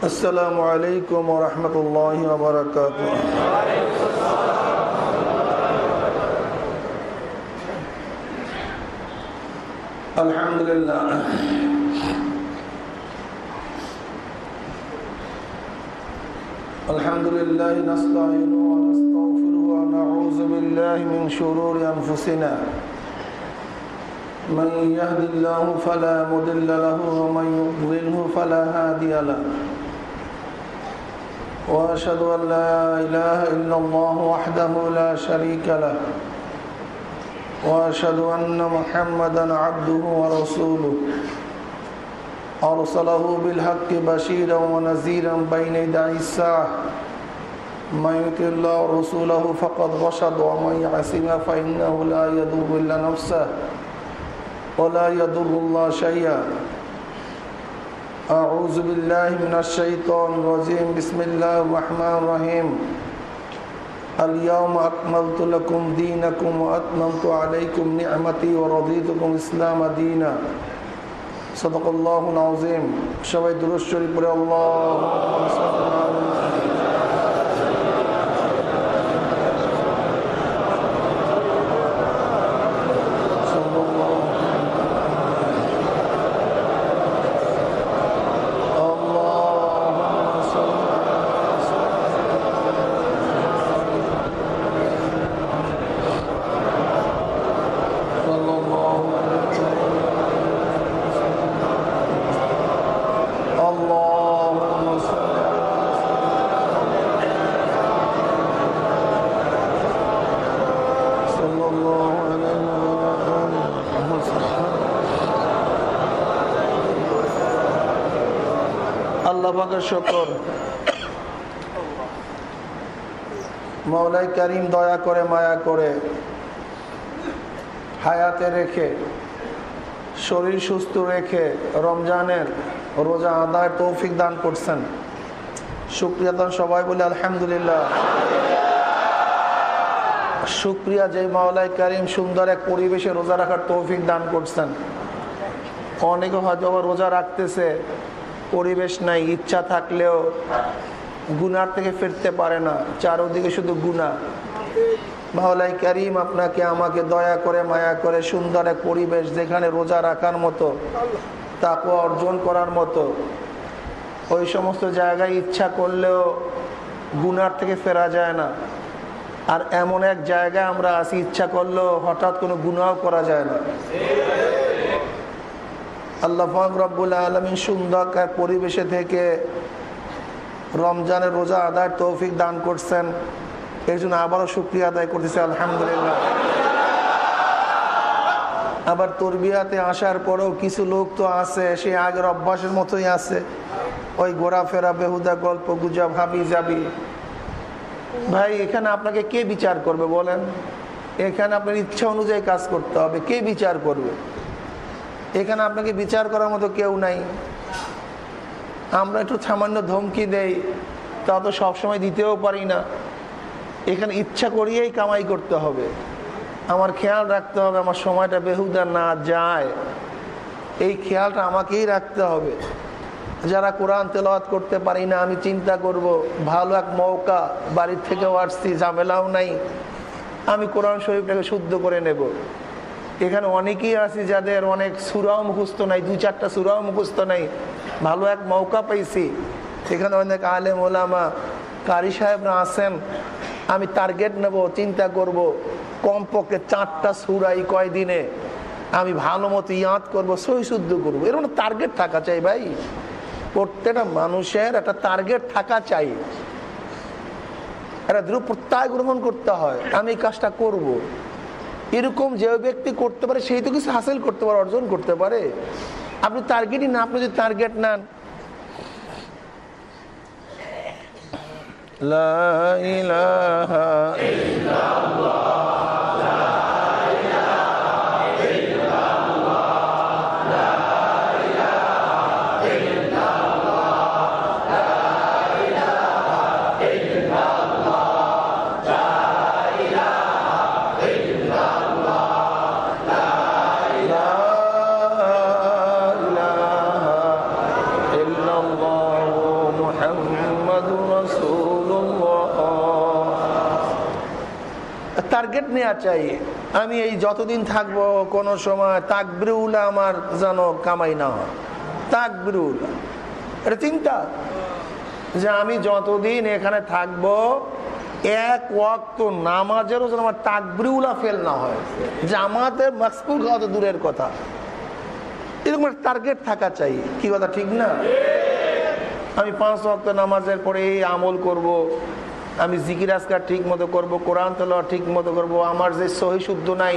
السلام عليكم ورحمة الله وبركاته. الحمد لله. الحمد لله نستعين ونستغفر ونعوذ بالله من شرور أنفسنا. من يهد الله فلا مضل له ومن يضلله فلا هادي له. وأشهد أن لا إله إلا الله وحده لا شريك له. وأشهد أن محمدا عبده ورسوله. أرسله بالحق بشيرا ونذيرا بين يدي الساعة. من يطع الله ورسوله فقد رشد ومن يعصم فإنه لا يضر إلا نفسه. ولا يضر الله شيئا. أعوذ بالله من الشيطان الرجيم. بسم الله الرحمن الرحيم. اليوم أكملت لكم دينكم وأتممت عليكم نعمتي ورضيتكم إسلام دينا. صدق الله العظيم. شوي دروس شريف الله. পাকের শকর। মৌলাই করিম দয়া করে, মায়া করে হায়াতে রেখে, শরীর সুস্থ রেখে রমজানের রোজা আদায় তৌফিক দান করছেন। শুক্রিয়া দান সবাই বলে, আলহামদুলিল্লাহ। শুক্রিয়া যে মাওলাই করিম সুন্দর এক পরিবেশে রোজা রাখার তৌফিক দান করছেন। অনেকে হয়তো আবার রোজা রাখতেছে পরিবেশ নাই, ইচ্ছা থাকলেও গুনার থেকে ফিরতে পারে না। চারোদিকে শুধু গুণা। ভাওলাই করিম আপনাকে আমাকে দয়া করে, মায়া করে, সুন্দর এক পরিবেশ যেখানে রোজা রাখার মতো তাকে অর্জন করার মতো, ওই সমস্ত জায়গায় ইচ্ছা করলেও গুনার থেকে ফেরা যায় না। আর এমন এক জায়গায় আমরা আসি ইচ্ছা করলেও হঠাৎ কোনো গুনাও করা যায় না। আল্লাহ রব্বুল আলমী সুন্দর পরিবেশে থেকে রমজানের রোজা আদায় তৌফিক দান করছেন। এই জন্য আবারও শুক্রিয়া আদায় করতেছে, আলহামদুলিল্লাহ। আবার তরবিয়াতে আসার পরেও কিছু লোক তো আছে সে আগের অভ্যাসের মতোই আছে। ওই ঘোরাফেরা, বেহুদা গল্প, গুজব, হাবি যাবি ভাই, এখানে আপনাকে কে বিচার করবে বলেন? এখানে আপনার ইচ্ছা অনুযায়ী কাজ করতে হবে। কে বিচার করবে? এখানে আপনাকে বিচার করার মতো কেউ নাই। আমরা একটু সামান্য ধমকি দেই, তা তো সবসময় দিতেও পারি না। এখানে ইচ্ছা করিয়েই কামাই করতে হবে। আমার খেয়াল রাখতে হবে, আমার সময়টা বেহুদা না যায়। এই খেয়ালটা আমাকেই রাখতে হবে। যারা কোরআন তেলাওয়াত করতে পারি না, আমি চিন্তা করব, ভালো এক মৌকা বাড়ির থেকেও আসছি, ঝামেলাও নাই। আমি কোরআন শরীফটাকে শুদ্ধ করে নেব। এখানে অনেকেই আছে যাদের অনেক সুরাও মুখস্থ নাই, দু চারটা সুরাও মুখস্থ নাই। ভালো এক মৌকা পাইছি। এখানে অনেক আলেম, ওলামা, কারি সাহেবরা আসেন আমি টার্গেট নেব, চিন্তা করব, কমপক্ষে চারটা সুরাই কয়দিনে আমি ভালো মতো ইয়াদ করব, সই শুদ্ধ করব। এরকম টার্গেট থাকা চাই ভাই। প্রত্যেকটা মানুষের একটা টার্গেট থাকা চাই। একটা দৃঢ় প্রত্যয় গ্রহণ করতে হয়। আমি এই কাজটা করব। এরকম যে ব্যক্তি করতে পারে সেই তো কিছু হাসিল করতে পারে, অর্জন করতে পারে। আপনি টার্গেটই না, আপনি যদি টার্গেট নেন। লা ইলাহা ইল্লাল্লাহ নেওয়া চাই। আমি এই যতদিন থাকব, কোনো সময় তাকবিরুলা আমার যেন কামাই না হয়। তাকবিরুলা। এটা চিন্তা। যে আমি যতদিন এখানে থাকব, এক ওয়াক্ত নামাজেরও যেন আমার তাকবিরুলা ফেল না হয়। জামাতের মাসকুল খাওয়া তো দূরের কথা। এরকম একটা টার্গেট থাকা চাই। কি কথা, ঠিক না? আমি পাঁচ ওয়াক্ত নামাজের পরে এই আমল করব। আমি জিকির আজকার ঠিক মতো করব, কোরআন তলোয়া ঠিক মতো করব, আমার যে সহি শুদ্ধ নাই,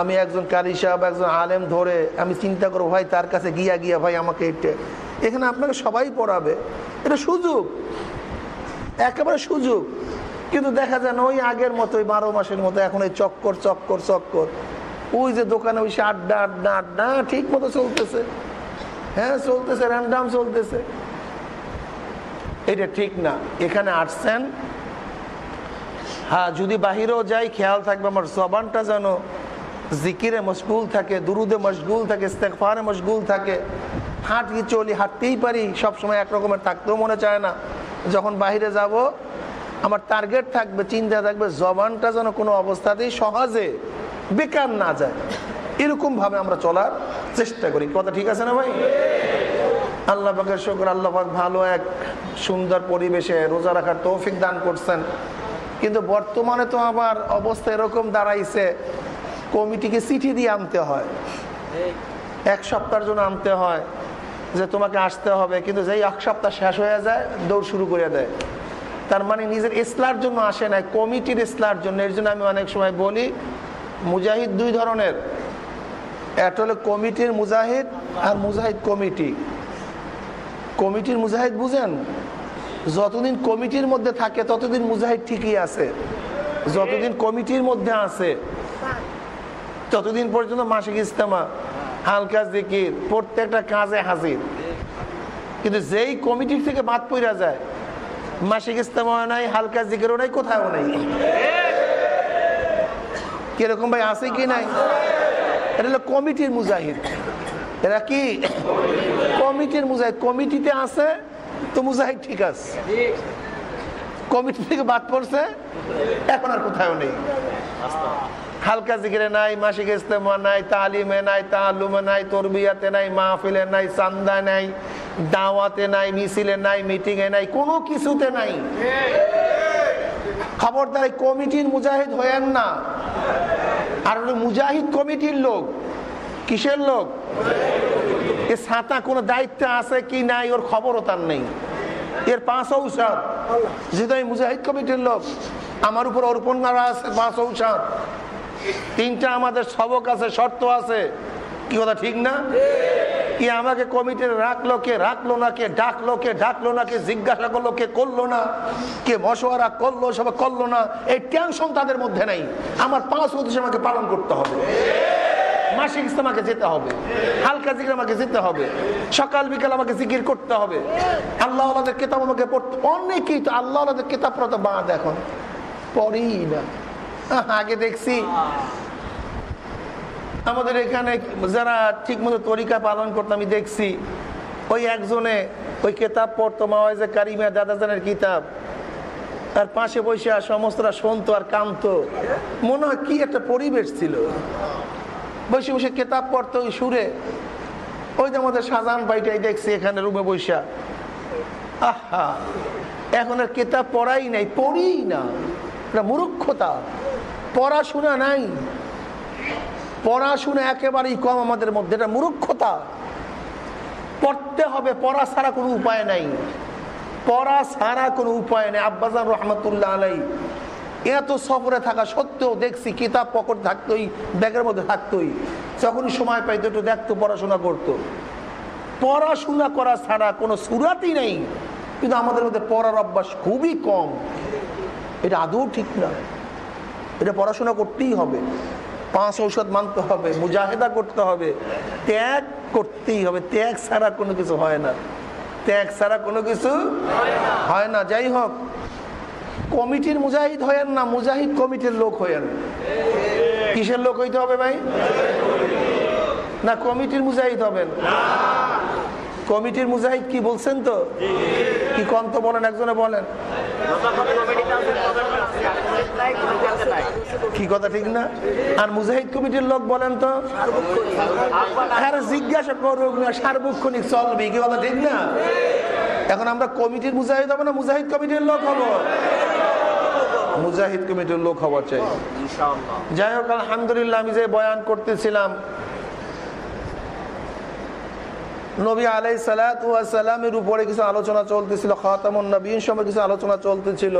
আমি একজন কারি সাহেব, একজন আলেম ধরে, আমি চিন্তা করব, ভাই তার কাছে গিয়া গিয়া ভাই আমাকে এখানে আপনাকে সবাই পড়াবে, এটা সুযোগ, একেবারে সুযোগ, কিন্তু দেখা যায় না, ওই আগের মতো, ওই বারো মাসের মতো, এখন ওই চক্কর চক্কর চক্কর, ওই যে দোকানে ওই সে আড্ডা আড্ডা আড্ডা, ঠিক মতো চলতেছে হ্যাঁ চলতেছে র্যান্ডাম চলতেছে। এটা ঠিক না। এখানে আসছেন। হ্যাঁ যদি বাহিরেও যাই, খেয়াল থাকবে আমার জবানটা যেন জিকিরে মশগুল থাকে, দুরুদে মশগুল থাকে ইস্তেকফারে মশগুল থাকে। হাঁটি চলি, হাঁটতেই পারি, সবসময় একরকমের থাকতেও মনে চায় না। যখন বাহিরে যাব, আমার টার্গেট থাকবে, চিন্তা থাকবে, জবানটা যেন কোনো অবস্থাতেই সহজে বেকার না যায়। এরকমভাবে আমরা চলার চেষ্টা করি। কথা ঠিক আছে না ভাই? আল্লাহ শকর, আল্লাহ ভালো এক সুন্দর পরিবেশে রোজা রাখার তৌফিক দান করছেন। কিন্তু বর্তমানে তো আবার অবস্থা এরকম দাঁড়াইছে, কমিটিকে চিঠি দিয়ে আনতে হয়। এক সপ্তাহের জন্য আনতে হয় যে তোমাকে আসতে হবে, কিন্তু যেই এক সপ্তাহ শেষ হয়ে যায়, দৌড় শুরু করে দেয়। তার মানে নিজের ইসলার জন্য আসে না কমিটির ইসলার জন্য। এর জন্য আমি অনেক সময় বলি, মুজাহিদ দুই ধরনের। একটা হলো কমিটির মুজাহিদ আর মুজাহিদ কমিটি। কমিটির মুজাহিদ বুঝেন? যতদিন কমিটির মধ্যে থাকে, ততদিন মুজাহিদ ঠিকই আছে। যতদিন কমিটির মধ্যে আছে, ততদিন পর্যন্ত মাসিক ইস্তেমা হালকা জিকির, প্রত্যেকটা কাজে হাজির। কিন্তু যেই কমিটির থেকে বাদ পড়া যায়, মাসিক ইস্তেমাও নাই, হালকা জিকিরও নাই, কোথাও নাই। কীরকম ভাই আছে কি নাই? এটা হলো কমিটির মুজাহিদ। এরা কি? কমিটির মুজাহিদ। কমিটিতে আছে, তো মুজাহিদ ঠিক আছে। কমিটি থেকে বাদ পড়ছে, এখন আর কোথাও নেই। হালকা জিকিরে নাই, মাসিক ইস্তেমা নাই, তালিমে নাই তালুমে নাই, তরবিয়াতে নাই, মাহফিলে নাই, চান্দা নাই, দাওয়াতে নাই, মিছিলে নাই, মিটিংয়ে নাই, কোনো কিছুতে নাই। খবরদার কমিটির মুজাহিদ হয়েন না। আর মুজাহিদ কমিটির লোক। কিসের লোক? এ ছাতা কোনো দায়িত্ব আছে কি নাই, ওর খবরও তার নেই। এর পাঁচ ঔষধ। যেহেতু আমি মুজাহিদ কমিটির লোক, আমার উপর অর্পণ করা আছে পাঁচ ঔষধ। তিনটা আমাদের সবক আছে, শর্ত আছে। কি কথা, ঠিক না? কি আমাকে কমিটির রাখল কে, রাখল না কে, ডাকলো কে, ডাকলো না কে, জিজ্ঞাসা করল কে, করল না কে, মশওয়ারা করল সব করল না। এই টেনশন তাদের মধ্যে নেই। আমার পাঁচ উদ্দেশ্য আমাকে পালন করতে হবে। মাসিক ইসলামাকে যেতে হবে। হালকা জিকির আমাকে যেতে হবে। সকাল, বিকাল আমাকে জিকির করতে হবে। আল্লাহ আল্লাহদের কেতাব আমাকে পড়তে অনেকেই তো আল্লাহ আল্লাহদের কেতাব পড়া তো বাদ এখন। পড়েই না। আগে দেখছি। আমাদের এখানে যারা ঠিক মতো তরিকা পালন করতো, আমি দেখছি। ওই একজনে ওই কেতাব পড়তো মাওয়াজে কারিমা দাদাজানের কিতাব। আর পাশে বসে আর সমস্তরা শুনতো আর কামতো মনে হয় কি একটা পরিবেশ ছিল। বসে বসে কেতাব পড়তো ওই সুরে। ওই যে আমাদের সাজান ভাইটাই দেখছি এখানে রুমে বৈশা আহা, এখন আর কেতাব পড়াই নাই পড়ি না। এটা মূর্খতা। পড়াশোনা নাই। পড়াশোনা একেবারেই কম আমাদের মধ্যে, এটা মূর্খতা। পড়তে হবে, পড়া ছাড়া কোনো উপায় নাই। পড়া ছাড়া কোনো উপায় নেই। আব্বাজান রহমতুল্লাহ আলাই এত সফরে থাকা সত্ত্বেও দেখছি কিতাব পকট থাকতোই, ব্যাগের মধ্যে থাকতোই। যখনই সময় পাইতো একটু দেখতো, পড়াশোনা করতো। পড়াশোনা করা ছাড়া কোনো সুরাতই নেই। কিন্তু আমাদের মধ্যে পড়ার অভ্যাস খুবই কম। এটা আদৌ ঠিক না। এটা পড়াশোনা করতেই হবে। পাঁচ ঔষধ মানতে হবে, মুজাহেদা করতে হবে, ত্যাগ করতেই হবে। ত্যাগ ছাড়া কোনো কিছু হয় না। ত্যাগ ছাড়া কোনো কিছু হয় না। যাই হোক কমিটির মুজাহিদ হয়েন না, মুজাহিদ কমিটির লোক হয়েন? কিসের লোক হইতে হবে ভাই? না, কমিটির মুজাহিদ হবেন। কমিটির মুজাহিদ কি বলছেন তো? কি কন্ত বলেন, একজনে বলেন। কি কথা ঠিক না? আর মুজাহিদ কমিটির লোক বলেন তো? আরে জিজ্ঞাসা করুক না, সার্বক্ষণিক চলবে, কি কথা ঠিক না? এখন আমরা কমিটির মুজাহিদ হব না মুজাহিদ কমিটির লোক হব? মুজাহিদ কমিটির লোক হওয়া চাই। যাই হোক আলহামদুলিল্লাহ আমি যে বয়ান করতেছিলাম নবী আলাই সালামের উপরে কিছু আলোচনা চলতেছিল খাতামুন নবীন সময় কিছু আলোচনা চলতেছিল।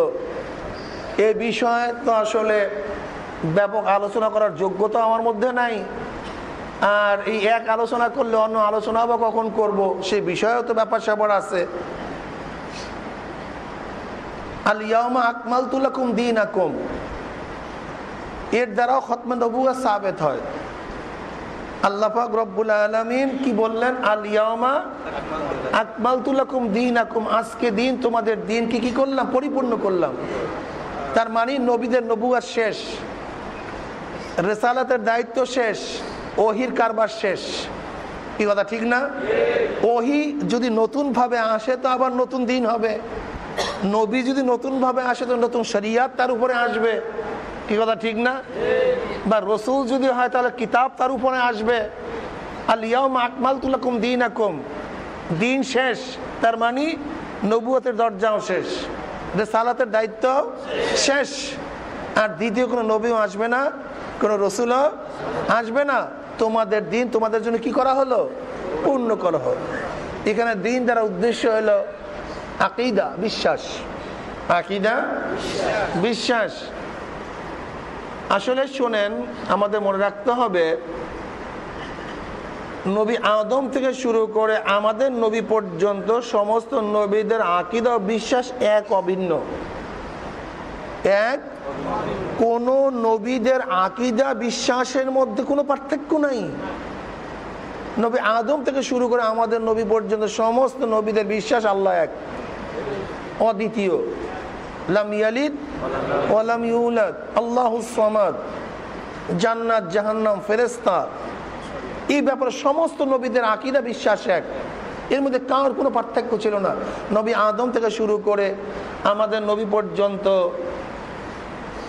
এ বিষয়ে তো আসলে ব্যাপক আলোচনা করার যোগ্যতা আমার মধ্যে নাই। আর এই এক আলোচনা করলে অন্য আলোচনা বা কখন করব? সেই বিষয়েও তো ব্যাপার স্যাপার আছে। আকমাল তুলাকুম দিন এর দ্বারাও খতমে সাবেত হয়। কি বললেন? দিন আজকে দিন তোমাদের কি করলাম? পরিপূর্ণ করলাম। তার মানে নবীদের নবুয়া শেষ। রেসালাতের দায়িত্ব শেষ। ওহির কারবার শেষ। কি কথা, ঠিক না? ওহি যদি নতুন ভাবে আসে, তো আবার নতুন দিন হবে। নবী যদি নতুন ভাবে আসে, তো নতুন শরিয়াত তার উপরে আসবে। কি কথা, ঠিক না? বা রসুল যদি হয়, তাহলে কিতাব তার উপরে আসবে। আর আলিয়াম আকমাল তুলাকুম দিন আকুম দিন শেষ, তার মানে নবুয়তের দরজাও শেষ। সালাতের দায়িত্ব শেষ। আর দ্বিতীয় কোনো নবীও আসবে না, কোনো রসুলও আসবে না। তোমাদের দিন তোমাদের জন্য কি করা হলো? পূর্ণ করা হলো। এখানে দিন দ্বারা উদ্দেশ্য হলো আকিদা, বিশ্বাস। আকিদা, বিশ্বাস। আসলে শোনেন, আমাদের মনে রাখতে হবে, নবী আদম থেকে শুরু করে আমাদের নবী পর্যন্ত সমস্ত নবীদের আকিদা বিশ্বাস এক অভিন্ন। এক কোন নবীদের আকিদা, বিশ্বাসের মধ্যে কোনো পার্থক্য নাই। নবী আদম থেকে শুরু করে আমাদের নবী পর্যন্ত সমস্ত নবীদের বিশ্বাস আল্লাহ এক। অদ্বিতীয় জান্নাত, জাহান্নাম এই ব্যাপারে সমস্ত নবীদের আকিদা, বিশ্বাস এক। এর মধ্যে কার কোনো পার্থক্য ছিল না। নবী আদম থেকে শুরু করে আমাদের নবী পর্যন্ত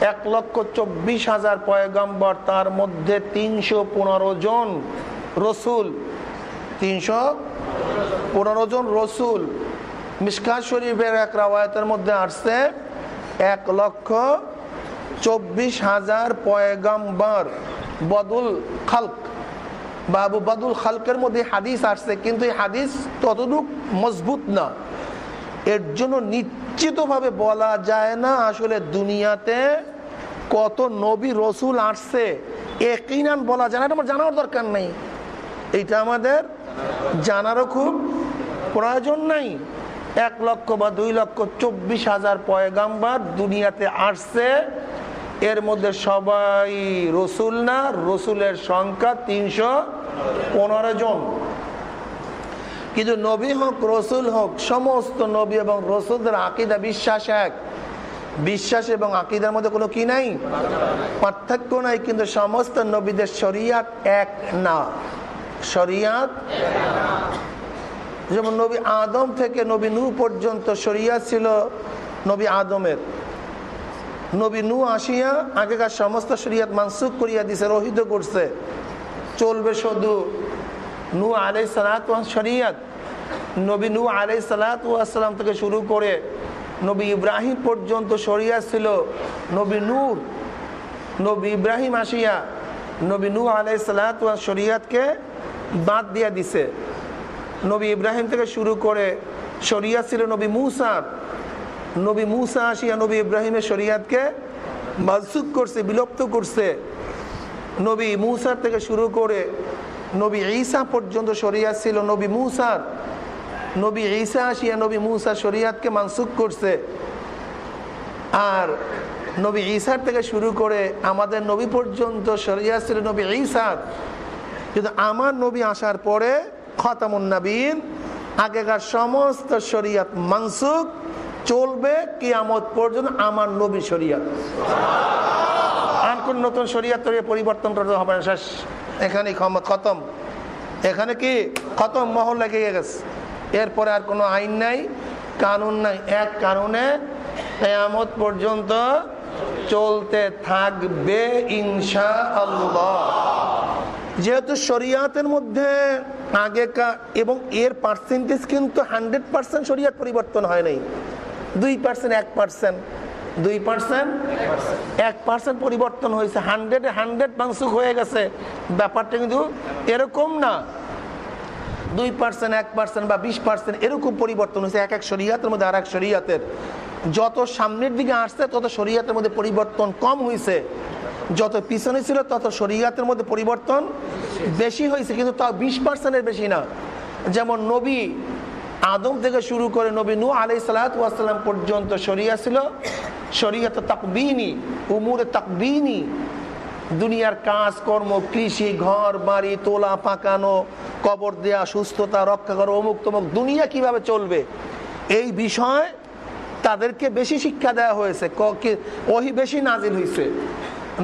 এক লক্ষ চব্বিশ হাজার পয়গম্বর, তার মধ্যে তিনশো পনেরো জন রসুল। তিনশো পনেরো জন রসুল। মিসকা শরীফের এক রাওয়ায়তের মধ্যে আসছে, এক লক্ষ চব্বিশ হাজার পয়গম্বর বদুল খালক। বাবু বাদুল খালকের মধ্যে হাদিস আসছে, কিন্তু এই হাদিস ততটুক মজবুত না। এর জন্য নিশ্চিতভাবে বলা যায় না আসলে দুনিয়াতে কত নবী রসুল আসছে। একিনান বলা যায় না, এটা আমার জানার দরকার নেই। এইটা আমাদের জানারও খুব প্রয়োজন নাই। এক লক্ষ বা দুই লক্ষ চব্বিশ হাজার পয়গাম্বার দুনিয়াতে আসছে। এর মধ্যে সবাই রসুল না, রসুলের সংখ্যা তিনশো পনেরো জন। কিন্তু নবী হোক, রসুল হোক, সমস্ত নবী এবং রসুলদের আকিদা বিশ্বাস এক। বিশ্বাস এবং আকিদার মধ্যে কোনো কি নাই? পার্থক্য নাই, কিন্তু সমস্ত নবীদের শরিয়াত এক না। শরিয়াত? যেমন নবী আদম থেকে নবী নু পর্যন্ত শরিয়াত ছিল নবী আদমের। নবী নু আসিয়া আগেকার সমস্ত শরিয়াত মানসুক করিয়া দিছে, রহিত করছে। চলবে শুধু নু আলাই সালাত শরিয়াত। নবী নু আলাই সালাতাম থেকে শুরু করে নবী ইব্রাহিম পর্যন্ত শরিয়াত ছিল। নবী নূর নবী ইব্রাহিম আসিয়া নবী নু আলাই সালাত শরিয়াতকে বাদ দিয়া দিছে। নবী ইব্রাহিম থেকে শুরু করে শরিয়াত ছিল নবী মুসার নবী মুসা আসিয়া নবী ইব্রাহিমের শরিয়াতকে মানসুক করছে, বিলুপ্ত করছে। নবী মুসার থেকে শুরু করে নবী ঈসা পর্যন্ত শরিয়াত ছিল নবী মুসার। নবী ঈসা আসিয়া নবী মুসা শরিয়াতকে মানসুক করছে। আর নবী ঈসার থেকে শুরু করে আমাদের নবী পর্যন্ত শরিয়াত ছিল নবী ঈসার। কিন্তু আমার নবী আসার পরে খতামুন নবীন আগেকার সমস্ত শরিয়াত মানসুক চলবে কিয়ামত পর্যন্ত আমার নবী শরিয়াত। আর কোন নতুন শরিয়াত পরিবর্তন করতে হবে না, শেষ। এখানে খতম। এখানে কি খতম মহল লেগে গেছে। এরপরে আর কোনো আইন নাই, কানুন নাই। এক কানুনে কেয়ামত পর্যন্ত চলতে থাকবে ইনশা আল্লাহ যেহেতু শরিয়াতের মধ্যে আগেকার এবং এর পার্সেন্টেজ কিন্তু হান্ড্রেড পার্সেন্ট শরিয়াত পরিবর্তন হয় নাই। দুই পার্সেন্ট এক পার্সেন্ট দুই পার্সেন্ট এক পার্সেন্ট পরিবর্তন হয়েছে। হান্ড্রেডে, হান্ড্রেড মাংসুক হয়ে গেছে। ব্যাপারটা কিন্তু এরকম না। দুই পার্সেন্ট এক পার্সেন্ট বা বিশ পার্সেন্ট এরকম পরিবর্তন হয়েছে। এক এক শরিয়াতের মধ্যে আর এক শরিয়াতের। যত সামনের দিকে আসছে, তত শরিয়াতের মধ্যে পরিবর্তন কম হয়েছে। যত পিছনে ছিল, তত শরিয়াতের মধ্যে পরিবর্তন বেশি হয়েছে। কিন্তু তাও বিশ পার্সেন্টের বেশি না। যেমন নবী আদম থেকে শুরু করে নবী নু আলাই সালাতাম পর্যন্ত শরিয়া ছিল। শরিয়াতে তাকবিনী, উমুরে তাকবিনী। দুনিয়ার কাজ, কর্ম, কৃষি, ঘর, বাড়ি, তোলা, পাকানো, কবর দেয়া, সুস্থতা, রক্ষা করা, অমুক তমুক, দুনিয়া কীভাবে চলবে? এই বিষয় তাদেরকে বেশি শিক্ষা দেওয়া হয়েছে। ওহি বেশি নাজিল হয়েছে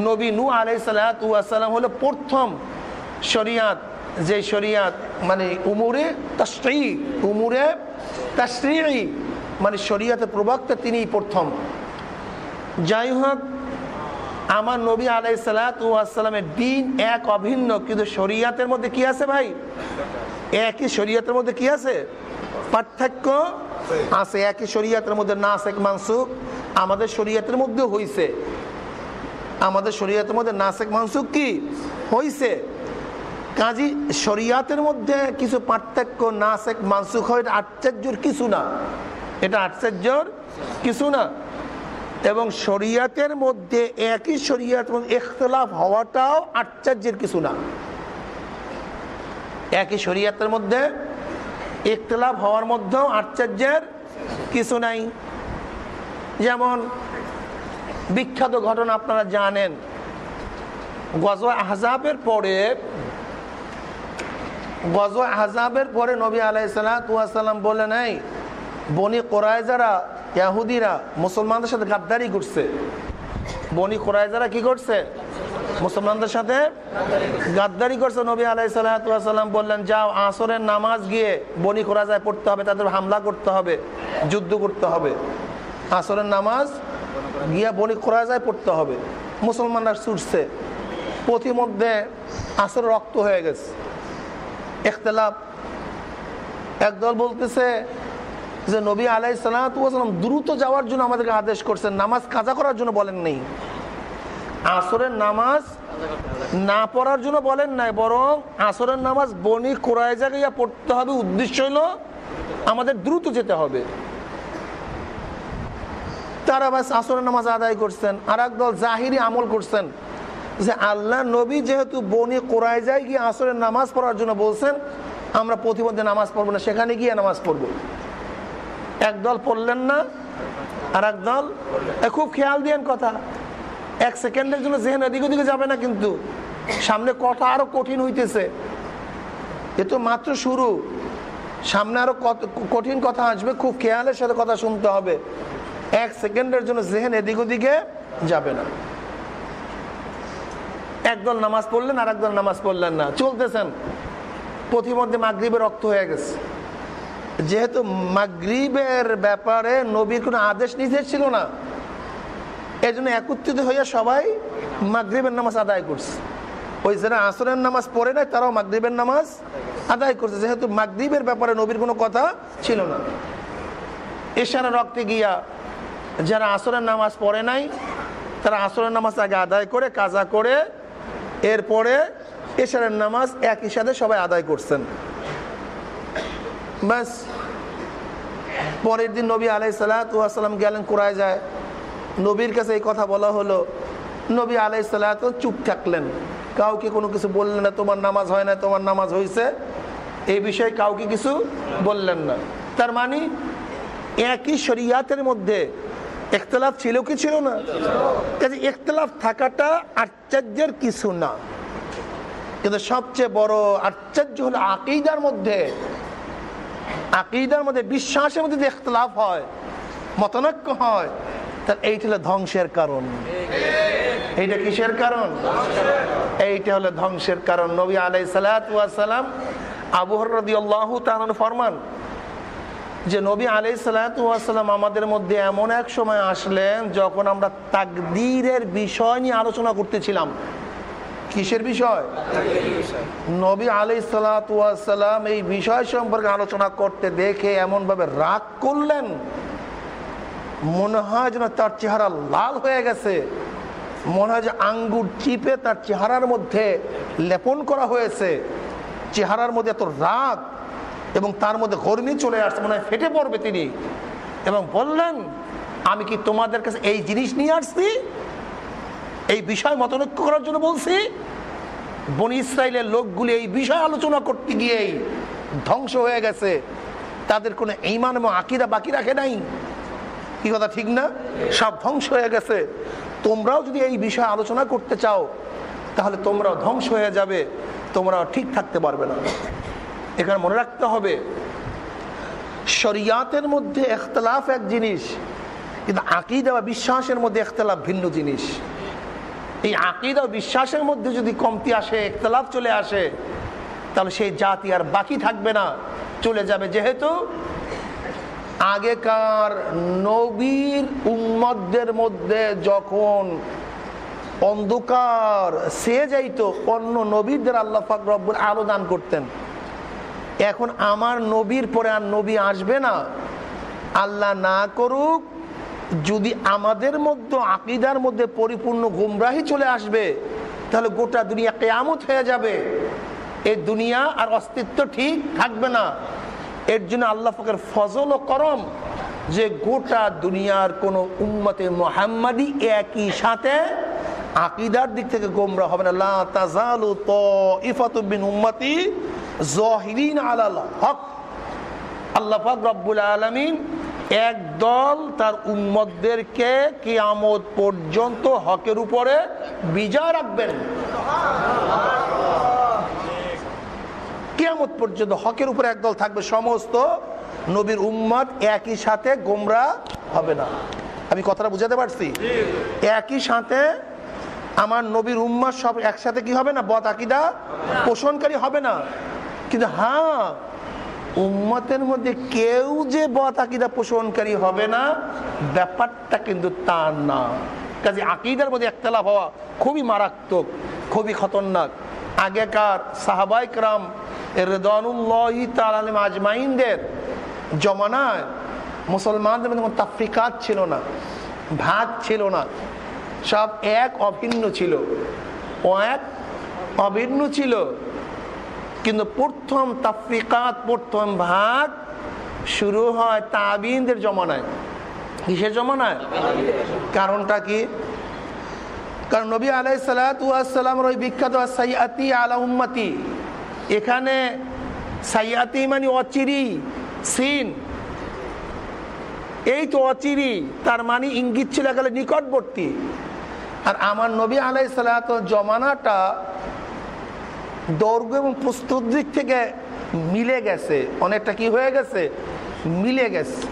নবী নু আলাই সালাম হলো প্রথম শরিয়াত, যে শরিয়াত মানে উমুরে তস্ত্রী উমুরে তস্ত্রী মানে শরিয়াতের প্রবক্তা তিনিই প্রথম। যাই হোক আমার নবী আলাই সালাতামের দিন এক অভিন্ন, কিন্তু শরিয়াতের মধ্যে কি আছে ভাই? একই শরিয়াতের মধ্যে কি আছে? পার্থক্য আছে, একই শরিয়াতের মধ্যে না নাসেক মানসুক আমাদের শরিয়াতের মধ্যে হইছে। আমাদের শরিয়াতের মধ্যে না নাসেক মানসুক কি? হইছে। কাজী, শরিয়াতের মধ্যে কিছু পার্থক্য না নাসেক মানসুক হয় এটা আশ্চর্যর কিছু না। এটা আশ্চর্যর কিছু না। এবং শরিয়াতের মধ্যে একই শরিয়াতের মধ্যে ইখতলাফ হওয়াটাও আশ্চর্যের কিছু না। একই শরিয়াতের মধ্যে ইখতলাফ হওয়ার মধ্যেও আশ্চর্যের কিছু নাই। যেমন বিখ্যাত ঘটনা আপনারা জানেন গজ আহজাবের পরে গজ আহজাবের পরে নবী আলাইসালাম বলে নাই বনি কোরআ যারা ইয়াহুদিরা, মুসলমানদের সাথে গাদ্দারি করছে। বনি কোরআ যারা কি করছে? মুসলমানদের সাথে গাদ্দারি করছে। নবী আলাই সাল্লাম বললেন, যাও, আসরের নামাজ গিয়ে বনি কোরআজায় পড়তে হবে, তাদের হামলা করতে হবে, যুদ্ধ করতে হবে। আসরের নামাজ গিয়া বনি কোরআজায় পড়তে হবে। মুসলমানরা ছুটছে। পথিমধ্যে আসর রক্ত হয়ে গেছে। এখতলাফ একদল বলতেছে যে নবী আলাই সালাম দ্রুত যাওয়ার জন্য আমাদেরকে আদেশ করছেন। নামাজ কাজা করার জন্য বলেন নেই। আসরের নামাজ না পড়ার জন্য বলেন নাই, বরং আসরের নামাজ বনি কোরআ জায়গায় পড়তে হবে। উদ্দেশ্য হলো আমাদের দ্রুত যেতে হবে। তারা বাস আসরের নামাজ আদায় করছেন। আর দল জাহিরি আমল করছেন। যে আল্লাহ নবী যেহেতু বনি কোরআয় যায় গিয়ে আসরের নামাজ পড়ার জন্য বলছেন, আমরা প্রতিমধ্যে নামাজ পড়ব না, সেখানে গিয়ে নামাজ পড়ব। একদল পড়লেন না আর একদল খুব খেয়াল দিয়েন কথা। এক সেকেন্ডের জন্য জেহেন এদিক ওদিকে যাবে না কিন্তু। সামনে কথা আরও কঠিন হইতেছে। এ তো মাত্র শুরু। সামনে আরও কঠিন কথা আসবে, খুব খেয়ালের সাথে কথা শুনতে হবে। এক সেকেন্ডের জন্য জেহেন এদিক ওদিকে যাবে না। একদল নামাজ পড়লেন আর একদল নামাজ পড়লেন না। চলতেছেন। প্রতিমধ্যে মাগরীবের রক্ত হয়ে গেছে। যেহেতু মাগরীবের ব্যাপারে নবীর কোনো আদেশ নির্দেশ ছিল না এই জন্য একত্রিত হইয়া সবাই মাগরীবের নামাজ আদায় করছে। ওই যারা আসরের নামাজ পড়ে নাই, তারাও মাগরীবের নামাজ আদায় করছে। যেহেতু মাগরীবের ব্যাপারে নবীর কোনো কথা ছিল না। এশারা রক্তে গিয়া যারা আসরের নামাজ পড়ে নাই, তারা আসরের নামাজ আগে আদায় করে, কাজা করে, এরপরে এশারের নামাজ একই সাথে সবাই আদায় করছেন। ব্যাস। পরের দিন নবী আলাই সালাতাম গেলেন কোরআয় যায় নবীর কাছে এই কথা বলা হলো, নবী আলাই সালাত চুপ থাকলেন। কাউকে কোনো কিছু বললেন না, তোমার নামাজ হয় না তোমার নামাজ হয়েছে এই বিষয়ে কাউকে কিছু বললেন না। তার মানে একই শরিয়াতের মধ্যে ইখতলাফ ছিল কি ছিল না? কাজে ইখতলাফ থাকাটা আশ্চর্যের কিছু না। কিন্তু সবচেয়ে বড় আশ্চর্য হলো আকিদার মধ্যে আকিদার মধ্যে, বিশ্বাসের মধ্যে যে হয়, মতনৈক্য হয় এইটা হলো ধ্বংসের কারণ। এইটা কিসের কারণ? এইটা হলো ধ্বংসের কারণ। নবী আলাই সালাম ফরমান যে নবী আলি সাল্লাম আমাদের মধ্যে এমন এক সময় আসলেন যখন আমরা তাকদীরের বিষয় নিয়ে আলোচনা করতেছিলাম। কিসের বিষয়? নবী আলি সাল্লাম এই বিষয় সম্পর্কে আলোচনা করতে দেখে এমনভাবে রাগ করলেন। মনে হয় যেন তার চেহারা লাল হয়ে গেছে। মনে হয় যে আঙ্গুর চিপে তার চেহারার মধ্যে লেপন করা হয়েছে। চেহারার মধ্যে এত রাগ এবং তার মধ্যে গরমি চলে আসছে, মনে হয় ফেটে পড়বে তিনি। এবং বললেন, আমি কি তোমাদের কাছে এই জিনিস নিয়ে আসছি? এই বিষয় মতনৈক্য করার জন্য বলছি, বনি ইসরায়েলের লোকগুলি এই বিষয় আলোচনা করতে গিয়েই ধ্বংস হয়ে গেছে। তাদের কোনো ইমান এবং আকিরা বাকি রাখে নাই। কি কথা, ঠিক না? সব ধ্বংস হয়ে গেছে। তোমরাও যদি এই বিষয়ে আলোচনা করতে চাও, তাহলে তোমরাও ধ্বংস হয়ে যাবে। তোমরাও ঠিক থাকতে পারবে না। এখানে মনে রাখতে হবে, শরিয়াতের মধ্যে এখতলাফ এক জিনিস, কিন্তু আকিদা বা বিশ্বাসের মধ্যে এখতলাফ ভিন্ন জিনিস। এই আকিদা বিশ্বাসের মধ্যে যদি কমতি আসে একতলাফ চলে আসে, তাহলে সেই জাতি আর বাকি থাকবে না, চলে যাবে যেহেতু আগেকার নবীর উম্মদের মধ্যে যখন অন্ধকার সে যাইত, অন্য নবীদের আল্লাহ রব্বুর আলো দান করতেন। এখন আমার নবীর পরে আর নবী আসবে না। আল্লাহ না করুক যদি আমাদের মধ্যে, আকিদার মধ্যে পরিপূর্ণ গুমরাহি চলে আসবে, তাহলে গোটা দুনিয়া কেয়ামত হয়ে যাবে। এই দুনিয়া আর অস্তিত্ব ঠিক থাকবে না। এর জন্য আল্লাহ ফকের ফজল ও করম যে গোটা দুনিয়ার কোন উম্মতে মোহাম্মদী একই সাথে আকিদার দিক থেকে গোমরা হবে না। তাজালু তাইফাতুবিন উম্মতি জাহিরিন আলাল হক। আল্লাহ পাক রব্বুল আলামিন এক দল তার উম্মতদেরকে কিয়ামত পর্যন্ত হকের উপরে বিজয় রাখবেন। কিয়ামত পর্যন্ত হকের উপরে একদল থাকবে, সমস্ত নবীর উম্মত একই সাথে গোমরা হবে না। আমি কথাটা বুঝাতে পারছি? একই সাথে আমার নবীর উম্মত সব একসাথে কি হবে না? বদ আকিদা পোষণকারী হবে না। কিন্তু হ্যাঁ উম্মতের মধ্যে কেউ যে বদ আকিদা পোষণকারী হবে না, ব্যাপারটা কিন্তু তার না। কাজে আকিদার মধ্যে একতলাফ হওয়া খুবই মারাত্মক, খুবই খতরনাক। আগেকার সাহাবাইকরাম রেদানুল্লাহি তালালিম আজমাইনদের জমানায় মুসলমানদের মধ্যে কোনো তাফরিকাত ছিল না ভাগ ছিল না। সব এক অভিন্ন ছিল। ও এক অভিন্ন ছিল। কিন্তু প্রথম তাফরিকাত, প্রথম ভাগ শুরু হয় তাবিনদের জমানায়। কিসের জমানায়? কারণটা কি? কারণ নবী আলাই সালাতামের ওই বিখ্যাত সাইয়াতি আলা উম্মতি। এখানে সাইয়াতি মানে অচিরি, সিন। এই তো অচিরি, তার মানে ইঙ্গিত ছিল গেলে নিকটবর্তী। আর আমার নবী আলাই সালাত জমানাটা দৈর্ঘ্য এবং প্রস্তুত দিক থেকে মিলে গেছে। অনেকটা কি হয়ে গেছে? মিলে গেছে।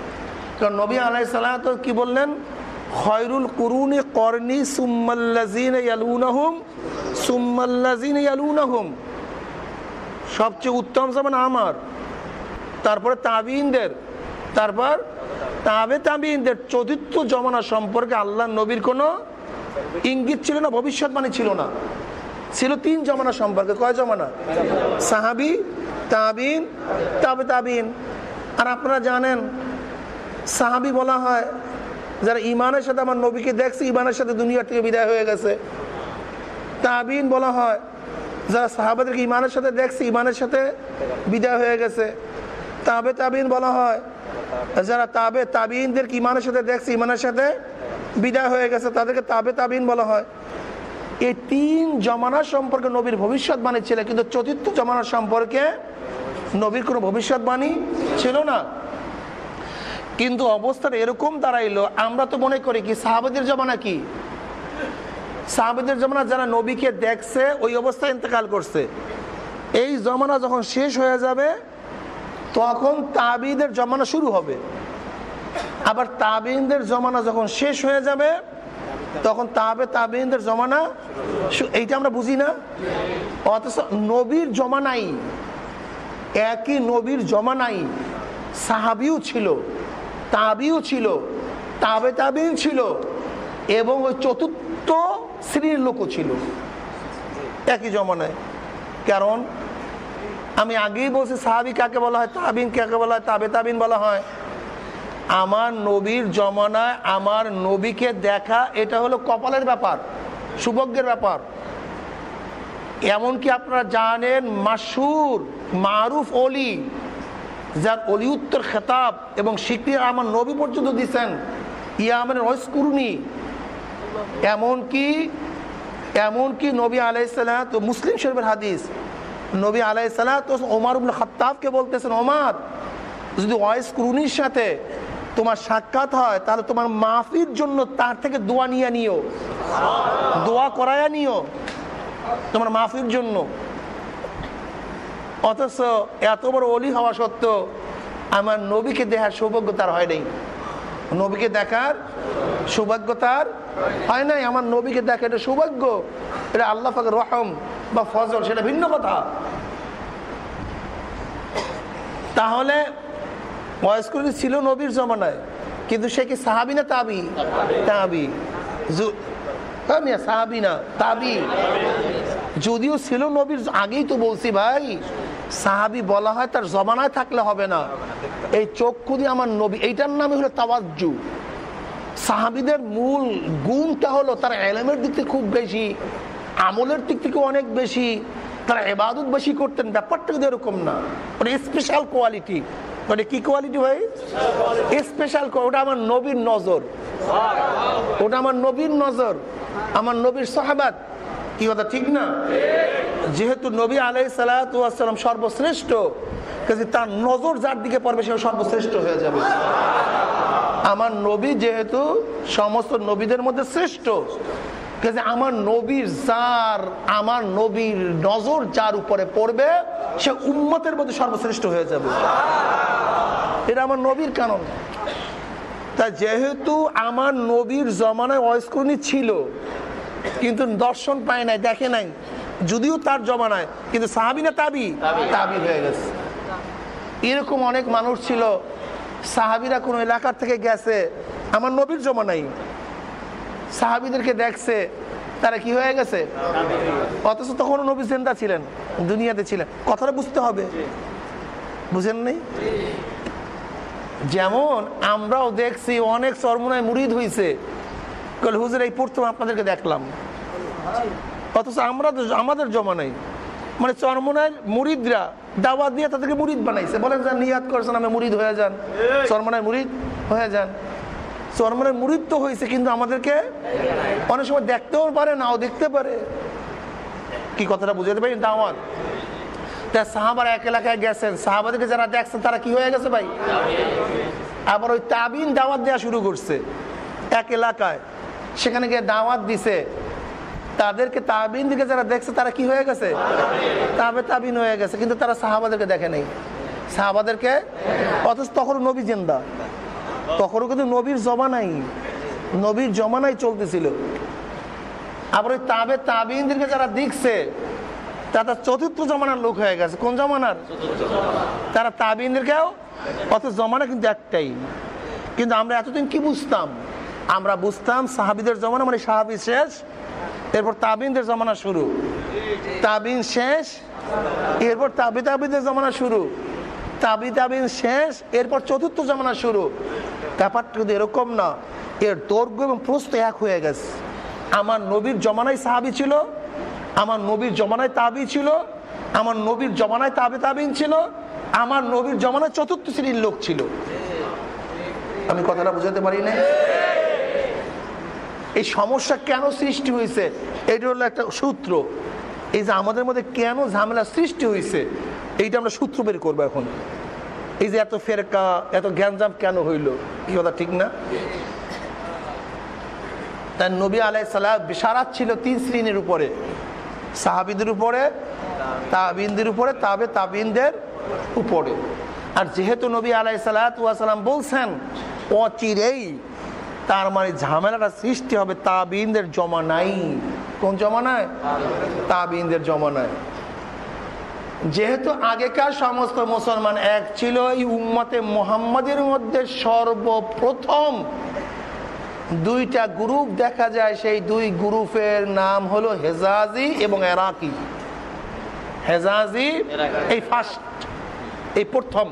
কারণ নবী আলাই সালাত কি বললেন? খয়রুল কুরুনি করনি সুম্মাল্লাজিন ইয়ালুনাহুম সুম্মাল্লাজিন ইয়ালুনাহুম। সবচেয়ে উত্তম যেমন আমার। তারপরে তাবিনদের তারপর তাবে তাবিনদের চতুর্থ জমানা সম্পর্কে আল্লাহ নবীর কোনো ইঙ্গিত ছিল না, ভবিষ্যৎবাণী ছিল না। ছিল তিন জমানা সম্পর্কে, কয় জমানা? সাহাবি, তাবিন, তাবে তাবিন। আর আপনারা জানেন, সাহাবি বলা হয়, যারা ইমানের সাথে আমার নবীকে দেখছে ইমানের সাথে দুনিয়ার থেকে বিদায় হয়ে গেছে। তাবিন বলা হয়, যারা সাহাবাদেরকে ইমানের সাথে দেখছে ইমানের সাথে বিদায় হয়ে গেছে। তাবে তাবিন বলা হয়, যারা তাবে তাবিনদেরকে ইমানের সাথে দেখছে ইমানের সাথে বিদায় হয়ে গেছে, তাদেরকে তাবে তাবিন বলা হয়। এই তিন জমানার সম্পর্কে নবীর ভবিষ্যৎবাণী ছিল, কিন্তু চতুর্থ জমানার সম্পর্কে নবীর কোনো ভবিষ্যৎবাণী ছিল না। কিন্তু অবস্থাটা এরকম দাঁড়াইলো, আমরা তো মনে করি কি, সাহাবাদের জমানা কি? সাহাবেদের জমানা যারা নবীকে দেখছে, ওই অবস্থায় ইন্তেকাল করছে। এই জমানা যখন শেষ হয়ে যাবে, তখন তাবিদের জমানা শুরু হবে। আবার তাবিনদের জমানা যখন শেষ হয়ে যাবে তখন তাবে তাবিনদের জমানা এইটা আমরা বুঝি না। অথচ নবীর জমানাই একই নবীর জমানাই সাহাবিও ছিল, তাবিও ছিল, তাবে তাবিও ছিল, এবং ওই চতুর্থ শ্রেণির লোকও ছিল। একই জমানায়। কারণ আমি আগেই বলছি, সাহাবি কাকে বলা হয়? তাবিন কাকে বলা হয়? তাবে তাবিন বলা হয়। আমার নবীর জমানায় আমার নবীকে দেখা, এটা হলো কপালের ব্যাপার, সৌভাগ্যের ব্যাপার। এমনকি আপনারা জানেন মাসুর মারুফ অলি, যার অলিউত্তর খেতাব এবং স্বীকৃতি আমার নবী পর্যন্ত দিচ্ছেন ইয়া আমার রয়েস কুরুনি এমনকি এমনকি নবী আলাইসাল্লাম তো মুসলিম শরীফের হাদিস, নবী আলাইসাল্লাম তো ওমার উবুল বলতেছেন, ওমার, যদি ওয়েস কুরুনির সাথে তোমার সাক্ষাৎ হয়, তাহলে তোমার মাফির জন্য তার থেকে দোয়া নিয়ে নিও। দোয়া করায়া নিও তোমার মাফির জন্য। অথচ এত বড় অলি হওয়া সত্ত্বেও আমার নবীকে দেখার সৌভাগ্য তার হয় নাই। নবীকে দেখার সৌভাগ্য তার হয় নাই। আমার নবীকে দেখা এটা সৌভাগ্য, এটা আল্লাহ ফাকের রহম বা ফজল, সেটা ভিন্ন কথা। তাহলে বয়স্ক ছিল নবীর জমানায়, কিন্তু সে কি সাহাবি না তাবি? তাবি। হ্যাঁ সাহাবি না, তাবি। যদিও ছিল নবীর, আগেই তো বলছি ভাই, সাহাবি বলা হয় তার জমানায় থাকলে হবে না। এই চক্ষু দিয়ে আমার নবী, এইটার নামই হলো তাওয়াজ্জু। সাহাবিদের মূল গুণটা হলো তার এলেমের দিক থেকে খুব বেশি, আমলের দিক থেকে অনেক বেশি, তারা এবাদত বেশি করতেন, ব্যাপারটা কিন্তু এরকম না। স্পেশাল কোয়ালিটি ওটা কি কোয়ালিটি ভাই? স্পেশাল ওটা আমার নবীর নজর। ওটা আমার নবীর নজর, আমার নবীর সাহাবাত। কি কথা, ঠিক না? যেহেতু নবী আলাই সালাম সর্বশ্রেষ্ঠ, কাজে তার নজর যার দিকে পড়বে সে সর্বশ্রেষ্ঠ হয়ে যাবে। আমার নবী যেহেতু সমস্ত নবীদের মধ্যে শ্রেষ্ঠ আমার নবীর যার আমার নবীর নজর যার উপরে পড়বে সে উম্মতের মধ্যে সর্বশ্রেষ্ঠ হয়ে যাবে। এটা আমার নবীর কারণ। তা যেহেতু আমার নবীর জমানায় অস্করণী ছিল কিন্তু দর্শন পায় নাই দেখে নাই। যদিও তার জমানায় কিন্তু সাহাবি না তাবি? তাবি। হয়ে গেছে। এরকম অনেক মানুষ ছিল সাহাবিরা কোনো এলাকার থেকে গেছে আমার নবীর জমানাই সাহাবিদেরকে দেখছে, তারা কি হয়ে গেছে? অথচ তখন নবী জেন্দা ছিলেন, দুনিয়াতে ছিলেন। কথাটা বুঝতে হবে। বুঝেন নেই? যেমন আমরাও দেখছি, অনেক চরমনায় মুড়িদ হয়েছে হুজুর, এই প্রথম আপনাদেরকে দেখলাম। অথচ আমরা আমাদের জমা নেই। মানে চরমনায় মুরিদরা দাওয়াত দিয়ে তাদেরকে মুরিদ বানাইছে। বলেন যান নিয়াত করছেন, আমি মুরিদ হয়ে যান। চরমনায় মুরিদ হয়ে যান। চরমনায় মুরিদ তো হয়েছে, কিন্তু আমাদেরকে অনেক সময় দেখতেও পারে, নাও দেখতে পারে। কি কথাটা বুঝাতে পারি? দাওয়াত। তা সাহাবার এক এলাকায় গেছেন, সাহাবাদেরকে যারা দেখছেন, তারা কি হয়ে গেছে ভাই? আবার ওই তাবিন দাওয়াত দেওয়া শুরু করছে এক এলাকায়। সেখানে গিয়ে দাওয়াত দিছে। তাদেরকে তাবিন দিকে যারা দেখছে, তারা কি হয়ে গেছে? তাবে তাবিন হয়ে গেছে, কিন্তু তারা সাহাবাদেরকে দেখে নেই। সাহাবাদেরকে, অথচ তখন নবী জেন্দা। তখনও কিন্তু নবীর জমানাই নবীর জমানাই চলতেছিল। আবার ওই তাবে তাবিনদেরকে যারা দেখছে, তারা চতুর্থ জমানার লোক হয়ে গেছে। কোন জমানার? তারা তাবিনদেরকেও অত জমানা কিন্তু একটাই। কিন্তু আমরা এতদিন কি বুঝতাম? আমরা বুঝতাম সাহাবিদের জমানা মানে সাহাবি শেষ, এরপর তাবিনদের জমানা শুরু। তাবিন শেষ, এরপর তাবি তাবিদের জমানা শুরু। তাবি তাবিন শেষ, এরপর চতুর্থ জমানা শুরু। ব্যাপারটা কিন্তু এরকম না। এর দৈর্ঘ্য এবং প্রস্ত এক হয়ে গেছে। আমার নবীর জমানায় সাহাবি ছিল, আমার নবীর জমানায় তাবি ছিল, আমার নবীর জমানায় তাবে তাবিন ছিল, আমার নবীর জমানায় চতুর্থ শ্রেণির লোক ছিল। আমি কথাটা বুঝাতে পারি না এই সমস্যা কেন সৃষ্টি হয়েছে? এটা হলো একটা সূত্র। এই যে আমাদের মধ্যে কেন ঝামেলা সৃষ্টি হয়েছে, এইটা আমরা সূত্র বের করব এখন। এই যে এত ফেরকা, এত জ্ঞানজাম কেন হইল? এই কথা ঠিক না? তাই নবী আলাই সালাম বিশারাত ছিল তিন শ্রেণির উপরে। সাহাবিদের উপরে, তাবিনদের উপরে, তাবে তাবিনদের উপরে। আর যেহেতু নবী আলাই সালাম বলছেন, অচিরেই তার মানে ঝামেলাটা সৃষ্টি হবে তাবিনদের জমা নাই কোন জমানায়? তাবিনদের জমানায়। যেহেতু আগেকার সমস্ত মুসলমান এক ছিল, এই উম্মতে মোহাম্মদের মধ্যে সর্বপ্রথম দুইটা গ্রুপ দেখা যায়। সেই দুই গ্রুপের নাম হলো হেজাজি এবং এরাকি। হেজাজি, এই ফার্স্ট এই প্রথম।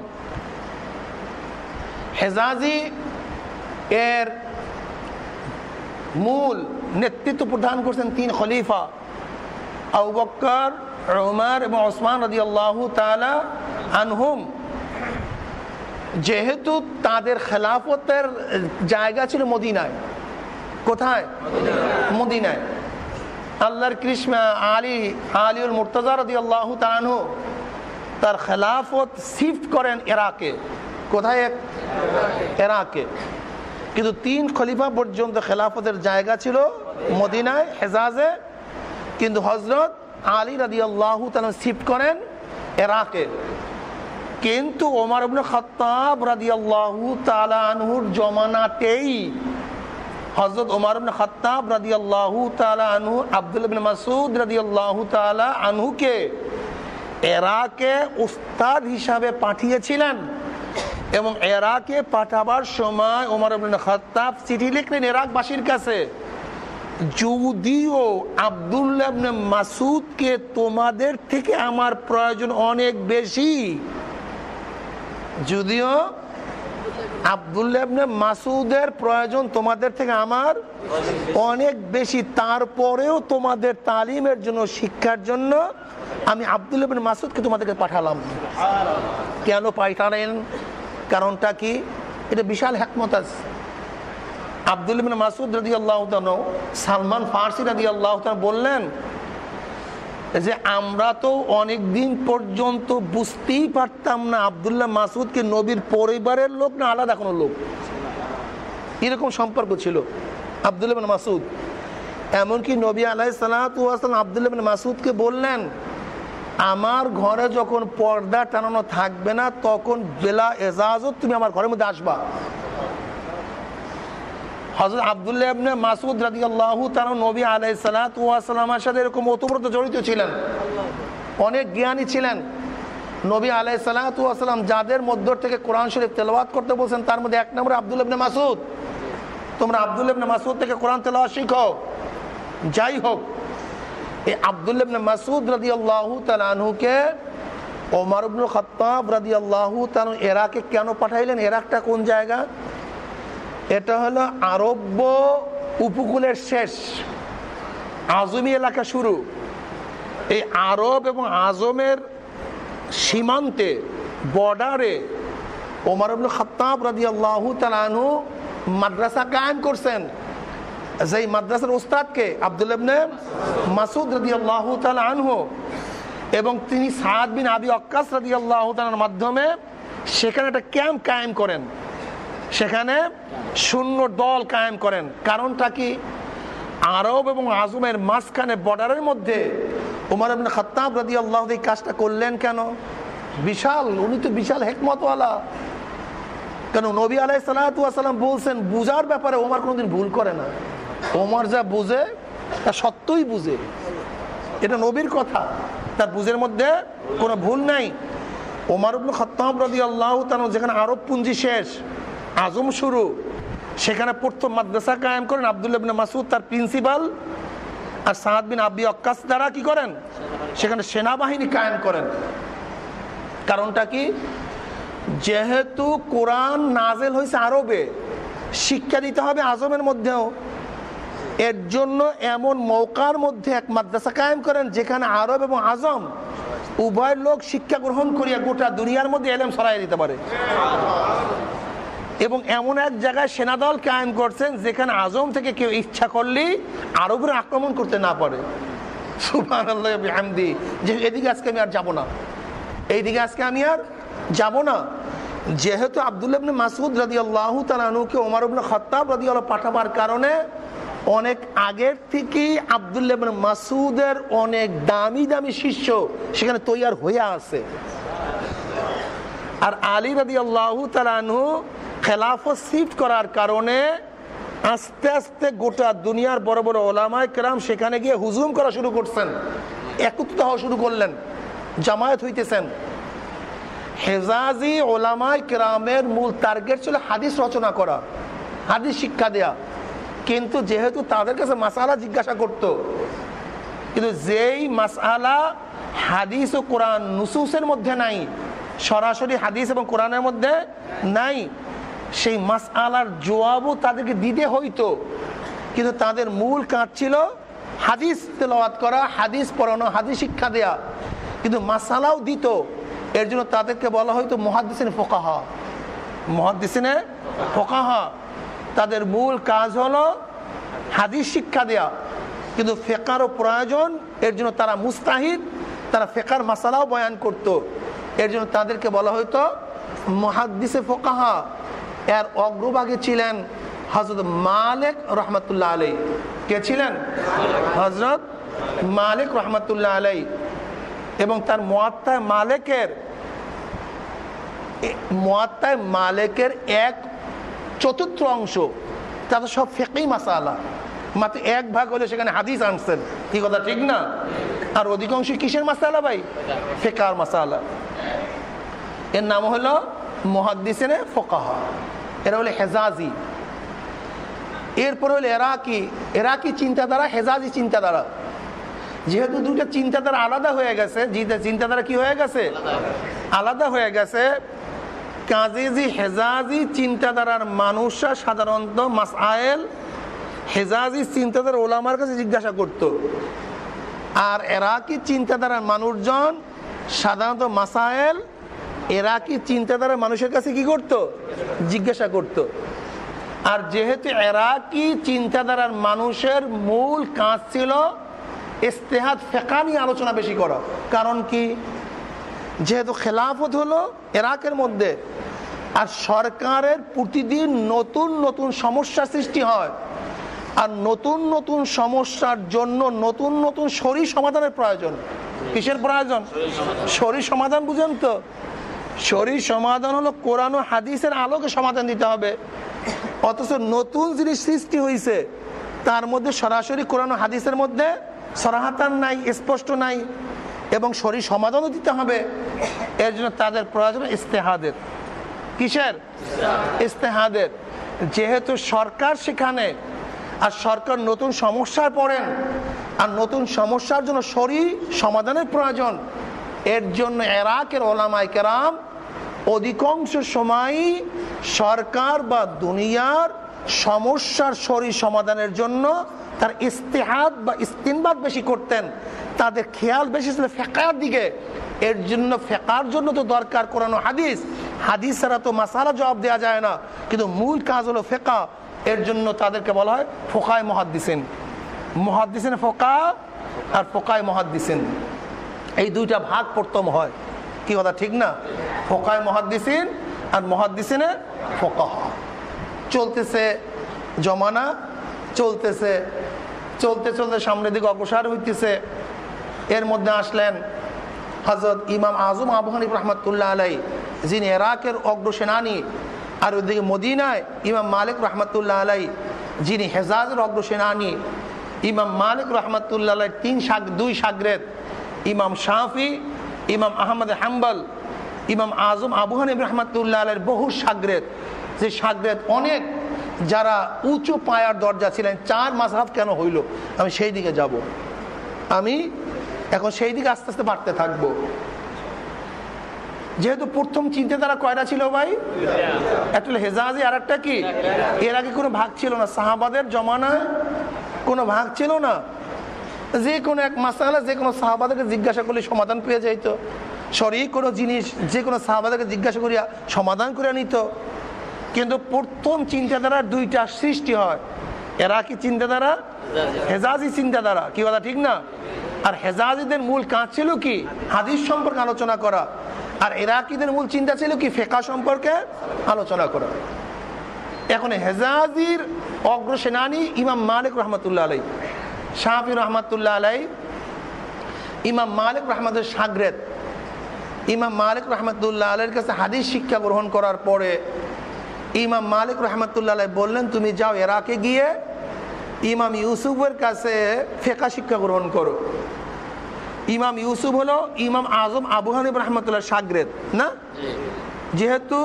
হেজাজি এর মূল নেতৃত্ব প্রদান করছেন তিন খলিফা, আবু বক্কর উমার এবং ওসমান রাজি আল্লাহ তালা আনহুম, যেহেতু তাদের খেলাফতের জায়গা ছিল মদিনায়। কোথায়? মদিনায়। আল্লাহর কৃষ্ণা আলী, আলিউল মুর্তজা রদি আল্লাহ তানহু তার খেলাফত শিফট করেন এরাকে কোথায়? এক এরাকে কিন্তু তিন খলিফা পর্যন্ত খেলাফতের জায়গা ছিল মদিনায়, হেজাজে, কিন্তু হজরত আলী রাদি আল্লাহ শিফট করেন এরাকে কিন্তু ওমর ইবনে খত্তাব রাদিয়াল্লাহু তাআলা আনহুর জমানাতেই হযরত ওমর ইবনে খত্তাব রাদিয়াল্লাহু তাআলা আনহু, আব্দুল ইবনে মাসউদ রাদিয়াল্লাহু তাআলা আনহুকে এরাকে উস্তাদ হিসাবে পাঠিয়েছিলেন এবং এরাকে পাঠাবার সময় ওমর ইবনে খত্তাব চিঠি লিখলেন এরাকবাসীর কাছে। যদিও আবদুল্লাহ মাসুদকে তোমাদের থেকে আমার প্রয়োজন অনেক বেশি। যদিও আবদুল্লাবনে মাসুদের প্রয়োজন তোমাদের থেকে আমার অনেক বেশি, তারপরেও তোমাদের তালিমের জন্য, শিক্ষার জন্য আমি আবদুল্লাবিন মাসুদকে তোমাদেরকে পাঠালাম। কেন পাঠালেন? কারণটা কি? এটা বিশাল হ্যাকমত আছে। আবদুল্লাবিন মাসুদ রাজি আল্লাহ সালমান ফার্সি রাজি আল্লাহ বললেন যে আমরা তো অনেক দিন পর্যন্ত বুঝতেই পারতাম না আবদুল্লাহ মাসুদকে নবীর পরিবারের লোক না আলাদা কোনো লোক। এরকম সম্পর্ক ছিল আবদুল্লাহ মাসুদ এমনকি নবী আলাই সালাম আবদুল্লাহ মাসুদকে বললেন, আমার ঘরে যখন পর্দা টানানো থাকবে না, তখন বেলা এজাজত তুমি আমার ঘরের মধ্যে আসবা। হজরত আবদুল্লাহ মাসুদ রাদিয়াল্লাহু তাআলা নবী আলাইহিস সালাতু ওয়াস সাথে এরকম ওতপ্রোত জড়িত ছিলেন। অনেক জ্ঞানী ছিলেন। নবী আলাইহিস সালাতু ওয়াস সালাম যাদের মধ্য থেকে কোরআন শরীফ তেলাওয়াত করতে বলছেন, তার মধ্যে এক নম্বরে আব্দুল ইবনে মাসুদ তোমরা আব্দুল ইবনে মাসুদ থেকে কোরআন তেলাওয়াত শিখো। যাই হোক, এই আব্দুল ইবনে মাসুদ রাদিয়াল্লাহু তাআলা আনহুকে, ওমর ইবনে খাত্তাব রাদিয়াল্লাহু তাআলা এরাকে কেন পাঠাইলেন? ইরাকটা কোন জায়গা? এটা হলো আরব্য উপকূলের শেষ। আজমি এলাকা শুরু। এই আরব এবং আজমের সীমান্তে, বর্ডারে ওমর আব্দুল খতাব রাজি আল্লাহ তালু মাদ্রাসা কায়েম করছেন। যেই মাদ্রাসার উস্তাদকে আবদুল্লাবনে মাসুদ রাজি আল্লাহ আনহু। এবং তিনি সাদ বিন আবি অক্কাস রাজি আল্লাহ মাধ্যমে সেখানে একটা ক্যাম্প কায়েম করেন। সেখানে শূন্য দল কায়েম করেন। কারণটা কি? আরব এবং আজমের মাঝখানে বর্ডারের মধ্যে উমর আবিন খত্তাব রাদি আল্লাহ এই কাজটা করলেন কেন? বিশাল, উনি তো বিশাল হেকমতওয়ালা। কেন? নবী আলাই সালাম বলছেন, বুঝার ব্যাপারে ওমার কোনোদিন ভুল করে না। ওমর যা বুঝে, তা সত্যই বুঝে। এটা নবীর কথা। তার বুঝের মধ্যে কোনো ভুল নাই। ওমর ইবনে খত্তাব রাদিয়াল্লাহু তাআলা যেখানে আরব পুঞ্জি শেষ আজম শুরু। সেখানে প্রথম মাদ্রাসা কায়েম করেন আবদুল্লাহ ইবনে মাসুদ তার প্রিন্সিপাল। আর সাহাদ বিন আবি অক্কাস দ্বারা কি করেন? সেখানে সেনাবাহিনী কায়েম করেন। কারণটা কি? যেহেতু কোরআন নাজেল হয়েছে আরবে, শিক্ষা দিতে হবে আজমের মধ্যেও। এর জন্য এমন মৌকার মধ্যে এক মাদ্রাসা কায়েম করেন, যেখানে আরব এবং আজম উভয় লোক শিক্ষা গ্রহণ করিয়া গোটা দুনিয়ার মধ্যে এলেম সরাই দিতে পারে। এবং এমন এক জায়গায় সেনাদল কায়েম করছেন যেখানে আজম থেকে কেউ ইচ্ছা করলেই আরবের আক্রমণ করতে না পারে। যে এদিকে আজকে আমি আর যাব না। এইদিকে আজকে আমি আর যাব না। যেহেতু আবদুল্লাবনে মাসুদ রাজি আল্লাহ তালুকে ওমর ইবনে খত্তাব রাজি আল্লাহ পাঠাবার কারণে অনেক আগের থেকেই আবদুল্লাহ মাসুদের অনেক দামি দামি শিষ্য সেখানে তৈয়ার হইয়া আছে। আর আলী রাজি আল্লাহ তালানহু খেলাফত শিফট করার কারণে আস্তে আস্তে গোটা দুনিয়ার বড় বড় ওলামায় কেরাম সেখানে গিয়ে হুজুম করা শুরু করছেন, একত্রিত হওয়া শুরু করলেন, জামায়াত হইতেছেন। হেজাজি ওলামাই কেরামের মূল টার্গেট ছিল হাদিস রচনা করা, হাদিস শিক্ষা দেয়া। কিন্তু যেহেতু তাদের কাছে মাসালা জিজ্ঞাসা করত, কিন্তু যেই মাসালা হাদিস ও কোরআন নুসুসের মধ্যে নাই, সরাসরি হাদিস এবং কোরআনের মধ্যে নাই সেই মাসালার জবাবও তাদেরকে দিতে হইতো। কিন্তু তাদের মূল কাজ ছিল হাদিস তেলাওয়াত করা, হাদিস পড়ানো, হাদিস শিক্ষা দেয়া। কিন্তু মাসালাও দিত। এর জন্য তাদেরকে বলা হয়তো মহাদিসিনে ফোকাহা। মহাদিসিনে ফোকাহা। তাদের মূল কাজ হলো হাদিস শিক্ষা দেয়া। কিন্তু ফেকারও প্রয়োজন, এর জন্য তারা মুস্তাহিদ, তারা ফেকার মাসালাও বয়ান করত। এর জন্য তাদেরকে বলা হয়তো মহাদিসে ফোকাহা। এর অগ্রভাগে ছিলেন হজরত মালিক রহমতুল্লাহ আলাই কে ছিলেন? হজরত মালিক রহমতুল্লাহ আলাই এবং তার মোয়াত্তায় মালিকের মোয়াত্তায় মালিকের এক চতুর্থ অংশ তাদের সব ফেকেই মাসালা। মাত্র এক ভাগ হলে সেখানে হাদিস আনছেন। কি কথা, ঠিক না? আর অধিকাংশ কিসের মাসালা ভাই? ফেকার মাসালা। এর নাম হলো মহাদ্দিসেনে ফোকাহা। এরা হলো হেজাজি। এরপর হলো এরাকি। এরাকি চিন্তাধারা, হেজাজি চিন্তাধারা। যেহেতু দুটো চিন্তাধারা আলাদা হয়ে গেছে চিন্তাধারা কি হয়ে গেছে? আলাদা হয়ে গেছে। কাজেজি, হেজাজি চিন্তাধারার মানুষরা সাধারণত মাস আয়েল হেজাজি চিন্তাধারা ওলামার কাছে জিজ্ঞাসা করত। আর এরাকি চিন্তাধারার মানুষজন সাধারণত মাসায়েল এরাকি চিন্তাধারার মানুষের কাছে কি করত? জিজ্ঞাসা করত। আর যেহেতু এরা কি চিন্তাধারার মানুষের মূল কাজ ছিল ইস্তেহাদ ফেকা নিয়ে আলোচনা বেশি করা। কারণ কি? যেহেতু খেলাফত হলো এরাকের মধ্যে, আর সরকারের প্রতিদিন নতুন নতুন সমস্যা সৃষ্টি হয়, আর নতুন নতুন সমস্যার জন্য নতুন নতুন শরীর সমাধানের প্রয়োজন। কিসের প্রয়োজন? শরীর সমাধান বুঝেন তো? শরীর সমাধান হলো কোরআন ও হাদিসের আলোকে সমাধান দিতে হবে। অথচ নতুন জিনিস সৃষ্টি হয়েছে তার মধ্যে সরাসরি কোরআন হাদিসের মধ্যে সরাহাতান নাই, স্পষ্ট নাই, এবং শরীর সমাধানও দিতে হবে। এর জন্য তাদের প্রয়োজন ইস্তেহাদের। কিসের? ইস্তেহাদের। যেহেতু সরকার সেখানে, আর সরকার নতুন সমস্যায় পড়েন, আর নতুন সমস্যার জন্য শরীর সমাধানের প্রয়োজন, এর জন্য এরাকের ওলামাই কেরাম অধিকাংশ সময়ই সরকার বা দুনিয়ার সমস্যার শরীর সমাধানের জন্য তার ইস্তেহাদ বা ইস্তিনবাদ বেশি করতেন। তাদের খেয়াল বেশি ছিল ফেকার দিকে। এর জন্য ফেকার জন্য তো দরকার কোরআন হাদিস। হাদিস ছাড়া তো মাসালা জবাব দেওয়া যায় না। কিন্তু মূল কাজ হলো ফেকা। এর জন্য তাদেরকে বলা হয় ফোকায় মহাদ্দিসেন। মহাদ্দিসেন ফোকা আর ফোকায় মহাদ্দিসেন। এই দুইটা ভাগ প্রথম হয়। কি কথা ঠিক না? ফোকায় মহাদ্দিসিন আর মহাদ্দিসিনে ফোকাহ। চলতেছে জমানা, চলতেছে, চলতে চলতে সামনের দিকে অগ্রসর হইতেছে। এর মধ্যে আসলেন হজরত ইমাম আজম আবু হানিফ রহমতুল্লাহ আলাই যিনি এরাকের অগ্রসেনানী, আর ওইদিকে মদিনায় ইমাম মালিক রহমতুল্লাহ আলাই যিনি হেজাজের অগ্রসেনানী, ইমাম মালিক রহমতুল্লাহ আলাই তিন সাগ দুই সাগরেদ ইমাম শাফি ইমাম আহমদ হাম্বল, ইমাম আজম আবু হানিফ রহমতুল্লাহ বহু সাগরেদ, যে সাগরেদ অনেক, যারা উঁচু পায়ার দরজা ছিলেন, চার মাসাহাব কেন হইল? আমি সেই দিকে যাব। আমি এখন সেই দিকে আস্তে আস্তে বাড়তে থাকব। যেহেতু প্রথম চিন্তাধারা কয়টা ছিল ভাই? একটা হেজাজি আর একটা কি? এর আগে কোনো ভাগ ছিল না। সাহাবাদের জমানায় কোনো ভাগ ছিল না? যে কোনো এক মাসালা যে কোনো সাহাবাদাকে জিজ্ঞাসা করলে সমাধান পেয়ে যাইত। সরি কোনো জিনিস যে কোনো সাহাবাদাকে জিজ্ঞাসা করিয়া সমাধান করে নিত। কিন্তু প্রথম চিন্তাধারার দুইটা সৃষ্টি হয়। এরা কি চিন্তাধারা? হেজাজি চিন্তাধারা। কি কথা, ঠিক না? আর হেজাজিদের মূল কাজ ছিল কি? হাদিস সম্পর্কে আলোচনা করা। আর এরাকিদের মূল চিন্তা ছিল কি? ফেকা সম্পর্কে আলোচনা করা। এখন হেজাজির অগ্রসেনানী ইমাম মালিক রহমতুল্লাহ আলাই শাহি রহমতুল্লাহ আলাই ইমাম মালিক রহমতের সাগরেদ, ইমাম মালিক রহমতুল্লাহ আলের কাছে হাদিস শিক্ষা গ্রহণ করার পরে ইমাম মালিক রহমতুল্লাহ আলাই বললেন, তুমি যাও এরাকে গিয়ে ইমাম ইউসুফের কাছে ফেকা শিক্ষা গ্রহণ করো। ইমাম ইউসুফ হলো ইমাম আজম আবু হানিফ রহমতুল্লাহ সাগরেদ, না? যেহেতু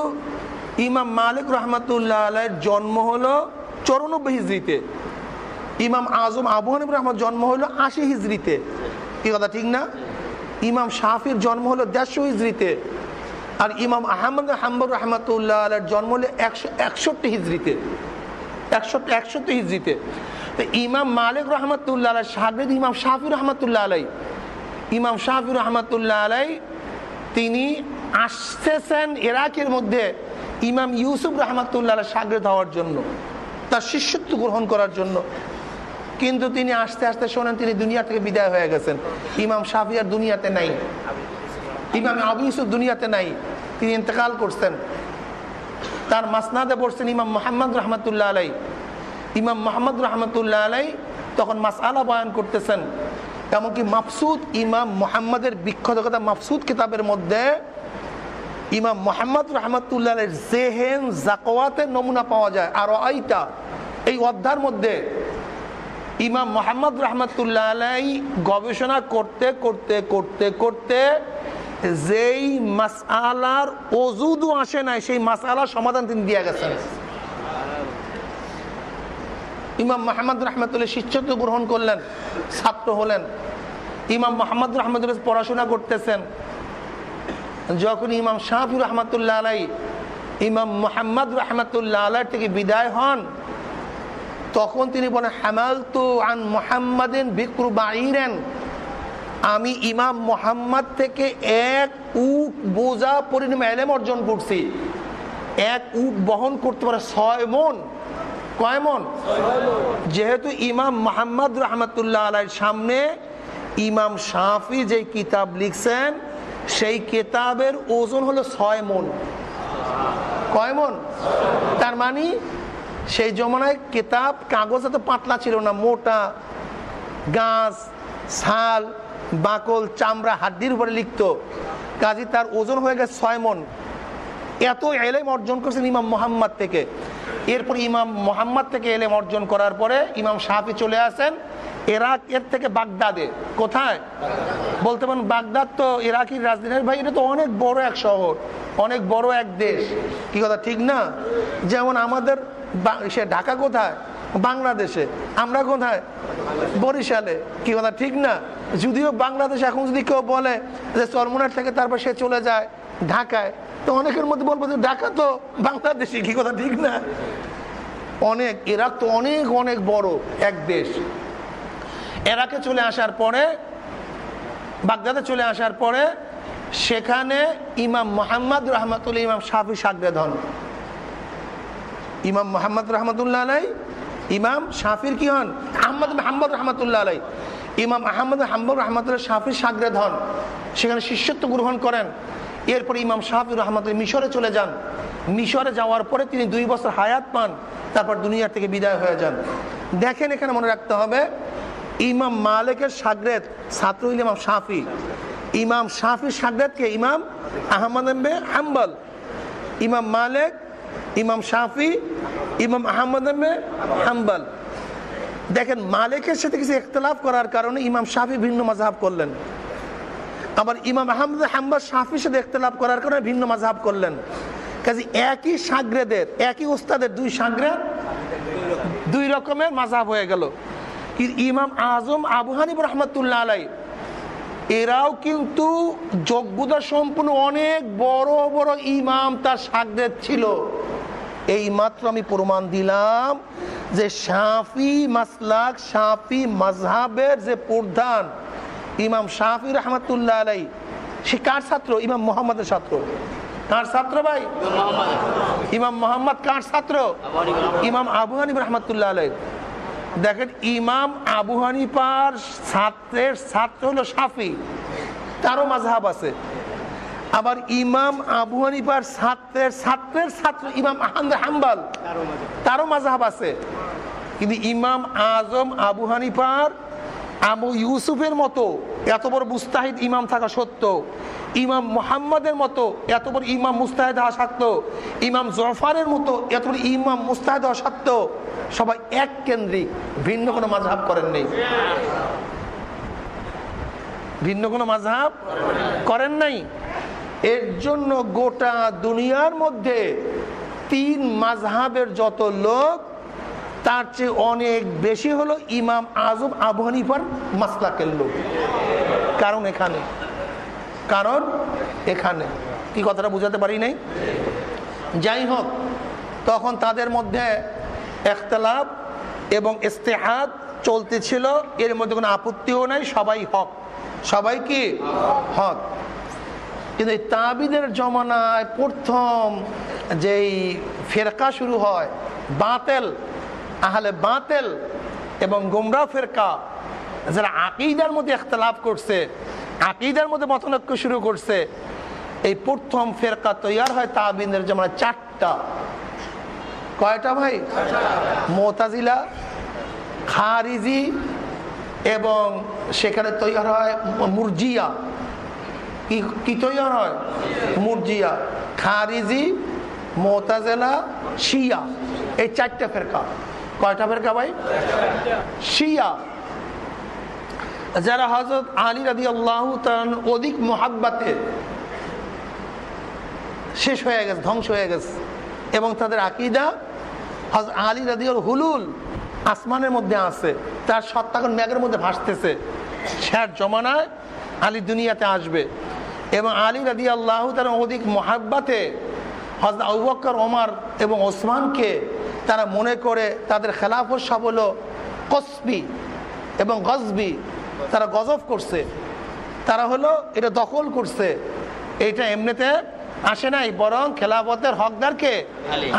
ইমাম মালিক রহমতুল্লাহ আলাইয়ের জন্ম হলো চৌরানব্বই হিজড়িতে ইমাম আজম আবু হানিফ রহমত জন্ম হলো আশি হিজড়িতে। কি কথা, ঠিক না? ইমাম শাফির জন্ম হলো দেড়শো হিজড়িতে। আর ইমাম আহমদ হাম্বর রহমতুল্লাহ আলার জন্ম হলো একশো একষট্টি হিজড়িতে। একষট্টি একষট্টি হিজড়িতে। তো ইমাম মালিক রহমতুল্লাহ আলাই সাগরেদ ইমাম শাফি রহমতুল্লাহ আলাই ইমাম শাফি রহমতুল্লাহ আলাই তিনি আসতেছেন ইরাকের মধ্যে ইমাম ইউসুফ রহমতুল্লাহ আলাই সাগরেদ হওয়ার জন্য, তার শিষ্যত্ব গ্রহণ করার জন্য। কিন্তু তিনি আস্তে আস্তে শোনেন, তিনি দুনিয়া থেকে বিদায় হয়ে গেছেন। ইমাম শাফি আর দুনিয়াতে নাই। ইমাম আবু ইউসুফ দুনিয়াতে নাই। তিনি ইন্তেকাল করছেন। তার মাসনাদে পড়ছেন ইমাম মোহাম্মদ রহমতুল্লাহ আলাই ইমাম মোহাম্মদ রহমতুল্লাহ আলাই তখন মাসআলা বয়ান করতেছেন। এমনকি মাফসুদ ইমাম মোহাম্মদের বিখ্যাত কথা মাফসুদ কিতাবের মধ্যে ইমাম মোহাম্মদ রহমতুল্লাহ জেহেন জাকওয়াতের নমুনা পাওয়া যায়। আর আইটা এই অধ্যার মধ্যে ইমাম মোহাম্মদ রহমতুল্লাহ আলাই গবেষণা করতে করতে করতে করতে যেই মাসআলার অজুদও আসে নাই, সেই মাসআলার সমাধান তিনি দিয়ে গেছেন। ইমাম মোহাম্মদ রহমতুল্লাহ শিষ্যত্ব গ্রহণ করলেন, ছাত্র হলেন। ইমাম মোহাম্মদ রহমতুল্লাহ পড়াশোনা করতেছেন। যখন ইমাম শাহি রহমতুল্লাহ আলাই ইমাম মোহাম্মদ রহমতুল্লাহ আলাই থেকে বিদায় হন তখন তিনি বলেন হামাল তো আন মোহাম্মদিন বিক্রু বাইরেন আমি ইমাম মোহাম্মদ থেকে এক উট বোঝা পরিণাম এলেম অর্জন করছি। এক উট বহন করতে পারে ছয় মন। কয় মন? যেহেতু ইমাম মোহাম্মদ রহমতুল্লাহ আলাইর সামনে ইমাম শাফি যে কিতাব লিখছেন, সেই কিতাবের ওজন হলো ছয় মন। কয় মন? তার মানে সেই জমানায় কেতাব, কাগজ এত পাতলা ছিল না, মোটা, গাছ ছাল বাকল, চামড়া, হাড্ডির উপরে লিখত। কাজী তার ওজন হয়ে গেছে ছয় মন। এত এলেম অর্জন করছেন ইমাম মোহাম্মদ থেকে। এরপর ইমাম মোহাম্মদ থেকে এলেম অর্জন করার পরে ইমাম শাহি চলে আসেন এরাক এর থেকে বাগদাদে। কোথায়? বলতে পারেন বাগদাদ তো ইরাকির রাজধানী। ভাই, এটা তো অনেক বড় এক শহর, অনেক বড় এক দেশ। কি কথা, ঠিক না? যেমন আমাদের সে ঢাকা কোথায়? বাংলাদেশে। আমরা কোথায়? বরিশালে। কি কথা? ঠিক না? যদিও বাংলাদেশ এখন যদি কেউ বলে যে চরমুনার থেকে তারপর সে চলে যায় ঢাকায়, তো অনেকের মধ্যে বলব যে ঢাকা তো বাংলাদেশে, কি কথা? ঠিক না? অনেক ইরাক তো অনেক অনেক বড় এক দেশ। এরাকে চলে আসার পরে, বাগদাদে চলে আসার পরে, সেখানে ইমাম মোহাম্মদ রহমতুল্লাহ ইমাম শাফি সাগরেদ হন ইমাম মোহাম্মদ রহমতুল্লাহ আলাই ইমাম শাফির কি হন? আহমদ মাহমদ রহমতুল্লাহ আলাই ইমাম আহমদ হাম্বর রহমতুল্লাহ শাফির সাগরেদ হন। সেখানে শিষ্যত্ব গ্রহণ করেন। এরপর ইমাম শাহির রহমত মিশরে চলে যান। মিশরে যাওয়ার পরে তিনি দুই বছর হায়াত পান। তারপর দুনিয়া থেকে বিদায় হয়ে যান। দেখেন এখানে মনে রাখতে হবে, ইমাম মালিকের সাগরেদ ছাত্র ইমাম শাফি। ইমাম শাফির সাগরেদকে ইমাম আহমদ হাম্বল। ইমাম মালিক ইমাম শাফি, ইমাম আহমদ হাম্বল। দেখেন, মালিকের সাথে কিছু ইখতলাফ করার কারণে ইমাম শাফি ভিন্ন মজাব করলেন। আবার ইমাম আহমদ হাম্বার শাফির সাথে ইখতলাফ করার কারণে ভিন্ন মজাব করলেন। কাজে একই সাগরেদের, একই ওস্তাদের দুই সাগরেদ দুই রকমের মাজাব হয়ে গেল। ইমাম আজম আবু হানিব রহমতুল্লাহ আলাই এরাও কিন্তু যোগ্যতা সম্পূর্ণ অনেক বড় বড় ইমাম তার সাগরেদ ছিল। এই মাত্র আমি প্রমাণ দিলাম যে শাফি মাসলাক শাফি মাজহাবের যে প্রধান ইমাম শাফি রহমতুল্লাহ আলাই সে কার ছাত্র? ইমাম মোহাম্মদের ছাত্র। কার ছাত্র ভাই? ইমাম মোহাম্মদ। কার ছাত্র? ইমাম আবু হানিফ রহমতুল্লাহ আলাই দেখেন ইমাম আবু হানিফার ছাত্রের ছাত্র হলো সাফি তারও মাঝহাব আছে। আবার ইমাম আবু হানিফার ছাত্রের ছাত্রের ছাত্র ইমাম আহমদ হাম্বাল। তারও মাঝহাব আছে। কিন্তু ইমাম আজম আবু হানিফার আবু ইউসুফের মতো এত বড় মুস্তাহিদ ইমাম থাকা সত্য ইমাম মোহাম্মদের মতো এত বড় ইমাম মুস্তাহিদ হওয়া সত্ত্বেও, ইমাম জফারের মতো এত বড় ইমাম মুস্তাহিদ হওয়া সত্ত্বেও সবাই এক কেন্দ্রিক ভিন্ন কোনো মাঝহাব করেননি। ভিন্ন কোনো মাঝহাব করেন নাই। এর জন্য গোটা দুনিয়ার মধ্যে তিন মাঝহাবের যত লোক তার চেয়ে অনেক বেশি হলো ইমাম আজম আবু হানিফার মাসলাকের লোক। কারণ এখানে। কারণ এখানে। কি কথাটা বুঝাতে পারি নাই? যাই হোক তখন তাদের মধ্যে একতলাপ এবং ইস্তেহাদ চলতেছিল। এর মধ্যে কোনো আপত্তিও নাই, সবাই হক। সবাই কি? হক। কিন্তু এই তাবিদের জমানায় প্রথম যেই ফেরকা শুরু হয়, বাতেল আহলে বাতেল এবং গোমরা ফেরকা যারা আকিদার মধ্যে একতলাফ করছে, আকিদার মধ্যে মতনৈক্য শুরু করছে, এই প্রথম ফেরকা তৈয়ার হয় তাবিনের জমানায় চারটা। কয়টা ভাই? মোতাজিলা, খারিজি এবং সেখানে তৈয়ার হয় মুরজিয়া। কি কি তৈয়ার হয়? মুরজিয়া, খারিজি, মোতাজেলা, শিয়া। এই চারটা ফেরকা। কয়টা ফেরকা ভাই? শিয়া। যারা হজরত আলী রাজি আল্লাহ অধিক মোহাব্বাতে শেষ হয়ে গেছে, ধ্বংস হয়ে গেছে, এবং তাদের আকিদা হজ আলী রাদিউল হুলুল আসমানের মধ্যে আছে, তার সত্তা এখন ম্যাগের মধ্যে ভাসতেছে। শেয়ার জমানায় আলী দুনিয়াতে আসবে, এবং আলী রাদি আল্লাহ তার অধিক মহাব্বাতে হজরত আবুবকর ওমর এবং ওসমানকে তারা মনে করে তাদের খেলাফত সব হলো কসবি এবং গজবি তারা গজব করছে। তারা হলো এটা দখল করছে। এটা এমনিতে আসে নাই বরং খেলাফতের হকদারকে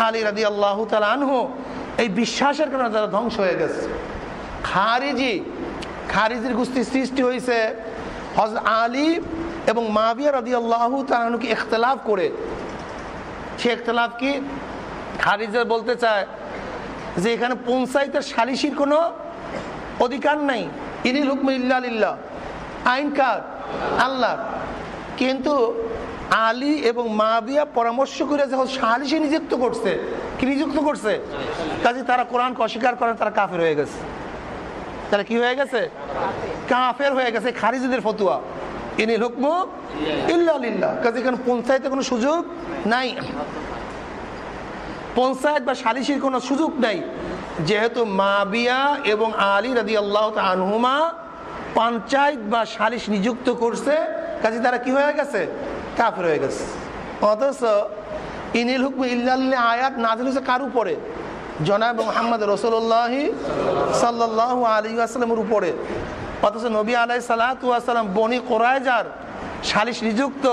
আলী। রাদি আল্লাহ আনহু এই বিশ্বাসের কারণে তারা ধ্বংস হয়ে গেছে। খারিজি খারিজির গোষ্ঠী সৃষ্টি হয়েছে। হজরত আলী এবং মাবিয়া রাদি আল্লাহ তালাহকে ইখতলাফ করে সে ইখতলাফ কি? খারিজের বলতে চায় যে এখানে পঞ্চায়েতের সালিশির কোনো অধিকার নাই। ইনিল হুকম ইল্লা আইন কার? আল্লাহ কিন্তু আলী এবং মাবিয়া পরামর্শ করে যখন সালিশে নিযুক্ত করছে, কি নিযুক্ত করছে? কাজে তারা কোরআনকে অস্বীকার করেন তারা কাফের হয়ে গেছে। তারা কি হয়ে গেছে? কাফের হয়ে গেছে খারিজিদের ফতুয়া। ইনিল হুকম ইল্লা কাজে এখানে পঞ্চায়েতে কোনো সুযোগ নাই। পঞ্চায়েত বা সালিশির কোনো সুযোগ নাই। যেহেতু মাবিয়া এবং আলী রাদি আল্লাহ আনহুমা পঞ্চায়েত বা সালিশ নিযুক্ত করছে, কাজে তারা কি হয়ে গেছে? কাফের হয়ে গেছে। অথচ ইনিল হুকম ইল্লাল্লাহ আয়াত নাজিল হয়েছে কার উপরে? জনাব মোহাম্মদ রসুল্লাহি সাল্লাহ আলী আসলামের উপরে। অথচ নবী আলাই সালাতাম বনি কোরআজার সালিশ নিযুক্ত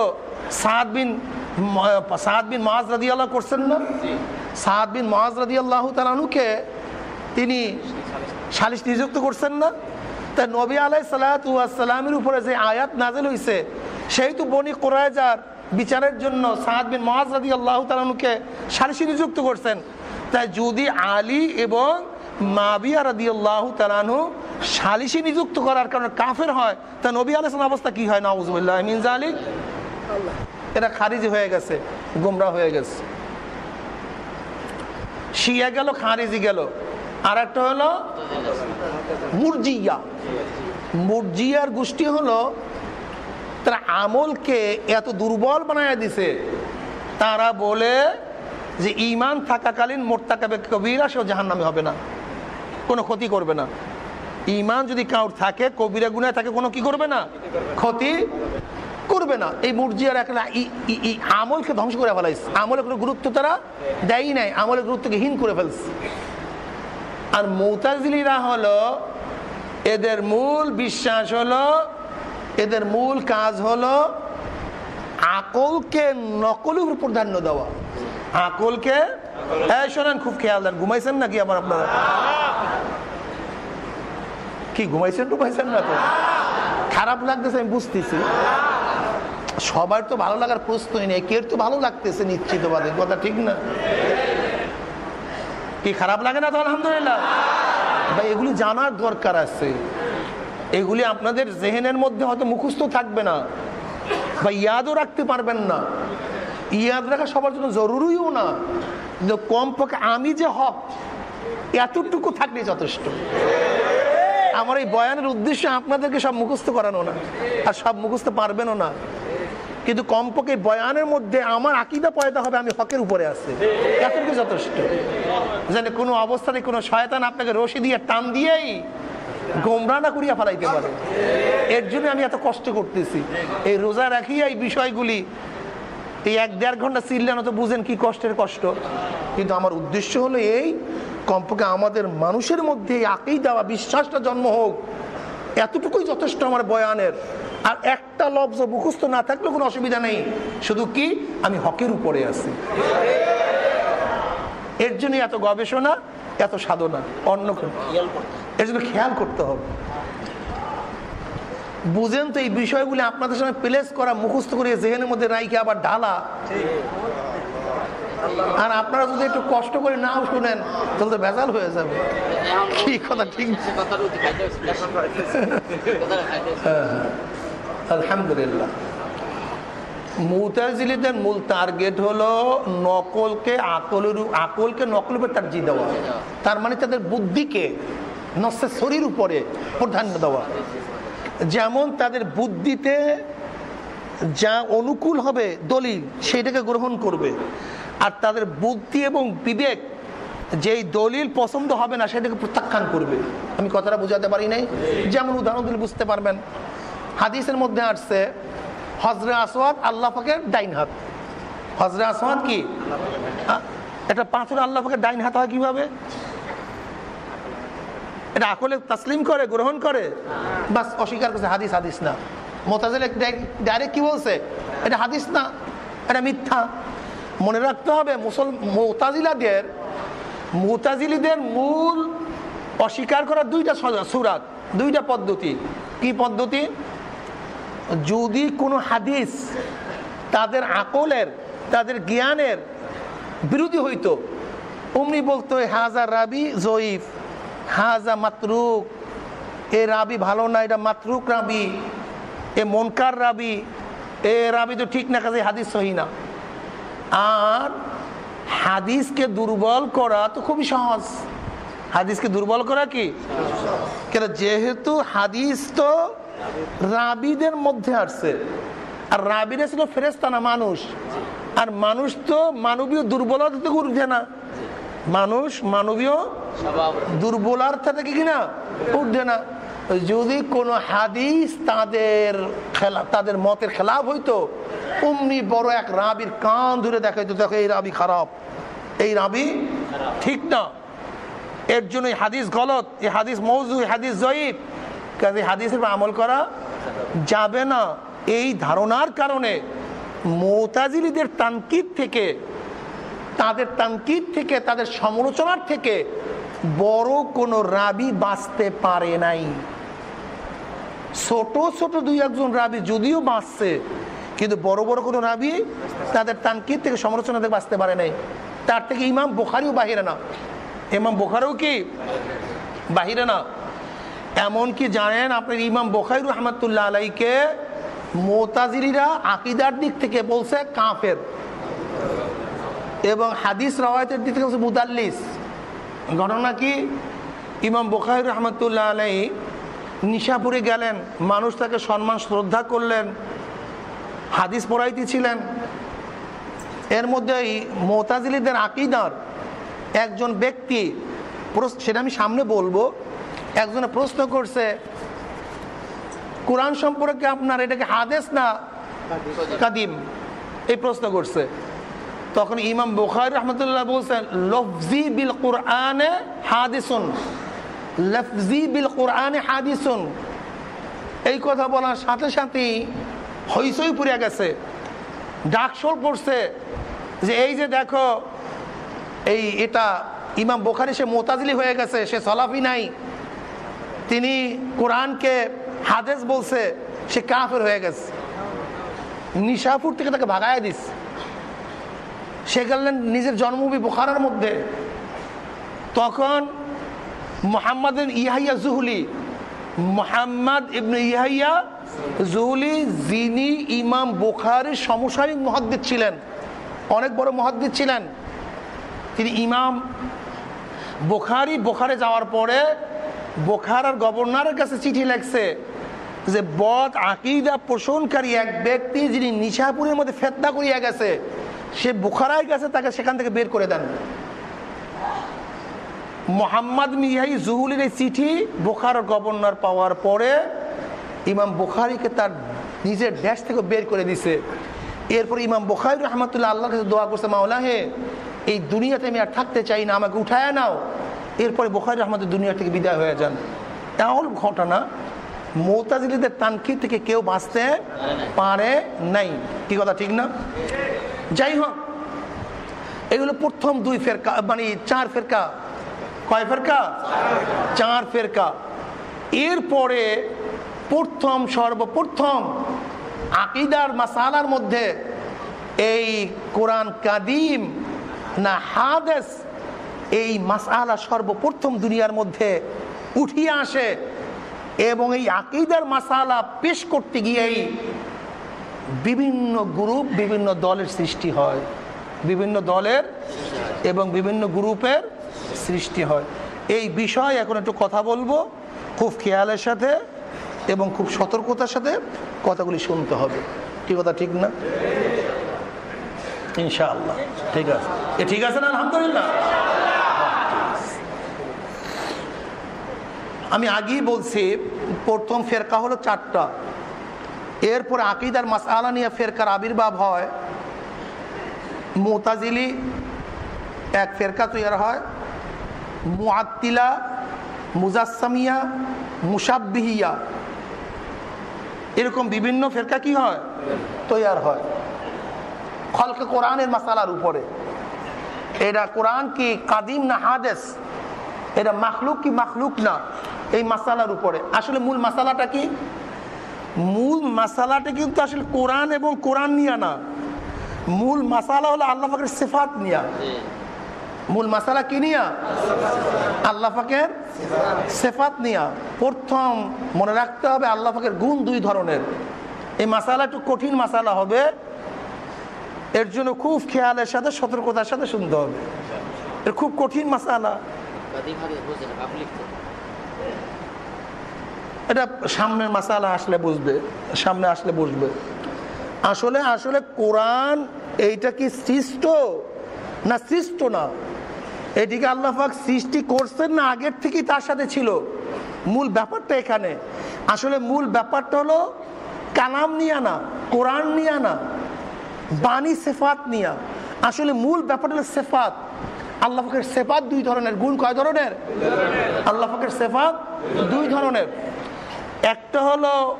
সাদ বিন সাদ বিন মাজ রাদি আল্লাহ করছেন না? সাদ বিন মাজ রাদি আল্লাহ তালানুকে তিনি সালিশ নিযুক্ত করছেন না? তা নবী আলাই সালাতামের উপরে যে আয়াত নাজেল হয়েছে সেই তো বনি কোরআজার বিচারের জন্য সাদ বিন মাজ রাদি আল্লাহ তালানুকে সালিশি নিযুক্ত করছেন। তাই যদি আলী এবং মাবিয়া রাদি আল্লাহ নিযুক্ত করার কারণে কাফের হয়, তা নবী অবস্থা কি হয়? এরা খারিজি হয়ে গেছে, গুমরা হয়ে গেছে। শিয়া গেল, খারিজি গেল। আর একটা হলো মুরজিয়া। মুরজিয়ার গোষ্ঠী হলো, তারা আমলকে এত দুর্বল বানায় দিছে, তারা বলে যে ইমান থাকাকালীন মোর্তাকাবে কবিরা সেও জাহান্নামে হবে না। কোনো ক্ষতি করবে না। ইমান যদি কাউর থাকে, কবিরা গুনায় থাকে, কোনো কি করবে না? ক্ষতি করবে না। এই মুরজিয়ার একটা আমলকে ধ্বংস করে ফেলাইছে। আমলের কোনো গুরুত্ব তারা দেয়ই নাই। আমলের গুরুত্বকে হীন করে ফেলছে। আর মৌতাজিলিরা হলো, এদের মূল বিশ্বাস হলো, এদের মূল কাজ হলো, আকলকে নকলের প্রাধান্য দেওয়া। আকলকে হ্যাঁ শোনেন, খুব খেয়াল দেন, ঘুমাইছেন নাকি আমার আপনারা? কি, ঘুমাইছেন টুমাইছেন না তো? খারাপ লাগতেছে, আমি বুঝতেছি। সবার তো ভালো লাগার প্রশ্নই নেই কেউ তো ভালো লাগতেছে নিশ্চিতবাদে কথা ঠিক না? কি, খারাপ লাগে না তো, আলহামদুলিল্লাহ? ভাই, এগুলি জানার দরকার আছে। এগুলি আপনাদের জেহেনের মধ্যে হয়তো মুখস্থ থাকবে না। বা ইয়াদও রাখতে পারবেন না। ইয়াদ রাখা সবার জন্য জরুরিও না। কিন্তু কমপক্ষে আমি যে হক, এতটুকু থাকলে যথেষ্ট। আমার এই বয়ানের উদ্দেশ্য আপনাদেরকে সব মুখস্থ করানো না, আর সব মুখস্থ পারবেনও না। কিন্তু কমপক্ষে বয়ানের মধ্যে আমার আকিদা পয়দা হবে, আমি হকের উপরে আসছে এতটুকু যথেষ্ট। যেন কোনো অবস্থাতে কোনো শয়তান আপনাকে রশি দিয়ে টান দিয়েই গোমরা না করিয়া ফেলাইতে পারে। এর জন্য আমি এত কষ্ট করতেছি। এই রোজা রাখিয়া এই বিষয়গুলি এই এক দেড় ঘণ্টা চিল্লানো তো বুঝেন কি কষ্টের কষ্ট। কিন্তু আমার উদ্দেশ্য হলো এই কমপক্ষে আমাদের মানুষের মধ্যে এই আকেই দেওয়া বিশ্বাসটা জন্ম হোক। এতটুকুই যথেষ্ট আমার বয়ানের। আর একটা লব্জ মুখস্থ না থাকলে কোনো অসুবিধা নেই। শুধু কি আমি হকের উপরে আছি। এর জন্য এত গবেষণা এত সাধনা। অন্য এর জন্য খেয়াল করতে হবে। বুঝেন তো এই বিষয়গুলি আপনাদের সামনে প্লেস করা, মুখস্থ করে জেহেনের মধ্যে রাইকে আবার ঢালা। আর আপনারা যদি একটু কষ্ট করে নাও শুনেন, তাহলে তো ভেজাল হয়ে যাবে। কি কথা, ঠিক? আলহামদুলিল্লাহ। মুতাজিলিদের মূল টার্গেট হলো নকলকে আকলের আকলকে নকলের উপর তার্জি দেওয়া। তার মানে তাদের বুদ্ধিকে নসের শরীর উপরে প্রাধান্য দেওয়া। যেমন তাদের বুদ্ধিতে যা অনুকূল হবে, দলিল, সেইটাকে গ্রহণ করবে। আর তাদের বুদ্ধি এবং বিবেক যেই দলিল পছন্দ হবে না, সেটাকে প্রত্যাখ্যান করবে। আমি কথাটা বোঝাতে পারি নাই? যেমন উদাহরণ দিলে বুঝতে পারবেন। হাদিসের মধ্যে আসছে হজরে আসওয়াদ আল্লাহ পাকের ডাইন হাত। হজরে আসওয়াদ কি? এটা পাথর আল্লাহ পাকের ডাইন হাত হয় কীভাবে? এটা আকলে তাসলিম করে, গ্রহণ করে। বাস অস্বীকার করছে, হাদিস হাদিস না। মোতাজিল ডাইরেক্ট কি বলছে? এটা হাদিস না, এটা মিথ্যা। মনে রাখতে হবে, মুসল মোতাজিলাদের মোতাজিলিদের মূল অস্বীকার করার দুইটা সজা- সুরাত, দুইটা পদ্ধতি। কি পদ্ধতি? যদি কোনো হাদিস তাদের আকলের, তাদের জ্ঞানের বিরোধী হইতো, অমনি বলতো হাজা রাবি জয়ীফ। হাজা মাতরুক। এ রাবি ভালো না, এটা মাতরুক রাবি। এ মনকার রাবি। এ রাবি তো ঠিক না, কাজে হাদিস সহি না। আর হাদিসকে দুর্বল করা তো খুবই সহজ। হাদিসকে দুর্বল করা কি? কেন যেহেতু হাদিস তো রাবিদের মধ্যে আসছে। আর রাবিরা ছিল ফেরেস্তানা মানুষ। আর মানুষ তো মানবীয় দুর্বলতা থেকে উঠছে না। মানুষ মানবীয় দুর্বলার্থা থেকে কিনা? উঠবে না। যদি কোনো হাদিস তাদের খেলা তাদের মতের খেলাফ হইতো অমনি বড় এক রাবির কান ধরে দেখাইতো, দেখো এই রাবি খারাপ, এই রাবি ঠিক না। এর জন্য এই হাদিস গলত, এই হাদিস মৌজু হাদিস জয়ীব কাজে হাদিসের আমল করা যাবে না। এই ধারণার কারণে মোতাজিলিদের তানকিদ থেকে তাদের তানকিদ থেকে, তাদের সমালোচনার থেকে বড় কোনো রাবি বাঁচতে পারে নাই। ছোট ছোট দুই একজন রাবি যদিও বাঁচছে, কিন্তু বড় বড় কোনো রাবি তাদের তানকিদ থেকে, সমালোচনা থেকে বাঁচতে পারে নাই। তার থেকে ইমাম বোখারিও বাহিরে না। ইমাম বোখারও কি বাহিরে না? এমন কি জানেন আপনার ইমাম বোখারি রহমতুল্লাহ আলাইকে মোতাজিরা আকিদার দিক থেকে বলছে কাফের। এবং হাদিস রাওয়ায়তের দিক থেকে মুদাল্লিস। ঘটনা কি? ইমাম বোখারি রহমতুল্লাহ আলাই নিশাপুরে গেলেন, মানুষ তাকে সম্মান, শ্রদ্ধা করলেন, হাদিস পড়াইতে ছিলেন। এর মধ্যেই মোতাজিলিদের আকিদার একজন ব্যক্তি সেটা আমি সামনে বলব, একজনে প্রশ্ন করছে, কোরআন সম্পর্কে আপনার এটাকে হাদেস না কাদিম? এই প্রশ্ন করছে। তখন ইমাম বুখারি রহমতুল্লাহ বলছেন, লফজি বিল কোরআনে হাদিসুন। লফজি বিল কোরআনে হাদিসুন। এই কথা বলার সাথে সাথেই হইসই পুড়ে গেছে। ডাকসল পড়ছে যে, এই যে দেখো, এই এটা ইমাম বোখারি সে মোতাজিলি হয়ে গেছে, সে সলাফি নাই। তিনি কোরআনকে হাদেস বলছে, সে কাফের হয়ে গেছে। নিশাপুর থেকে তাকে ভাগায় দিস সে গেলেন নিজের জন্মভূমি বোখারার মধ্যে। তখন মোহাম্মদ ইহাইয়া জুহলি, মোহাম্মদ ইবনে ইহাইয়া জুহলি যিনি ইমাম বোখারের সমসারিক মহাদ্দিদ ছিলেন, অনেক বড় মহাদ্দিদ ছিলেন। তিনি ইমাম বোখারি, বোখারে যাওয়ার পরে বোখারার গভর্নরের কাছে চিঠি লেখছে যে, বদ আকিদা পোষণকারী এক ব্যক্তি যিনি নিশাপুরের মধ্যে ফেতনা করিয়া গেছে সে বুখারায় গেছে, তাকে সেখান থেকে বের করে দেন। মোহাম্মদ মিয়াই জুহুলির এই চিঠি বোখার গভর্নর পাওয়ার পরে ইমাম বুখারিকে তার নিজের দেশ থেকে বের করে দিছে। এরপর ইমাম বুখারি রহমতুল্লাহ আল্লাহর কাছে দোয়া করছে মাওলা হে এই দুনিয়াতে আমি আর থাকতে চাই না, আমাকে উঠায় নাও। এরপরে বুখারি রহমতের দুনিয়া থেকে বিদায় হয়ে যান। এমন ঘটনা মোতাজিলিদের তানকির থেকে কেউ বাঁচতে পারে নাই। কি কথা, ঠিক না? যাই হোক এগুলো প্রথম দুই ফেরকা মানে চার ফেরকা। কয় ফেরকা? চার ফেরকা। এরপরে প্রথম সর্বপ্রথম আকিদার মাসালার মধ্যে এই কোরআন কাদিম না হাদেস এই মাসালা সর্বপ্রথম দুনিয়ার মধ্যে উঠিয়ে আসে এবং এই আকিদার মাসালা পেশ করতে গিয়েই বিভিন্ন গ্রুপ, বিভিন্ন দলের সৃষ্টি হয়। বিভিন্ন দলের এবং বিভিন্ন গ্রুপের সৃষ্টি হয়। এই বিষয়ে এখন একটু কথা বলব, খুব খেয়ালের সাথে এবং খুব সতর্কতার সাথে কথাগুলি শুনতে হবে। কি কথা, ঠিক না? ইনশাআল্লাহ, ঠিক আছে। এ ঠিক আছে না? আলহামদুলিল্লাহ। আমি আগেই বলছি, প্রথম ফেরকা হলো চারটা। এরপর আকিদার মাসালা নিয়ে ফেরকার আবির্ভাব হয়। মোতাজিলি, এক ফেরকা তৈরি হয়। মুআত্তিলা, মুজাসসামিয়া মুসাব্বিহিয়া এরকম বিভিন্ন ফেরকা কি হয়? তৈয়ার হয়। খলকে কোরআনের মাসালার উপরে। এটা কোরআন কি কাদিম না হাদেস? এটা মাখলুক কি মাখলুক না? এই মাসালার উপরে। আসলে মূল মাসালাটা কি? মূল মাসালাটা কিন্তু আসলে কোরআন এবং কোরআন নিয়ে না। মূল মাসালা হলো আল্লাহ পাকের সেফাত নিয়া। মূল মাসালা কি নিয়া? আল্লাহ পাকের সেফাত নিয়া। প্রথম মনে রাখতে হবে আল্লাহ পাকের গুণ দুই ধরনের। এই মাসালা একটু কঠিন মাসালা হবে। এর জন্য খুব খেয়ালের সাথে, সতর্কতার সাথে শুনতে হবে। এর খুব কঠিন মাসালা। এটা সামনের মাসালা আসলে বুঝবে, সামনে আসলে বুঝবে। আসলে আসলে কোরআন এইটা কি সৃষ্ট না সৃষ্ট না? এটিকে আল্লাহাক সৃষ্টি করছেন না, আগের থেকেই তার সাথে ছিল। মূল ব্যাপারটা এখানে। আসলে মূল ব্যাপারটা হলো কালাম নিয়া না, কোরআন নিয়া না, বাণী সেফাত নিয়া। আসলে মূল ব্যাপারটা হলো সেফাত। আল্লাহ পাকের সেফাত দুই ধরনের। গুণ কয় ধরনের? আল্লাহ পাকের সেফাত দুই ধরনের। একটা হলো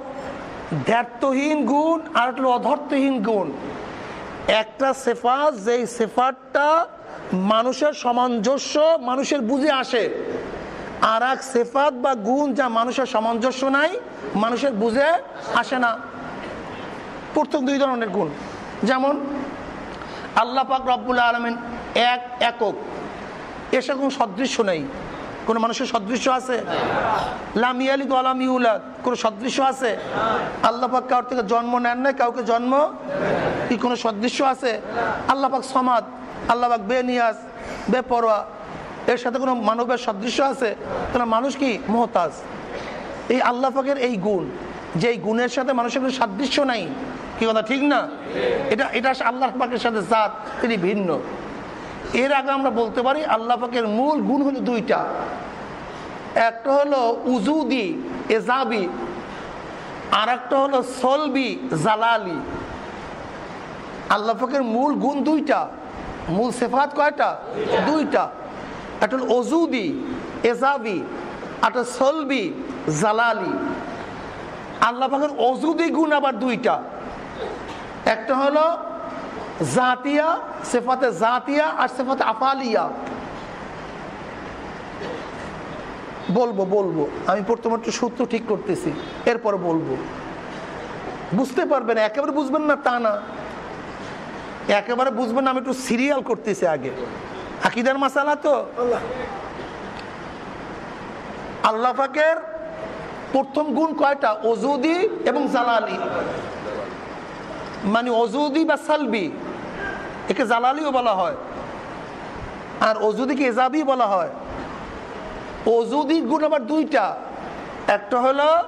দ্ব্যর্থহীন গুণ, আর একটা হলো অধর্থহীন গুণ। একটা সেফাত, যেই সেফাতটা মানুষের সামঞ্জস্য, মানুষের বুঝে আসে। আর এক সেফাত বা গুণ যা মানুষের সামঞ্জস্য নাই, মানুষের বুঝে আসে না। প্রথম দুই ধরনের গুণ। যেমন, আল্লাহ পাক রব্বুল আলমিন এক একক। এসে কোনো সদৃশ্য নেই। কোনো মানুষের সদৃশ্য আছে? লামিয়ালি তো আলামিউলাদ কোনো সদৃশ্য আছে? আল্লাহ পাক কারোর থেকে জন্ম নেন নাই, কাউকে জন্ম কি কোনো সদৃশ্য আছে? আল্লাহ পাক সমাদ, আল্লাহ পাক বেনিয়াজ, বেপরোয়া, এর সাথে কোনো মানবের সদৃশ্য আছে? তাহলে মানুষ কি? মোহতাজ। এই আল্লাহ পাকের এই গুণ যে গুণের সাথে মানুষের কোনো সাদৃশ্য নাই, কি কথা ঠিক না? এটা এটা আল্লাহ পাকের সাথে জাত, তিনি ভিন্ন। এর আগে আমরা বলতে পারি আল্লাহ পাকের মূল গুণ হলো দুইটা। একটা হলো উজুদি, এজাবি আর একটা হলো সলবি, জালালি। আল্লাহ পাকের মূল গুণ দুইটা। মূল সেফাত কয়টা? দুইটা। একটা হলো অজুদি এজাবি, একটা সলবি, জালালি। আল্লাহ পাকের অজুদি গুণ আবার দুইটা। একটা হলো জাতিয়া, সেফাতে জাতিয়া আর সেফাতে আফালিয়া। বলব বলব। আমি প্রথমে একটু সূত্র ঠিক করতেছি, এরপর বলব। বুঝতে পারবেন, একেবারে বুঝবেন না তা না। একেবারে বুঝবেন আমি একটু সিরিয়াল করতেছি আগে। আকিদার মাসালা তো? আল্লাহ পাকের প্রথম গুণ কয়টা? ওজুদি এবং জালালি। মানে অজুদি বা সালবি। একে জালালিও বলা হয়। আর অজুদিকে এজাবি বলা হয়। অজুদির গুণ আবার দুইটা। একটা হলো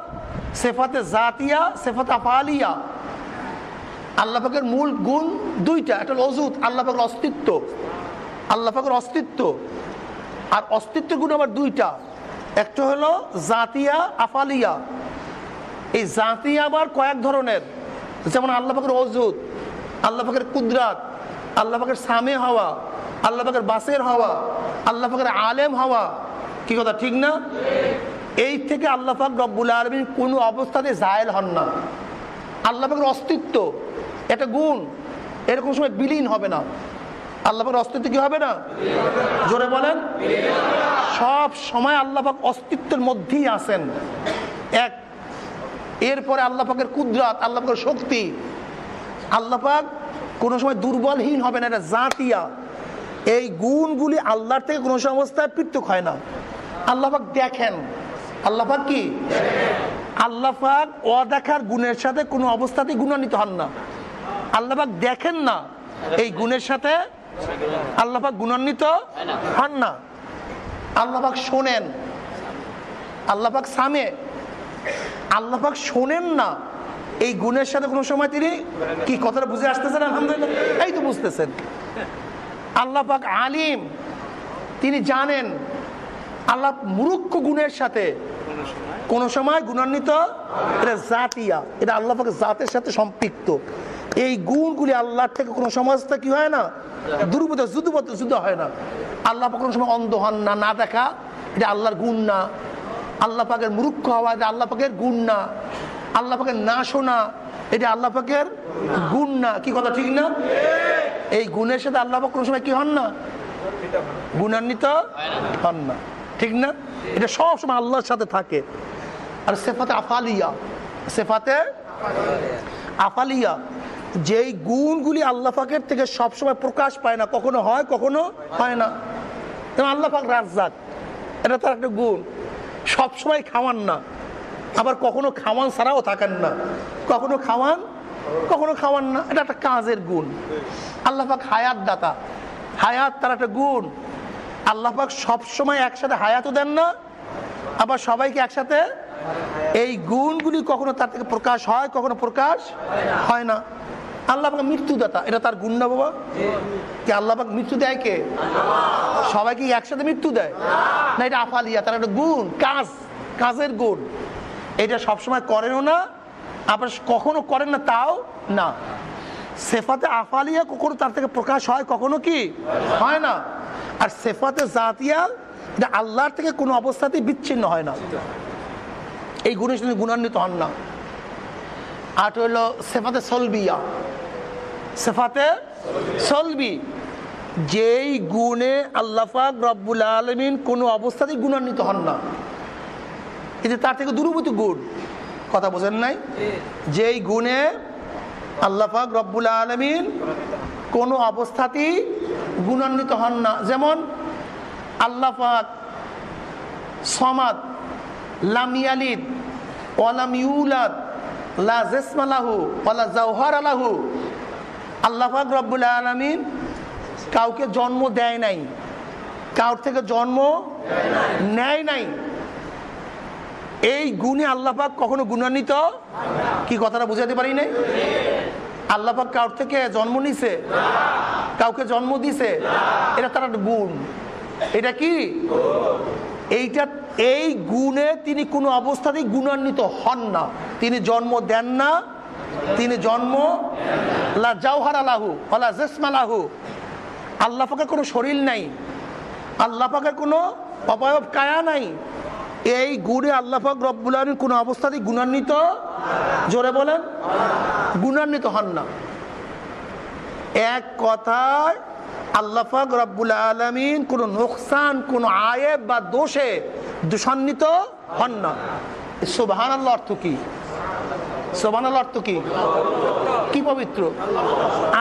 সেফাতে জাতিয়া, সেফাতে আফালিয়া। আল্লাপাকের মূল গুণ দুইটা। একটা অজুদ, আল্লাহ পাকের অস্তিত্ব। আল্লাপাকের অস্তিত্ব। আর অস্তিত্বের গুণ আবার দুইটা। একটা হলো জাতিয়া, আফালিয়া। এই জাতিয়া আবার কয়েক ধরনের। যেমন আল্লাহ পাকের অজুদ আল্লাপাকের কুদরাত। আল্লাহ পাকের সামে হওয়া, আল্লাহ পাকের বাসের হওয়া, আল্লাহ পাকের আলেম হওয়া, কি কথা, ঠিক না? এই থেকে আল্লাহ পাক রব্বুল আলমিন কোনো অবস্থাতে জায়েল হন না। আল্লাহ পাকের অস্তিত্ব এটা গুণ, এরকম সময় বিলীন হবে না। আল্লাহ পাকের অস্তিত্ব কি হবে না? জোরে বলেন। সব সময় আল্লাহ পাক অস্তিত্বের মধ্যেই আছেন। এক, এরপরে আল্লাহ পাকের কুদরাত, আল্লাহ পাকের শক্তি। আল্লাহ পাক কোনো সময় দুর্বলহীন হবে না, এটা জাতিয়া। এই গুণগুলি আল্লাহর থেকে কোনো অবস্থায় পৃথক হয় না। আল্লাহ পাক দেখেন। আল্লাহ পাক কি? আল্লাহ পাক অদেখার গুণের সাথে কোনো অবস্থাতেই গুণান্বিত হন না। আল্লাহ পাক দেখেন না, এই গুণের সাথে আল্লাহ পাক গুণান্বিত হন না। আল্লাহ পাক শোনেন। আল্লাহ পাক সামে। আল্লাহ পাক শোনেন না এই গুণের সাথে কোনো সময় তিনি কি কথাটা বুঝে আসতেছেন? আলহামদুলিল্লাহ। এই তো বুঝতেছেন। আল্লাহ পাক আলিম। তিনি জানেন আল্লাহ মুরুক্ষ গুণের সাথে কোন সময় গুণান্বিত এটা জাতিয়া। এটা আল্লাহ পাক জাতের সাথে সম্পৃক্ত। এই গুণগুলি আল্লাহর থেকে কোনো সমাজটা কি হয় না? দুর্বত যুদ্ধবত যুদ্ধ হয় না। আল্লাহ পাক কোনো সময় অন্ধ হন না না দেখা। এটা আল্লাহর গুণ না। আল্লাহ পাকের মুরুক্ষ হওয়া, এটা আল্লাহ পাকের গুণ না। আল্লাহ পাকের না শোনা, এটা আল্লাহ পাকের গুণ না। কি কথা, ঠিক না? এই গুণের সাথে আল্লাহ কোনো সময় কি হন না? গুণান্বিত হন না। ঠিক না? এটা সব সময় আল্লাহর সাথে থাকে। আর সেফাতে আফালিয়া। সেফাতে আফালিয়া। যেই গুণগুলি আল্লাহ পাকের থেকে সবসময় প্রকাশ পায় না, কখনো হয় কখনো হয় না। আল্লাহ পাক রাজ্জাক, এটা তার একটা গুণ। সবসময় খাওয়ান না। আবার কখনো খাওয়ান ছাড়াও থাকেন না। কখনো খাওয়ান কখনো খাওয়ান না। এটা একটা কাজের গুণ। আল্লাহ পাক হায়াত দাতা। হায়াত তার একটা গুণ। আল্লাহ পাক সবসময় একসাথে হায়াতও দেন না, আবার সবাইকে একসাথে এই গুণগুলি কখনো তার থেকে প্রকাশ হয়, কখনো প্রকাশ হয় না। আল্লাহ পাক মৃত্যুদাতা এটা তার গুণ না বাবা। কি আল্লাহাক মৃত্যু দেয় কে? সবাইকে একসাথে মৃত্যু দেয়। না, এটা আফালিয়া, তার একটা গুণ, কাজ, কাজের গুণ। এটা সবসময় করেনও না, আবার কখনো করেন না তাও না। সেফাতে আফালিয়া কখনো তার থেকে প্রকাশ হয় কখনো কি? হয় না। আর সেফাতে জাতিয়া, এটা আল্লাহর থেকে কোনো অবস্থাতেই বিচ্ছিন্ন হয় না। এই গুণের সাথে গুণান্বিত হন না। আট হইল সেফাতে সলবিয়া। সেফাতে সলবি। যেই গুণে আল্লাফাক রব্বুল আলমিন কোনো অবস্থাতেই গুণান্বিত হন না। কিন্তু তার থেকে দূরবর্তী গুণ। কথা বোঝেন নাই? যেই গুণে আল্লাফাক রব্বুল আলমিন কোনো অবস্থাতেই গুণান্বিত হন না। যেমন আল্লাফাক সমাদ লামিয়ালিদ ওয়ালাম ইউলাদ, লা জেসমালাহু ওয়ালা আলাহু আল্লাহাক রব্বুল আলমিন কাউকে জন্ম দেয় নাই। কাউর থেকে জন্ম নেয় নাই। এই গুণে আল্লাপাক কখনো গুণান্বিত? কি কথাটা বুঝাতে পারি নাই? আল্লাপাক কাউর থেকে জন্ম নিছে? কাউকে জন্ম দিছে? এটা তার গুণ। এটা কি? এইটা, এই গুণে তিনি কোনো অবস্থাতেই গুণান্বিত হন না। তিনি জন্ম দেন না। তিনি জন্ম লা জাওহার আলাহু ওলা জেসমালাহু আল্লাহ পাকের কোনো শরীর নাই। আল্লাহ পাকের কোনো অবয়ব কায়া নাই। এই গুণে আল্লাহ পাক রব্বুল আলমীর কোনো অবস্থাতেই গুণান্বিত? জোরে বলেন। গুণান্বিত হন না। এক কথায় আল্লাহ পাক রব্বুল আলমিন কোনো নোকসান, কোনো আয়েব বা দোষে দূষান্বিত হন না। সোবাহান আল্লাহ অর্থ কি? সোবাহান আল্লাহ অর্থ কি? কি পবিত্র?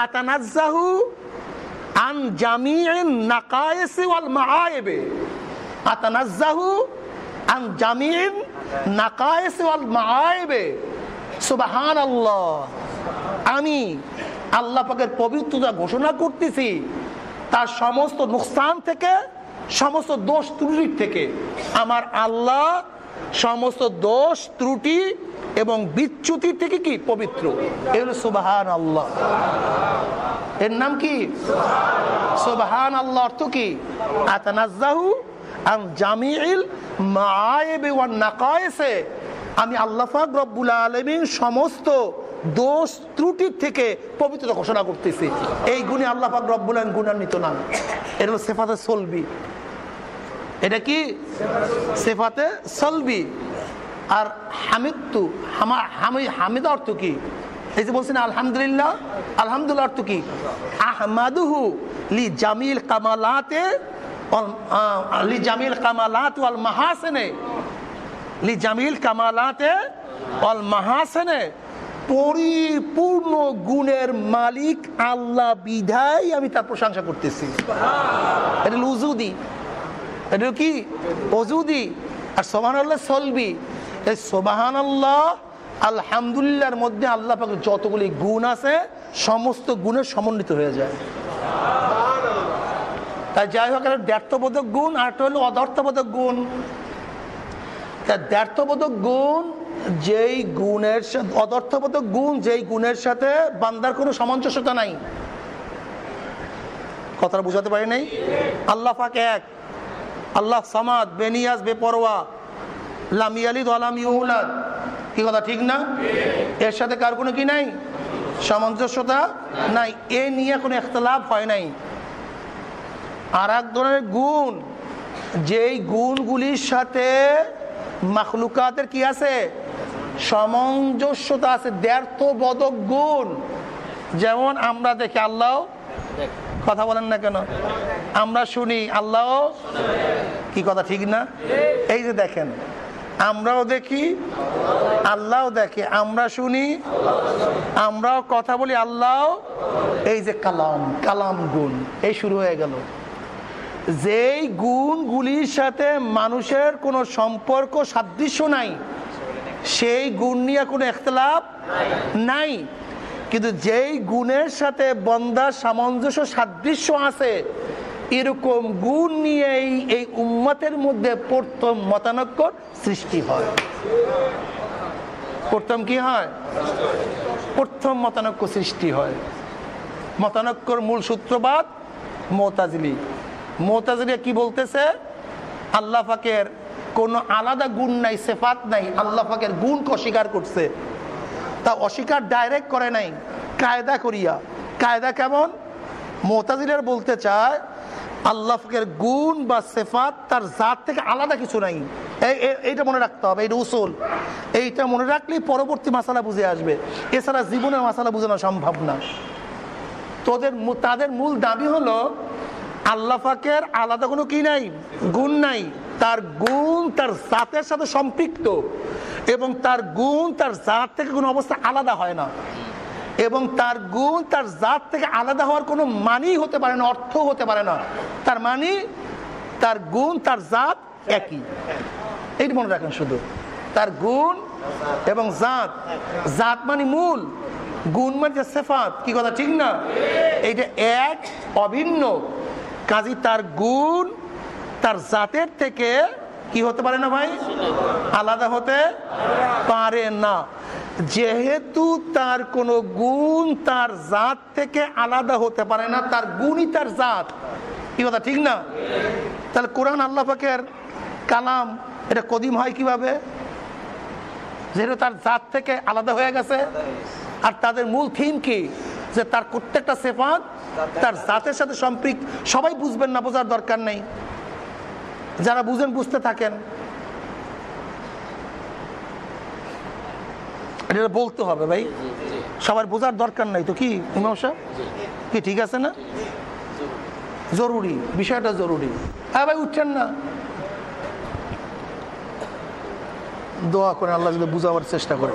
আতানাজ্জাহু আন জামিন নাকায়েসি ওয়াল মাআইবে আতানাজ্জাহু সুবহানাল্লাহ। আমি আল্লাহ পাকের পবিত্রতা ঘোষণা করতেছি, তার সমস্ত নুকসান থেকে, সমস্ত দোষ ত্রুটির থেকে। আমার আল্লাহ সমস্ত দোষ, ত্রুটি এবং বিচ্যুতি থেকে কি? পবিত্র। আল্লাহ এর নাম কি? সুবাহান আল্লাহ অর্থ কি? আতানাজ্জাহু আমি আল্লাহ পাক রব্বুল আলামিন সমস্ত দোষ ত্রুটির থেকে পবিত্র ঘোষণা করতেছি। এই গুণে আল্লাহ পাক রব্বুল আলামিন গুণান্বিত নাম এটা সেফাতে সলবি। এটা কি? সেফাতে সলবি। আর হামিদু হামি হামিদ অর্থ কি? এই যে বলছেন আলহামদুলিল্লাহ আলহামদুলিল্লাহ অর্থ কি? আহমাদুহু লি জামিল কামালাতে লি জামিল কামালাত ওয়াল মাহাসেনে। লি জামিল কামালাতে ওয়াল মাহাসেনে। পরিপূর্ণ গুণের মালিক আল্লাহ বিধায় আমি তার প্রশংসা করতেছি। এটা লুজুদি এটা কি? অজুদি আর সোবাহান আল্লাহ সলবি। এই সোবাহান আল্লাহ আলহামদুলিল্লাহর মধ্যে আল্লাহ পাকের যতগুলি গুণ আছে সমস্ত গুণের সমন্বিত হয়ে যায়। তাই যাই হোক একটা দ্ব্যর্থবোধক গুণ, আর একটা হলো অদর্থবোধক গুণ। তা দ্ব্যর্থবোধক গুণ, যেই গুণের সাথে অদর্থবোধক গুণ, যেই গুণের সাথে বান্দার কোনো সামঞ্জস্যতা নাই। কথাটা বুঝাতে পারি নাই? আল্লাহ পাক এক, আল্লাহ সামাদ বেনিয়াজ বেপরোয়া লামিয়ালিদ আলাম ইউলাদ। কি কথা, ঠিক না? এর সাথে কার কোনো কি নাই? সামঞ্জস্যতা নাই। এ নিয়ে কোনো এখতলাফ হয় নাই। আর এক ধরনের গুণ, যেই গুণগুলির সাথে মাখলুকাতের কি আছে? সামঞ্জস্যতা আছে, দ্ব্যর্থবোধক গুণ। যেমন আমরা দেখি, আল্লাহ, কথা বলেন না কেন? আমরা শুনি, আল্লাহ, কি কথা, ঠিক না? এই যে দেখেন, আমরাও দেখি আল্লাহ দেখে। আমরা শুনি, আমরাও কথা বলি, আল্লাহ, এই যে কালাম কালাম গুণ, এই শুরু হয়ে গেল। যেই গুণগুলির সাথে মানুষের কোনো সম্পর্ক সাদৃশ্য নাই, সেই গুণ নিয়ে কোনো এখতলাফ নাই। কিন্তু যেই গুণের সাথে বন্দার সামঞ্জস্য সাদৃশ্য আছে, এরকম গুণ নিয়েই এই উম্মতের মধ্যে প্রথম মতানক্য সৃষ্টি হয়। প্রথম কি হয়? প্রথম মতানক্য সৃষ্টি হয়। মতানক্যর মূল সূত্রবাদ মোতাজলি। মোতাজলিয়া কি বলতেছে? আল্লাহ ফাকের কোনো আলাদা গুণ নাই, সেফাত নাই, আল্লাহ ফাকের গুণকে অস্বীকার করছে। তা অস্বীকার ডাইরেক্ট করে নাই, কায়দা করিয়া। কায়দা কেমন? মোতাজিলের বলতে চায়, আল্লাহ ফাকের গুণ বা সেফাত তার জাত থেকে আলাদা কিছু নাই। এইটা মনে রাখতে হবে, এইটা উসুল। এইটা মনে রাখলেই পরবর্তী মাসালা বুঝে আসবে। এছাড়া জীবনের মাসালা বোঝানো সম্ভব না। তোদের তাদের মূল দাবি হলো আল্লাহ ফাকের আলাদা কোনো কি নাই? গুণ নাই। তার গুণ তার জাতের সাথে সম্পৃক্ত এবং তার গুণ তার জাত থেকে কোনো অবস্থা আলাদা হয় না। এবং তার গুণ তার জাত থেকে আলাদা হওয়ার কোনো মানি হতে পারে না, অর্থ হতে পারে না। তার মানি তার গুণ, তার জাত একই। এইটি মনে রাখেন শুধু। তার গুণ এবং জাত। জাত মানে মূল, গুণ মানে সেফাত। কি কথা, ঠিক না? এইটা এক, অভিন্ন। কাজী তার গুণ, তার জাতের থেকে কি হতে পারে না ভাই? আলাদা হতে পারে না। যেহেতু তার কোনো গুণ তার জাত থেকে আলাদা হতে পারে না, তার গুণই তার জাত। কি কথা, ঠিক না? তাহলে কোরআন আল্লাহ কালাম, এটা কদিম হয় কীভাবে? যেহেতু তার জাত থেকে আলাদা হয়ে গেছে, আর তাদের মূল থিম কি? যে তার প্রত্যেকটা সেফাত, তার জাতের সাথে সম্পৃক্ত, সবাই বুঝবেন না, বোঝার দরকার নেই। যারা বুঝেন, বুঝতে থাকেন। এটা বলতে হবে ভাই। সবার বোঝার দরকার নাই তো কি কি, ঠিক আছে না? জরুরি, বিষয়টা জরুরি। হ্যাঁ ভাই, উঠছেন না। দোয়া করে আল্লাহ যদি বুঝাবার চেষ্টা করে।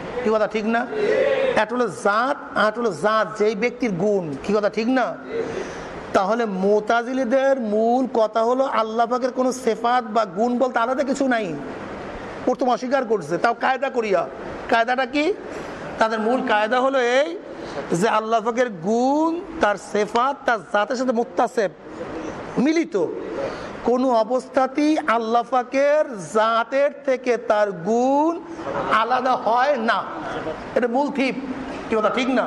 কি কথা, ঠিক না? একটা হলো জাত আর হলো জাত, যেই ব্যক্তির গুণ, কি কথা, ঠিক না? তাহলে মোতাজিলিদের মূল কথা হলো আল্লাহ কোনো সেফাত বা গুণ বলতে আলাদা কিছু নাই। প্রথম অস্বীকার করছে, তাও কায়দা করিয়া। কায়দাটা কি? তাদের মূল কায়দা হলো এই যে আল্লাহ গুণ, তার সেফাত, তার জাতের সাথে মুত্তাসেব, মিলিত। কোনো অবস্থাতেই আল্লাহ পাকের জাতের থেকে তার গুণ আলাদা হয় না। এটা মূল থিপ কি কথা ঠিক না?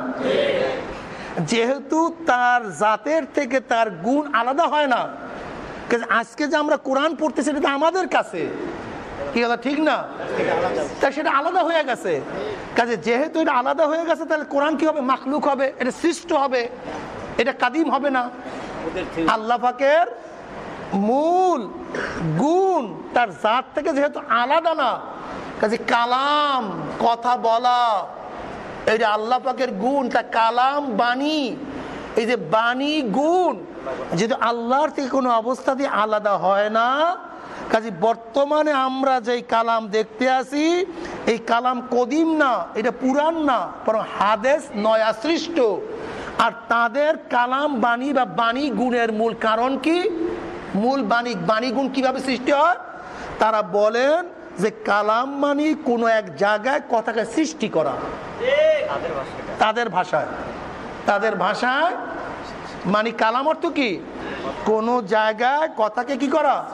যেহেতু তার জাতের থেকে তার গুণ আলাদা হয় না আজকে যে আমরা কোরআন পড়তেছি এটা তো আমাদের কাছে। কি কথা ঠিক না? তা সেটা আলাদা হয়ে গেছে। কাজে যেহেতু এটা আলাদা হয়ে গেছে তাহলে কোরআন কি হবে? মাখলুক হবে এটা সৃষ্ট হবে এটা কাদিম হবে না। আল্লাহ পাকের মূল, গুণ তার জাত থেকে যেহেতু আলাদা না, কাজে কালাম, কথা বলা, এই যে আল্লাহ পাকের গুণ, তা কালাম, বাণী, এই যে বাণী, গুণ, যেহেতু আল্লাহর থেকে কোনো অবস্থা দিয়ে আলাদা হয় না, কাজে বর্তমানে আমরা যেই কালাম দেখতে আসি, এই কালাম কদিম না, এটা পুরান না, বরং হাদেশ নয়া সৃষ্ট। আর তাদের কালাম, বাণী বা বাণী, গুণের মূল কারণ কি? মূল বাণী বাণী গুণ কীভাবে সৃষ্টি হয়? তারা বলেন যে কালাম মানি কোনো এক জায়গায় কথাকে সৃষ্টি করা। তাদের ভাষায়। তাদের ভাষায়। মানে কালাম অর্থ কি? কোন জায়গায় কথাকে কি করা?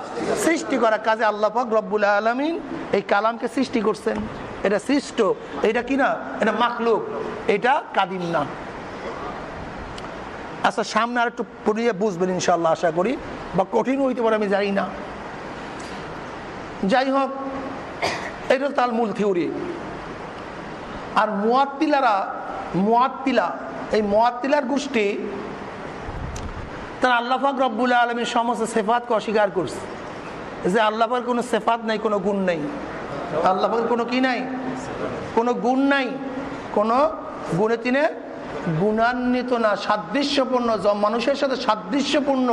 সৃষ্টি করা। কাজে আল্লাহ পাক রব্বুল আলমিন এই কালামকে সৃষ্টি করছেন। এটা সৃষ্ট। এটা কি না? এটা মাখলুক। এটা কাদিম না। আচ্ছা সামনে আর একটু পড়িয়ে বুঝবেন ইনশাল্লাহ আশা করি। বা কঠিন হইতে পারে, আমি জানি না। যাই হোক, এটা তার মূল থিওরি। আর মোয়াত্তিলারা, মোয়াত্তিলা, এই মোয়াত্তিলার গোষ্ঠী তারা আল্লাহাক রব্বুল আলমীর সমস্ত সেফাতকে অস্বীকার করছে। যে আল্লাহের কোনো সেফাত নাই, কোনো গুণ নেই। আল্লাহের কোনো কি নাই? কোনো গুণ নাই। কোনো গুণে তিনি গুণান্বিত না, সাদৃশ্যপূর্ণ মানুষের সাথে সাদৃশ্যপূর্ণ,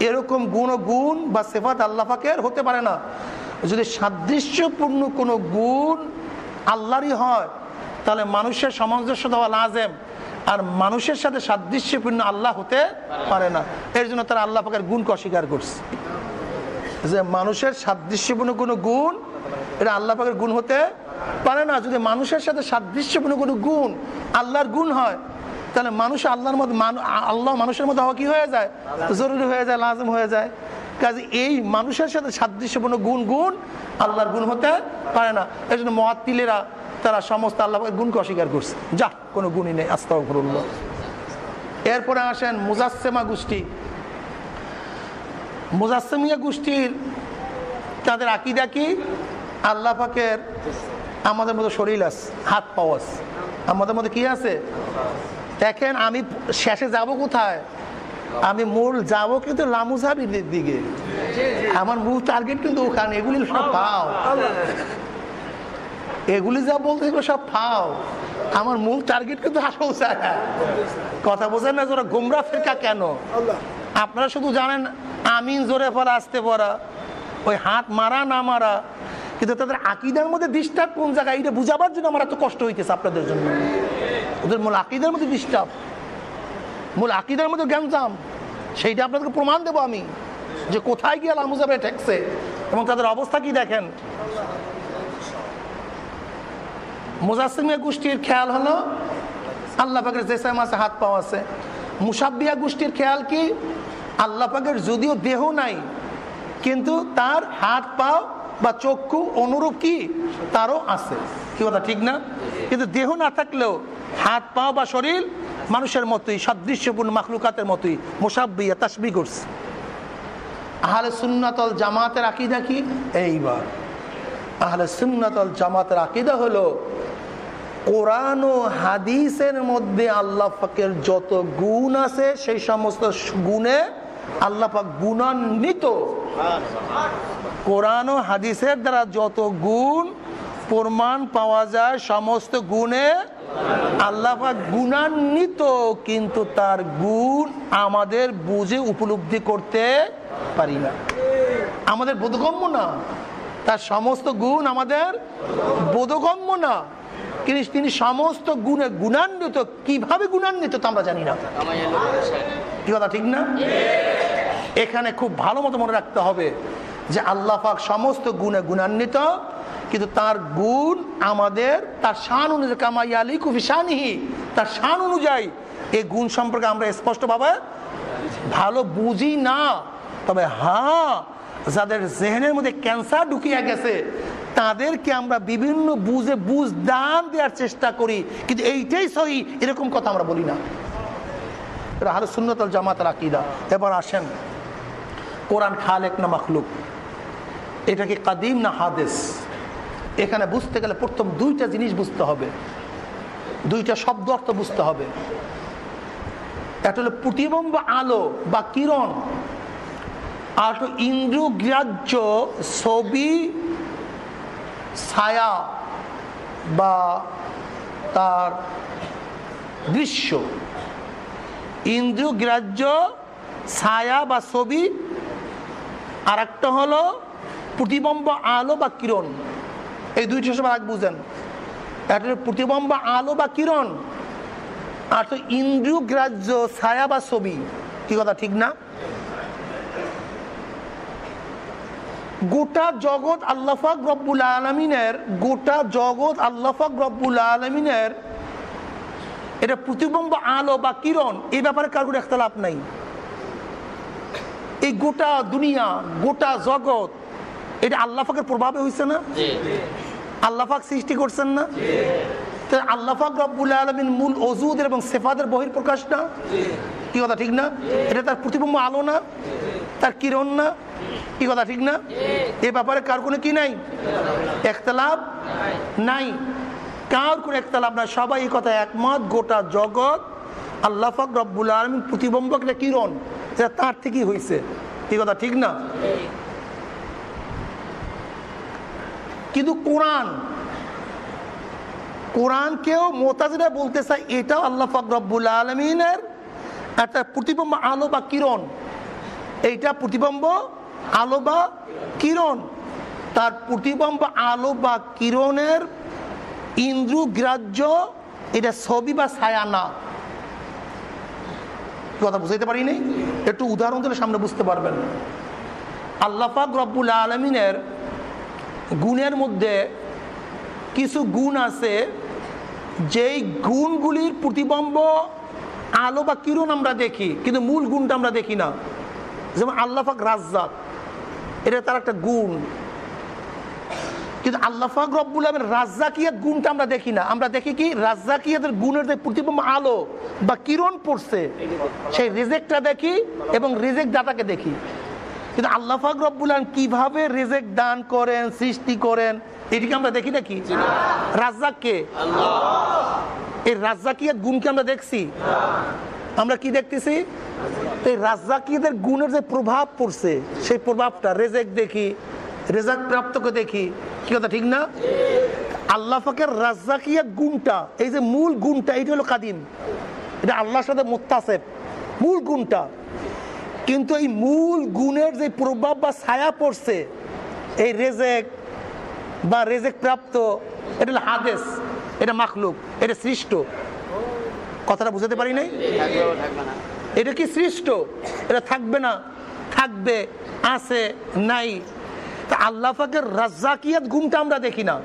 এরকম গুণ গুণ বা সেফাত আল্লাহ পাকের হতে পারে না। যদি সাদৃশ্যপূর্ণ কোনো গুণ আল্লাহরই হয়, তাহলে মানুষের সামঞ্জস্য দেওয়া লাজেম। আর মানুষের সাথে সাদৃশ্যপূর্ণ আল্লাহ হতে পারে না। এর জন্য তারা আল্লাহ পাকের গুণকে অস্বীকার করছে। যে মানুষের সাদৃশ্যপূর্ণ কোনো গুণ, এটা আল্লাহ পাকের গুণ হতে পারে না, যদি মানুষের সাথে সাদৃশ্যপূর্ণ কোনো গুণ আল্লাহর গুণ হয়, তাহলে মানুষ আল্লাহর মধ্যে আল্লাহ মানুষের মধ্যে হওয়া কি হয়ে যায়? জরুরি হয়ে যায়, লাজম হয়ে যায়। কাজে এই মানুষের সাথে সাদৃশ্যপূর্ণ গুণ গুণ আল্লাহর গুণ হতে পারে না। এই জন্য মহাত্তিলেরা তারা সমস্ত আল্লাহ গুণকে অস্বীকার করছে। যা, কোনো গুণই নেই আস্তাফরুল্লাহ এরপরে আসেন মুজাসেমা গোষ্ঠী। মুজাসেমিয়া গোষ্ঠীর তাদের আকিদা কি? আল্লাহ পাকের আমাদের মধ্যে শরীর আছে, হাত পাওয়াস আমাদের মধ্যে কি আছে? দেখেন, আমি শেষে যাব কোথায়? আমি মূল যাব কিন্তু লামুজাবির দিকে। আমার মূল টার্গেট কিন্তু ওখানে, এগুলি সব পাও। এগুলি যা বলতে সব ফাও আমার মূল টার্গেট কিন্তু আসল জায়গা কথা বোঝেন না যারা গোমরা ফেরকা কেন? আপনারা শুধু জানেন, আমিন জোরে পড়া আসতে পড়া ওই হাত মারা না মারা কিন্তু তাদের আকিদার মধ্যে ডিস্টার্ব কোন জায়গায়? এটা বুঝাবার জন্য আমার এত কষ্ট হইতেছে আপনাদের জন্য। ওদের মূল আকিদার মধ্যে ডিস্টার্ব মূল আকিদার মধ্যে জ্ঞানজাম সেইটা আপনাদেরকে প্রমাণ দেবো আমি যে কোথায় গিয়ে লামুজাবে ঠেকছে এবং তাদের অবস্থা কি দেখেন। মুজাসিমিয়া গোষ্ঠীর খেয়াল হলো, আল্লাহ পাকের জেসা মাসে হাত পাওয়া আছে। মুসাব্বিয়া গোষ্ঠীর খেয়াল কি? আল্লাহ পাকের যদিও দেহ নাই, কিন্তু তার হাত পাও বা চক্ষু অনুরূপ কি? তারও আছে। কি কথা, ঠিক না? কিন্তু দেহ না থাকলেও হাত পাও বা শরীর মানুষের মতোই, সাদৃশ্যপূর্ণ মাখলুকাতের মতোই, মোসাব্বিয়া, তাসবি করছে। আহলে সুন্নাতল জামাতের আকিদা কি? এইবার। আহলে সুন্নাতল জামাতের আকিদা হলো, কোরআন ও হাদিসের মধ্যে আল্লাহ পাকের যত গুণ আছে, সেই সমস্ত গুণে আল্লাহ পাক গুণান্বিত। কোরআন ও হাদিসের দ্বারা যত গুণ প্রমাণ পাওয়া যায়, সমস্ত গুণে আল্লাহ পাক গুণান্বিত, কিন্তু তার গুণ আমাদের বুঝে উপলব্ধি করতে পারি না। আমাদের বোধগম্য না। তার সমস্ত গুণ আমাদের বোধগম্য না। কিন্তু তিনি সমস্ত গুণে গুণান্বিত, কীভাবে গুণান্বিত তা আমরা জানি না। কি কথা, ঠিক না? এখানে খুব ভালো মতো মনে রাখতে হবে যে আল্লাহ পাক সমস্ত গুণে গুণান্বিত, কিন্তু তার গুণ আমাদের, তার শান অনুযায়ী কামাই আলী কুফি শানহি তার শান অনুযায়ী এই গুণ সম্পর্কে আমরা স্পষ্টভাবে ভালো বুঝি না। তবে হ্যাঁ যাদের জেহেনের মধ্যে ক্যান্সার ঢুকিয়ে গেছে তাদেরকে আমরা বিভিন্ন বুঝে বুঝ দান দেওয়ার চেষ্টা করি, কিন্তু এইটাই সহি, এরকম কথা আমরা বলি না। এটা সুন্নতল জামাতের আকিদা। এবার আসেন, কোরআন খালেক না মখলুক? এটা কি কাদিম না হাদেস? এখানে বুঝতে গেলে প্রথম দুইটা জিনিস বুঝতে হবে। দুইটা শব্দ অর্থ বুঝতে হবে। একটা হলো প্রতিবম্ব আলো বা কিরণ, আর ইন্দ্রগ্রাহ্য ছবি ছায়া বা তার দৃশ্য। ইন্দ্রগ্রাহ্য ছায়া বা ছবি। আর একটা হলো প্রতিবম্ব আলো বা কিরণ। এই দুইটা সব আগ বুঝেন। একটা প্রতিবম্ব আলো বা কিরণ। আর তো ইন্দ্রিয়গ্রাহ্য, ছায়া বা ছবি। কি কথা, ঠিক না? গোটা জগৎ আল্লাফাক রব্বুল আলমিনের গোটা জগৎ আল্লাফাক রব্বুল আলমিনের এটা প্রতিবম্ব আলো বা কিরণ এই ব্যাপারে কার কোনো একতলাপ নাই। এই গোটা দুনিয়া গোটা জগৎ এটা আল্লাফাকের প্রভাবে হয়েছে না? আল্লাফাক সৃষ্টি করছেন না? আল্লাফাক রব্বুল আলমিন মূল অজুদ এবং সেফাদের বহির প্রকাশ না কি কথা ঠিক না? এটা তার প্রতিবম্ব আলো না? তার কিরণ না? কি কথা, ঠিক না? এ ব্যাপারে কার কোনো কি নাই? একতলাপ নাই। কার কোনো একতলাপ নাই? সবাই এই কথা একমত, গোটা জগৎ আল্লাফাক রব্বুল আলমিন প্রতিবম্ব একটা কিরণ এটা তার থেকেই হয়েছে কি কথা, ঠিক না? কিন্তু কোরআন, কোরআনকেও মোতাজিরা বলতে চাই এটাও আল্লাহ রব্বুল আলমিনের একটা প্রতিবম্ব আলো বা কিরণ। এইটা প্রতিবম্ব আলো বা কিরণ। তার প্রতিবম্ব আলো বা কিরণের ইন্দ্রগ্রাহ্য এটা ছবি বা ছায়া না। কথা বুঝাইতে পারিনি? একটু উদাহরণ দিলে সামনে বুঝতে পারবেন। আল্লাপাক রব্বুল আলমিনের গুণের মধ্যে কিছু গুণ আছে, যেই গুণগুলির প্রতিবম্ব আলো বা কিরণ আমরা দেখি, কিন্তু মূল গুণটা আমরা দেখি না। যেমন আল্লাহাক রাজ্জাক, এটা তার একটা গুণ। কিন্তু আল্লাহাক রব্বুল আলমের রাজ্জাকিয়াত গুণটা আমরা দেখি না। আমরা দেখি কি? রাজ্জাকিয়াতের গুণের যে প্রতিবম্ব আলো বা কিরণ পড়ছে, সেই রিজেক্টটা দেখি এবং রিজেক্ট ডাটাকে দেখি। কিন্তু আল্লাহাক রব্বুল আলম কীভাবে রিজেক্ট দান করেন, সৃষ্টি করেন, এটিকে আমরা দেখি নাকি রাজ্জাককে। এই রাজ্জাকিয়াত গুণকে আমরা দেখছি। আমরা কি দেখতেছি? এই রাজ্জাকিয়াদের গুণের যে প্রভাব পড়ছে, সেই প্রভাবটা রেজেক দেখি, রেজাক প্রাপ্তকে দেখি। কি কথা, ঠিক না? আল্লাহ ফাকের রাজ্জাকিয়াত গুণটা, এই যে মূল গুণটা এটা হলো কাদিম। এটা আল্লাহর সাথে মোত্তাসেব, মূল গুণটা। কিন্তু এই মূল গুণের যে প্রভাব বা ছায়া পড়ছে, এই রেজেক বা রেজেক প্রাপ্ত, এটা হলো হাদেশ এটা মাখলুক, এটা সৃষ্ট। কথাটা বুঝাতে পারি নাই? এটা কি সৃষ্ট? এটা থাকবে না। থাকবে, আছে, নাই। তা আল্লাহ পাকের রাজ্জাকিয়াত গুণটা আমরা দেখি না।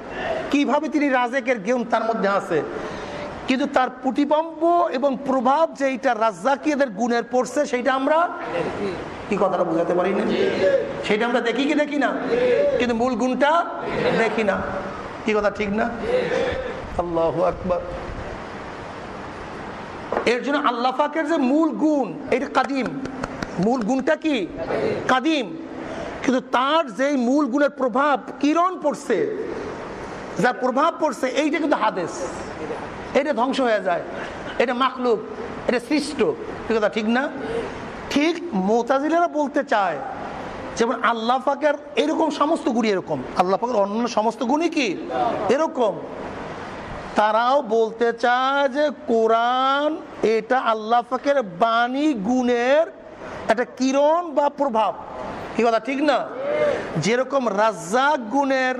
কীভাবে তিনি রাজেকের গুণ তার মধ্যে আছে? কিন্তু তার প্রতিবম্ব এবং প্রভাব যে এইটা রাজ্জাকিয়াদের গুণের পড়ছে, সেইটা আমরা কি কথাটা বুঝাতে পারি না সেটা আমরা দেখি কি দেখি না? কিন্তু মূল গুণটা দেখি না। কি কথা, ঠিক না? আল্লাহ আকবর। এর জন্য আল্লাহ পাকের যে মূল গুণ, এটা কাদিম। মূল গুণটা কি? কাদিম। কিন্তু তার যে মূল গুণের প্রভাব কিরণ পড়ছে যার প্রভাব পড়ছে, এইটা কিন্তু হাদেশ এটা ধ্বংস হয়ে যায়। এটা মাখলুক, এটা সৃষ্ট। কথা, ঠিক না? ঠিক মোতাজিলেরা বলতে চায়, যেমন আল্লাহ পাকের এরকম সমস্ত গুণই এরকম। আল্লাহ পাকের অন্য সমস্ত গুণই কি? এরকম। তারাও বলতে চায় যে কোরআন এটা আল্লাহ পাকের বাণী গুণের একটা কিরণ বা প্রভাব। কি কথা, ঠিক না? যেরকম রাজ্জাক গুণের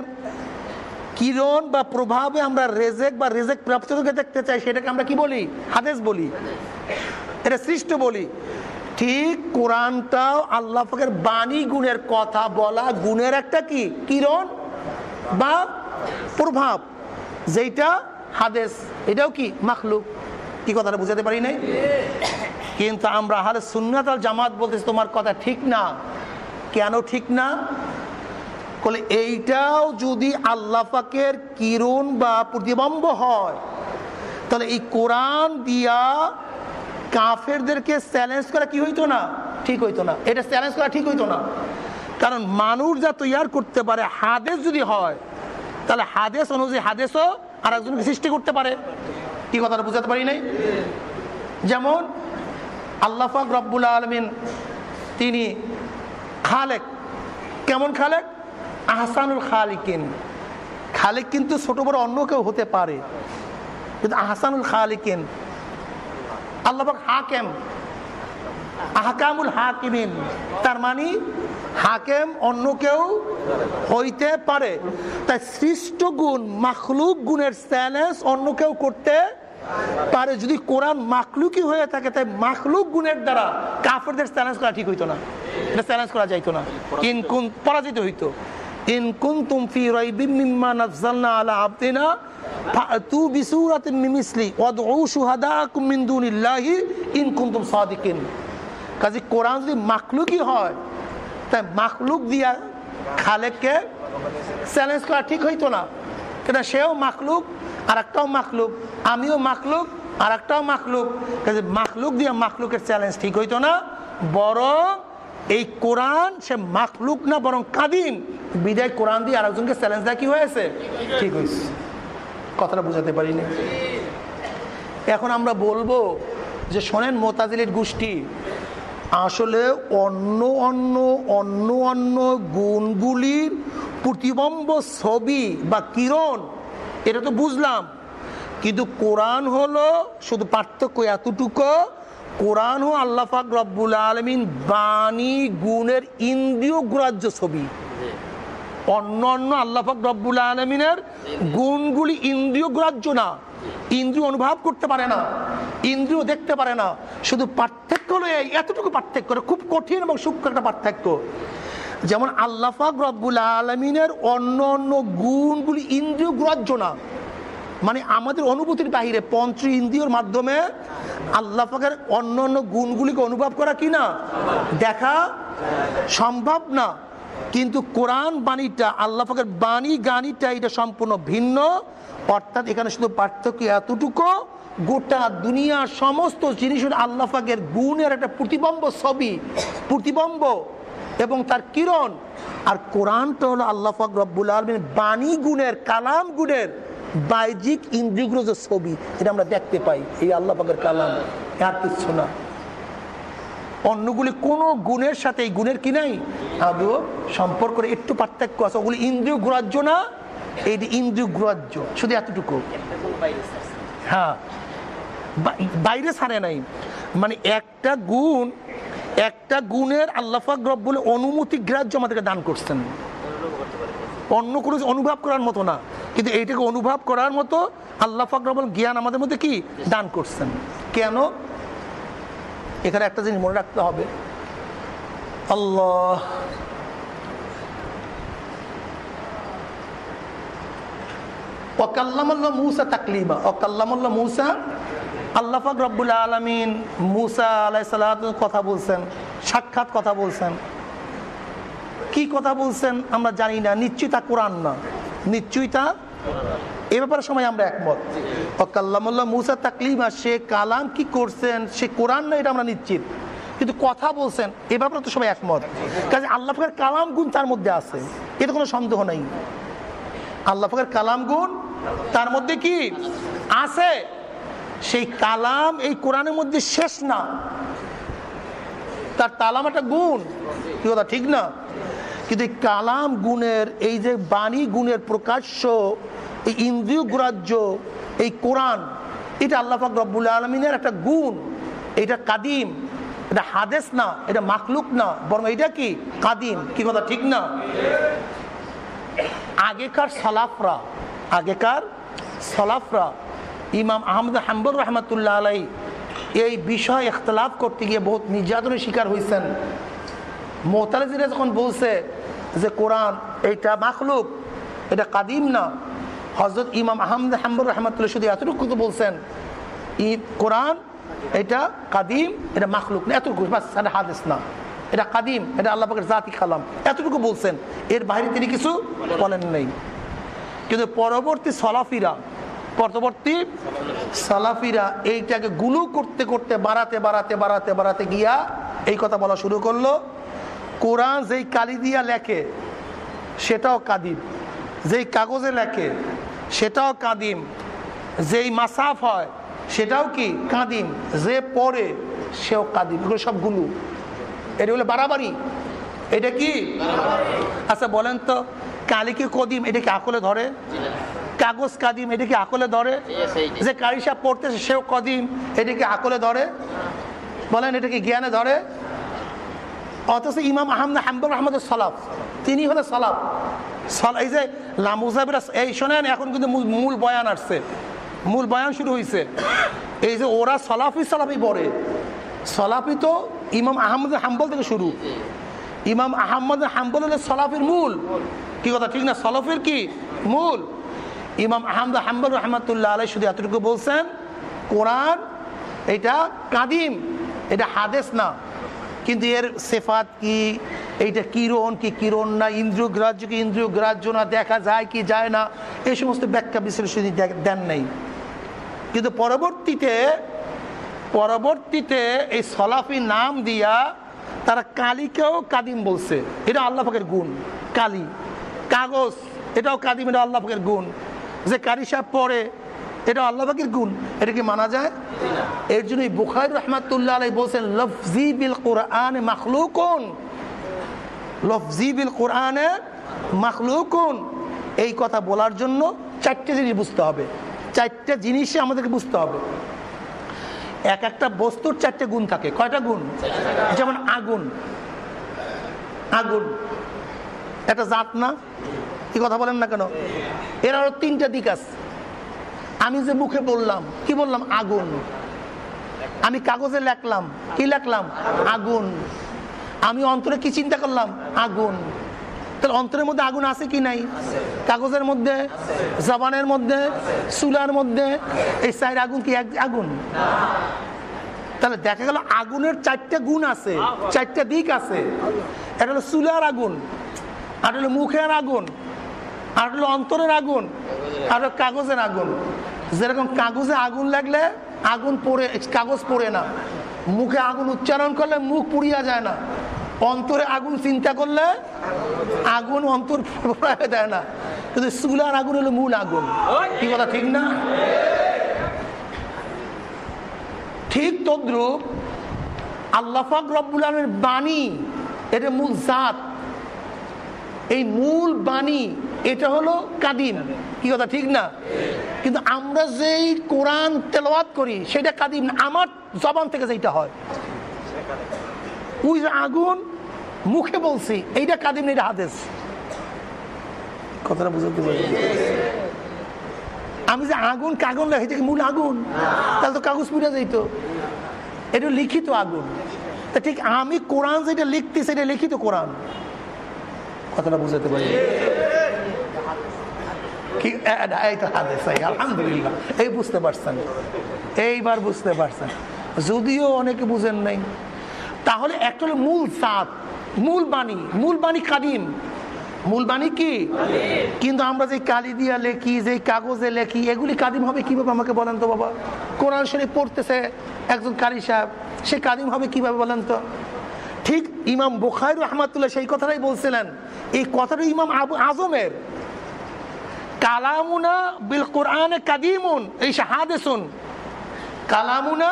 কিরণ বা প্রভাবে আমরা রেজেক বা রেজেক প্রাপ্তকে দেখতে চাই, সেটাকে আমরা কি বলি? হাদেস বলি। এটা সৃষ্ট বলি। ঠিক কোরআনটাও আল্লাহ পাকের বাণী গুণের কথা বলা গুণের একটা কি? কিরণ বা প্রভাব। যেটা হাদেস, এটাও কি? মাখলুক। কি কথাটা বুঝাতে পারি নাই? কিন্তু আমরা হালে সুন্নাত আল জামাত বলতেছি, তোমার কথা ঠিক না। কেন ঠিক না? বলে, এইটাও যদি আল্লাহ পাকের কিরণ বা প্রতিবম্ব হয়, তাহলে এই কোরআন দিয়া কাফেরদেরকে চ্যালেঞ্জ করা কি হইতো না? ঠিক হইতো না। এটা চ্যালেঞ্জ করা ঠিক হইতো না। কারণ মানুষ যা তৈয়ার করতে পারে হাদেশ যদি হয়, তাহলে হাদেশ অনুযায়ী হাদেশও আর একজনকে সৃষ্টি করতে পারে। কি কথাটা বুঝাতে পারি নাই? যেমন আল্লাহাক রব্বুল আলমিন তিনি খালেক। কেমন খালেক? আহসানুল খালিকিন। খালেক কিন্তু ছোট বড় অন্য কেউ হতে পারে। কিন্তু আহসানুল খালিকিন। আল্লাহাক হাকেম। আহকামুল হাকিমিন। তার মানে হাকেম অন্য কেউ হইতে পারে। তাই সৃষ্ট গুণ, মাখলুক গুণের চ্যালেঞ্জ অন্য কেউ করতে পারে। যদি কোরআন মাখলুকি হয়ে থাকে, তাই মাখলুক গুণের দ্বারা কাফেরদের চ্যালেঞ্জ করা ঠিক হইতো না। এটা চ্যালেঞ্জ করা যাইতো না। ইনকুন পরাজিত হইতো। ইনকুন তুম ফি রাইবিম আলা কাজে কোরআন যদি মাখলুকি হয় তাই মাখলুক দিয়া খালেককে চ্যালেঞ্জ করা ঠিক হইতো না। কেন সেও মাখলুক আর একটাও মাখলুক আমিও মাখলুক আর একটাও মাখলুক। কাজে মাখলুক দিয়া মাখলুকের চ্যালেঞ্জ ঠিক হইতো না বরং এই কোরআন সে মাখলুক না বরং কাদিম। বিদায় কোরআন দিয়ে আরেকজনকে চ্যালেঞ্জ দেওয়া কি হয়েছে? ঠিক হয়েছে। কথাটা বুঝাতে পারিনি। এখন আমরা বলব যে শোনেন মোতাজিলির গোষ্ঠী আসলে অন্য অন্য অন্য অন্য গুণগুলির প্রতিবম্ব ছবি বা কিরণ, এটা তো বুঝলাম। কিন্তু কোরআন হলো শুধু পার্থক্য এতটুকু কোরআন হো আল্লাহাক রব্বুল আলমিন বাণী, গুণের ইন্দ্রিয় গ্রাহ্য ছবি। অন্য অন্য আল্লাহাক রব্বুল আলমিনের গুণগুলি ইন্দ্রিয় গ্রাহ্য না। ইন্দ্রিয় অনুভব করতে পারে না। ইন্দ্রিয় দেখতে পারে না। শুধু পার্থক্য হলো এই, এতটুকু পার্থক্য খুব কঠিন এবং সূক্ষ্ম একটা পার্থক্য। যেমন আল্লাহাক রব্বুল আলমিনের অন্য অন্য গুণগুলি ইন্দ্রিয় গ্রাহ্য না। মানে আমাদের অনুভূতির বাহিরে পঞ্চ ইন্দ্রিয়র মাধ্যমে আল্লাহ পাকের অন্য অন্য গুণগুলিকে অনুভব করা কি না? দেখা সম্ভব না। কিন্তু কোরআন বাণীটা, আল্লাহ বাণী গানিটা এটা সম্পূর্ণ ভিন্ন। অর্থাৎ এখানে শুধু পার্থক্য এতটুকু, গোটা দুনিয়ার সমস্ত জিনিস আল্লাহ গুণের একটা প্রতিবম্ব ছবি, প্রতিবম্ব এবং তার কিরণ। আর কোরআনটা হলো আল্লাহ পাক রব্বুল আলমিন বাণী গুণের, কালাম গুণের বাহ্যিক ইন্দ্রিয়গুলো যে ছবি। এটা আমরা দেখতে পাই, এই আল্লাহ কালাম। আর কিছু না। অন্যগুলি কোনো গুণের সাথে, এই গুণের কি নাই? আদৌ সম্পর্ক একটু পার্থক্য আছে। ওগুলি ইন্দ্রিয় গ্রাহ্য না? এইটি ইন্দ্রিয় গ্রাহ্য, শুধু এতটুকু। হ্যাঁ। বাইরে ছাড়ে নাই। মানে একটা গুণ, একটা গুণের আল্লাফাক রব্বুল অনুমতি গ্রাহ্য আমাদেরকে দান করছেন। অন্য কোনো অনুভব করার মতো না। কিন্তু এইটাকে অনুভব করার মতো আল্লাহ ফাকরাবল জ্ঞান আমাদের মধ্যে কি? দান করছেন। কেন? এখানে একটা জিনিস মনে রাখতে হবে। আল্লাহ। অকাল্লামাল্লাহ মুসা তাকলিমা অকাল্লামাল্লাহ মুসা আল্লাহাক রব্বুল আলমিন মুসা আলাই সাল্লাহ কথা বলছেন, সাক্ষাৎ কথা বলছেন। কি কথা বলছেন আমরা জানি না নিশ্চয়ই তা কোরআন না। নিশ্চয়ই তা এ ব্যাপারে সময় আমরা একমত। অকাল্লামুল্লাহ মুসা তাকলিমা সে কালাম কি করছেন? সে কোরআন না, এটা আমরা নিশ্চিত। কিন্তু কথা বলছেন এ ব্যাপারে তো সবাই একমত। কাজে আল্লাহ ফাঁকের কালাম গুণ তার মধ্যে আছে। এতে কোনো সন্দেহ নেই। আল্লাহ ফাঁকের কালাম গুণ তার মধ্যে কি? আছে। সেই কালাম এই কোরআনের মধ্যে শেষ না। তার তালাম একটা গুণ। কি কথা? ঠিক না? কিন্তু এই কালাম গুণের, এই যে বাণী গুণের প্রকাশ্য এই ইন্দ্রিয় গ্রাহ্য, এই কোরআন, এটা আল্লাহাক রব্বুল আলমিনের একটা গুণ। এটা কাদিম, এটা হাদেস না, এটা মাখলুক না, বরং এটা কি? কাদিম। কি কথা? ঠিক না? আগেকার সালাফরা আগেকার সালাফরা, ইমাম আহমদ হাম্বর রহমতুল্লাহ আলাই এই বিষয় ইখতলাফ করতে গিয়ে বহুত নির্যাতনের শিকার হয়েছেন মোতালিজিরা যখন বলছে যে কোরআন এইটা মাখলুক, এটা কাদিম না হজরত ইমাম আহমদ হাম্বর রহমতুল্লাহ শুধু এতটুকু তো বলছেন, ই কোরআন, এটা কাদিম, এটা মাখলুক না, এতটুকু হাদিস না। এটা কাদিম, এটা আল্লাহ পাকের জাতি খালাম এতটুকু বলছেন। এর বাইরে তিনি কিছু বলেন নেই। কিন্তু পরবর্তী সলাফিরা, পরবর্তী সালাফিরা এইটাকে গুলু করতে করতে বাড়াতে বাড়াতে বাড়াতে বাড়াতে গিয়া এই কথা বলা শুরু করল। কোরআন যেই কালি দিয়া লেখে, সেটাও কাদিম। যেই কাগজে লেখে, সেটাও কাদিম। যেই মাসাফ হয়, সেটাও কি কাদিম। যে পড়ে, সেও কাদিম। এগুলো সব গুলু। এটা হলো বাড়াবাড়ি। এটা কি? আচ্ছা বলেন তো কালিকে কদিম? এটা কি আকলে ধরে? কাগজ কাদিম, এটা কি আকলে ধরে? যে কারি সাহেব পড়তেছে, সেও কদিম। এটা কি আকলে ধরে? বলেন, এটা কি জ্ঞানে ধরে? অথচ ইমাম আহমদ হাম্বুর আহমদ সালাফ, তিনি হলো সালাফ। সাল এই যে লামুজাবিরা এই শোনেন, এখন কিন্তু মূল বয়ান আসছে। মূল বয়ান শুরু হয়েছে এই যে ওরা সলাফি সালাফি পড়ে। সলাফি তো ইমাম আহমদ হাম্বল থেকে শুরু। ইমাম আহমদ হাম্বল হলো সলাফির মূল। কি কথা, ঠিক না? সলাফির কি? মূল। ইমাম আহমদ হাম্বল রহমতুল্লাহ আলাই শুধু এতটুকু বলছেন, কোরআন এটা কাদিম, এটা হাদেস না। কিন্তু এর সেফাত কি? এইটা কিরণ কি কিরণ না? ইন্দ্রিয় গ্রাহ্য কি ইন্দ্রিয় গ্রাহ্য না? দেখা যায় কি যায় না? এই সমস্ত ব্যাখ্যা বিশ্লেষণ দেন নেই। কিন্তু পরবর্তীতে পরবর্তীতে এই সলাফি নাম দিয়া তারা কালীকেও কাদিম বলছে। এটা আল্লাহ গুণ। কালি। কাগজ। এটাও কাদিম, এটা আল্লাহ গুণ। যে কারি সাহেব পড়ে এটা আল্লাহ পাকের গুণ। এটা কি মানা যায়? এর জন্য বুখার রহমাতুল্লাহ আলাই বলছেন, লফজি বিল কোরআন মাখলুকুন। লফজি বিল কোরআনে মাখলুকুন। এই কথা বলার জন্য চারটে জিনিস বুঝতে হবে। চারটে জিনিসই আমাদেরকে বুঝতে হবে। এক একটা বস্তুর চারটে গুণ থাকে। কয়টা গুণ? যেমন আগুন। আগুন। একটা জাত না? কি কথা বলেন না কেন? এর আরও তিনটা দিক আছে। আমি যে মুখে বললাম, কি বললাম? আগুন। আমি কাগজে লেখলাম। কি লেখলাম? আগুন। আমি অন্তরে কি চিন্তা করলাম? আগুন। তাহলে অন্তরের মধ্যে আগুন আছে কি নাই? কাগজের মধ্যে, জবানের মধ্যে, চুলার মধ্যে, এই সাইড আগুন কি আগুন? তাহলে দেখা গেল আগুনের চারটে গুণ আছে, চারটে দিক আছে। এটা হলো চুলার আগুন, আর হলো মুখের আগুন, আর হলো অন্তরের আগুন, আর কাগজের আগুন। যেরকম কাগজে আগুন লাগলে আগুন পড়ে, কাগজ পড়ে না। মুখে আগুন উচ্চারণ করলে মুখ পুড়িয়া যায় না। অন্তরে আগুন চিন্তা করলে আগুন অন্তর দেয় না। কিন্তু চুলার আগুন হলো মূল আগুন। কি কথা, ঠিক না? ঠিক তদ্রুপ আল্লাফাক রব্বুল আলমের বাণী, এটা মূল জাত। এই মূল বাণী এটা হলো কাদিম। কি কথা, ঠিক না? কিন্তু আমরা যেই কোরআন তেলাওয়াত করি, সেটা কাদিম আমার জবান থেকে যেটা হয়। যে আগুন মুখে বলছি, এইটা কাদিম এটা হাদেশ কথাটা বুঝতে পারি আমি যে আগুন কাগুন থেকে মূল আগুন? তাহলে তো কাগজ পুড়ে যাইতো। এটা লিখিত আগুন। তা ঠিক আমি কোরআন যেটা লিখতে সেটা লিখিত কোরআন। কথাটা বুঝাতে পারি কি? এই আলহামদুলিল্লাহ। এই বুঝতে পারছেন। এইবার বুঝতে পারছেন। যদিও অনেকে বুঝেন নাই। তাহলে একটা মূল সাত, মূল বাণী মূল বাণী কাদিম। মূল বাণী কি? কিন্তু আমরা যে কালি দিয়া লেখি, যে কাগজে লেখি, এগুলি কাদিম হবে কীভাবে আমাকে বলেন তো বাবা? কোরআন শরীফ পড়তেছে একজন কারি সাহেব, সে কাদিম হবে কীভাবে বলেন তো? ঠিক ইমাম বুখাই রহমাতুল্লাহ সেই কথাটাই বলছিলেন। এই কথাটা ইমাম আবু আজমের কালামুনা বিল কোরআনে কাদিমুন, এই শাহাদেসুন কালামুনা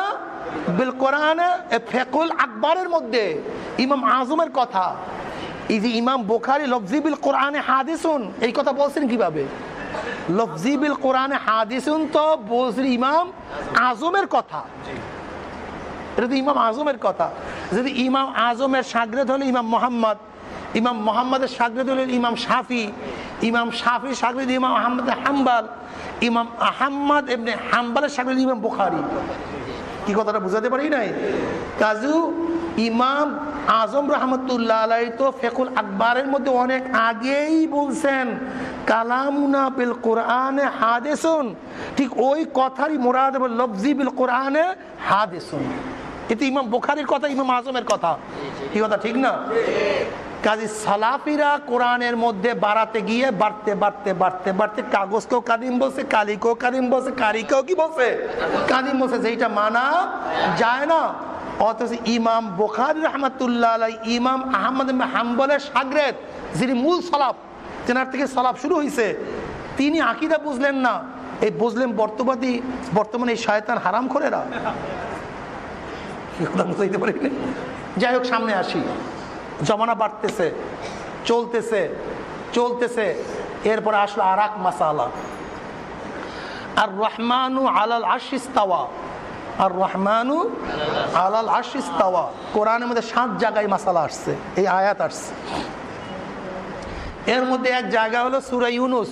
বিল কোরআনে ফেকুল আকবরের মধ্যে, ইমাম আজমের কথা। এই যে ইমাম বোখারি লফজিবিল কোরআনে হাদিসুন এই কথা বলছেন কীভাবে? লফজিবিল কোরআনে হাদিসুন তো ইমাম আজমের কথা। ইমাম আজমের কথা। যদি ইমাম আজমের হলো ইমাম মোহাম্মদ, ইমাম মোহাম্মদের সাগরেদ হলেন ইমাম শাফি ইমাম শাফি সাগরেদ ইমাম আহমদ হাম্বাল, ইমাম আহম্মদ এমনি হাম্বালের সাগরেদ ইমাম বুখারি। কি কথাটা বুঝাতে পারি নাই? কাজু, ইমাম আজম রহমতুল্লাহ আলাই তো ফেকুল আকবরের মধ্যে অনেক আগেই বলছেন, কালামুনা বিল কোরআনে হাদেসুন। ঠিক ওই কথারই মোরাদ লফজি বিল কোরআনে হাদেসুন। এতে ইমাম বোখারির কথা, ইমাম আজমের কথা। কি কথা, ঠিক না? কাজী সালাফিরা কোরআনের মধ্যে বাড়াতে গিয়ে বাড়তে বাড়তে বাড়তে বাড়তে কাগজ কাগজকেও কাদিম বলছে, কালিকেও কাদিম বলছে, কারিকেও কি বলছে? কাদিম বলছে যেটা মানা যায় না। অথচ ইমাম বোখারি রহমতুল্লাহ আলাই ইমাম আহমদ হাম্বলের সাগরেদ যিনি মূল সলাপ তেনার থেকে সলাপ শুরু হয়েছে তিনি আকিদা বুঝলেন না। এই বুঝলেন বর্তমানে বর্তমানে এই শয়তান হারাম করে বুঝাইতে যাই হোক সামনে আসি। জমানা বাড়তেছে, চলতেছে চলতেছে। এরপরে আসলো আর এক মাসালা। আর রহমানু আলাল আশিস্তাওয়া আর রহমানু আলাল আশিস্তাওয়া কোরআনের মধ্যে সাত জায়গায় মাসালা আসছে, এই আয়াত আসছে। এর মধ্যে এক জায়গা হলো সুরা ইউনুস।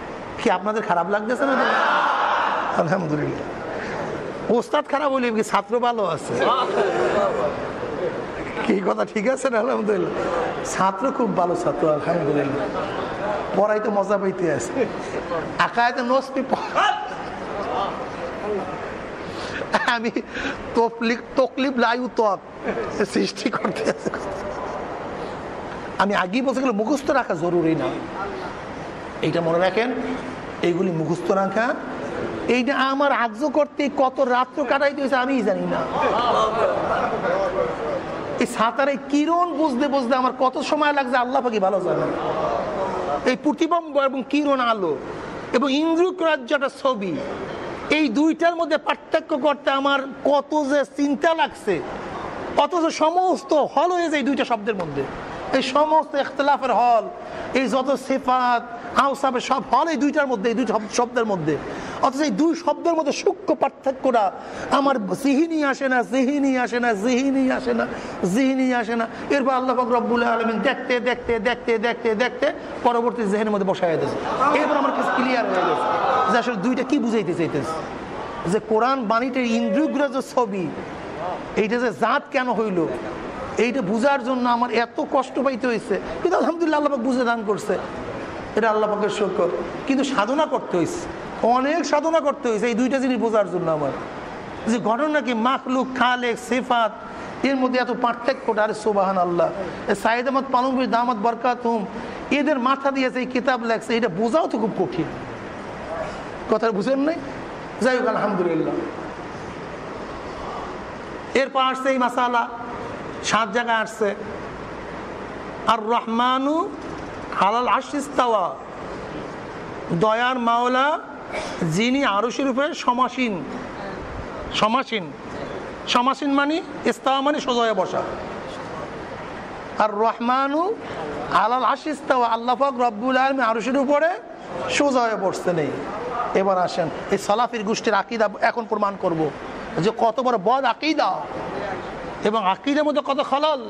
কি আপনাদের খারাপ লাগতেছে না আলহামদুলিল্লাহ। ওস্তাদ খারাপ হইলে কি ছাত্র ভালো আছে? কি কথা ঠিক আছে না? আলহামদুলিল্লাহ। ছাত্র খুব ভালো ছাত্র, আলহামদুলিল্লাহ। পড়াইতে মজা পাইতে আছে। আকায়তে নসপি আমি তকলিফ তকলিফ লাইউ তক সৃষ্টি করতে আমি আগেই বলতে গেলে মুখস্থ রাখা জরুরি না। এইটা মনে রাখেন, এইগুলি মুখস্থ রাখা এইটা আমার আগ্য করতে কত রাত্র কাটাইতে হয়েছে আমি জানি না। এই সাঁতারে কিরণ বুঝতে বুঝতে আমার কত সময় লাগছে আল্লাহ পাখি ভালো জানে এই প্রতিবম্ব এবং কিরণ আলো এবং ইন্দ্রিক রাজ্যটা ছবি, এই দুইটার মধ্যে পার্থক্য করতে আমার কত যে চিন্তা লাগছে, অথচ সমস্ত হল হয়ে যায় দুইটা শব্দের মধ্যে। এই সমস্ত ইখতলাফের হল, এই যত সেফাত আউসাবের সব হল এই দুইটার মধ্যে, এই দুই শব্দের মধ্যে। অথচ এই দুই শব্দের মধ্যে সূক্ষ্ম পার্থক্যটা আমার জিহিনি আসে না, জিহিনি আসে না, জিহিনি আসে না, জিহিনি আসে না। এরপর আল্লাহ রব্বুল আলমিন দেখতে দেখতে দেখতে দেখতে দেখতে পরবর্তী জেহেনের মধ্যে বসাই দিয়েছে। এরপর আমার কাছে ক্লিয়ার হয়ে গেছে যে আসলে দুইটা কি বুঝাইতে চাইতেছে? যে কোরআন বাণীটার ইন্দ্রিয়গ্রাজ ছবি, এইটা যে জাত কেন হইল? এইটা বুঝার জন্য আমার এত কষ্ট পাইতে হয়েছে কিন্তু আলহামদুলিল্লাহ আল্লাহ বুঝে দান করছে। এটা আল্লাহ পাকের শকর। কিন্তু সাধনা করতে হয়েছে অনেক সাধনা করতে হয়েছে এই দুইটা জিনিস বোঝার জন্য আমার। যে ঘটনা কি? মাখলুক, খালেক, সেফাত, এর মধ্যে এত পার্থক্যটা, আরে সোবাহান আল্লাহ সাইদ আহমদ পালঙ্গীর দামদ বরকাত হুম এদের মাথা দিয়েছে এই কিতাব লেখছে, এটা বোঝাও তো খুব কঠিন। কথা বুঝেন নাই? যাই হোক, আলহামদুলিল্লাহ। এরপর আসছে এই মাসালা। সাত জায়গায় আসছে। আর রহমানু হালাল আশিস্তাওয়া দয়ার মাওলা, যিনি আরশের উপরে সমাসীন। সমাসীন। সমাসীন মানে ইস্তাওয়া মানে সোজয়া বসা। আর রহমানু আলাল আশিস্তাওয়া আল্লাহাক রব্বুল আলমী আরশের উপরে সোজা হয়ে বসতে নেই। এবার আসেন, এই সলাফির গোষ্ঠীর আকিদা এখন প্রমাণ করব যে কত বড় বদ আকিদা। এবং আকিদের মধ্যে কত খলল।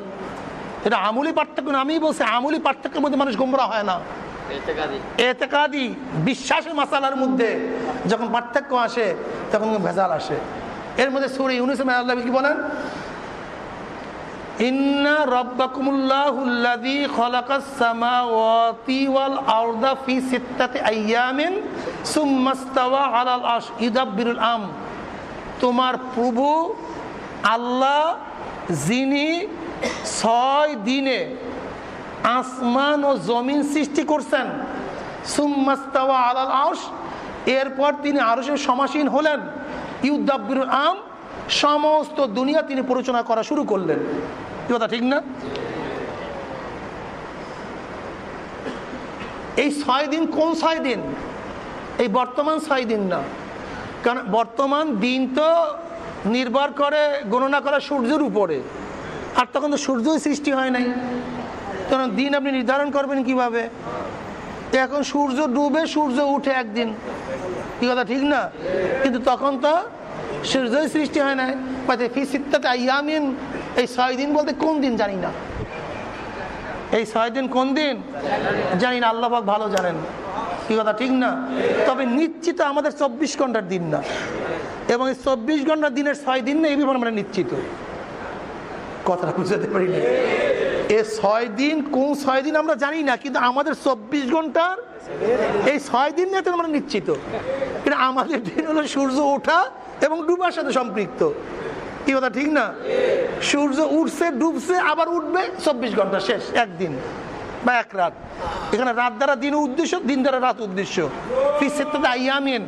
এটা আমুলি পার্থক্য আমি বলছি আমুলি পার্থক্যের মধ্যে মানুষ গুমরা হয় না। এতেকাদি। বিশ্বাসের মাসালার মধ্যে যখন পার্থক্য আসে তখন ভেজাল আসে। এর মধ্যে সুরে ইউনিসেম আল্লাহ কি বলেন? ইন্না রব্বাকুমুল্লাহুল্লাযী খালাকাস সামাওয়াতি ওয়াল আরদা ফি সিত্তাতি আইয়ামিন সুম্মা ইস্তাওয়া আলাল আরশ। ইউদাব্বিরুল আম। তোমার প্রভু আল্লাহ যিনি ছয় দিনে আসমান ও জমিন সৃষ্টি করছেন। সুম্মাস্তাওয়া আলাল আউস এরপর তিনি আরশের সমাসীন হলেন। ইউদ্দাব্বিরুল আম। সমস্ত দুনিয়া তিনি পরিচালনা করা শুরু করলেন। কথা ঠিক না? এই ছয় দিন কোন ছয় দিন? এই বর্তমান ছয় দিন না। কারণ বর্তমান দিন তো নির্ভর করে, গণনা করা সূর্যের উপরে। আর তখন তো সূর্যই সৃষ্টি হয় নাই। তখন দিন আপনি নির্ধারণ করবেন কীভাবে? এখন সূর্য ডুবে, সূর্য উঠে একদিন। কি কথা, ঠিক না? কিন্তু তখন তো সূর্যই সৃষ্টি হয় নাই। ফিসিত্তাতে আইয়ামিন, এই ছয় দিন বলতে কোন দিন জানি না। এই ছয় দিন কোন দিন? জানি না, আল্লাহ ভালো জানেন। কি কথা ঠিক না, তবে নিশ্চিত আমাদের চব্বিশ ঘণ্টার দিন না। এবং এই চব্বিশ ঘণ্টার দিনের ছয় দিন না এই ব্যাপারে আমরা নিশ্চিত। কথাটা বুঝাতে পারি না। এ ছয় দিন, কোন ছয় দিন আমরা জানি না, কিন্তু আমাদের চব্বিশ ঘণ্টার এই ছয় দিন নিয়ে তো আমরা নিশ্চিত। কিন্তু আমাদের দিন হলো সূর্য ওঠা এবং ডুবার সাথে সম্পৃক্ত। কি কথা ঠিক না? সূর্য উঠছে, ডুবছে, আবার উঠবে, চব্বিশ ঘণ্টা শেষ, একদিন। বা এক রাত। এখানে রাত দ্বারা দিন উদ্দেশ্য, দিন দ্বারা রাত উদ্দেশ্য। ফিসেত্তাতে আইয়ামিন।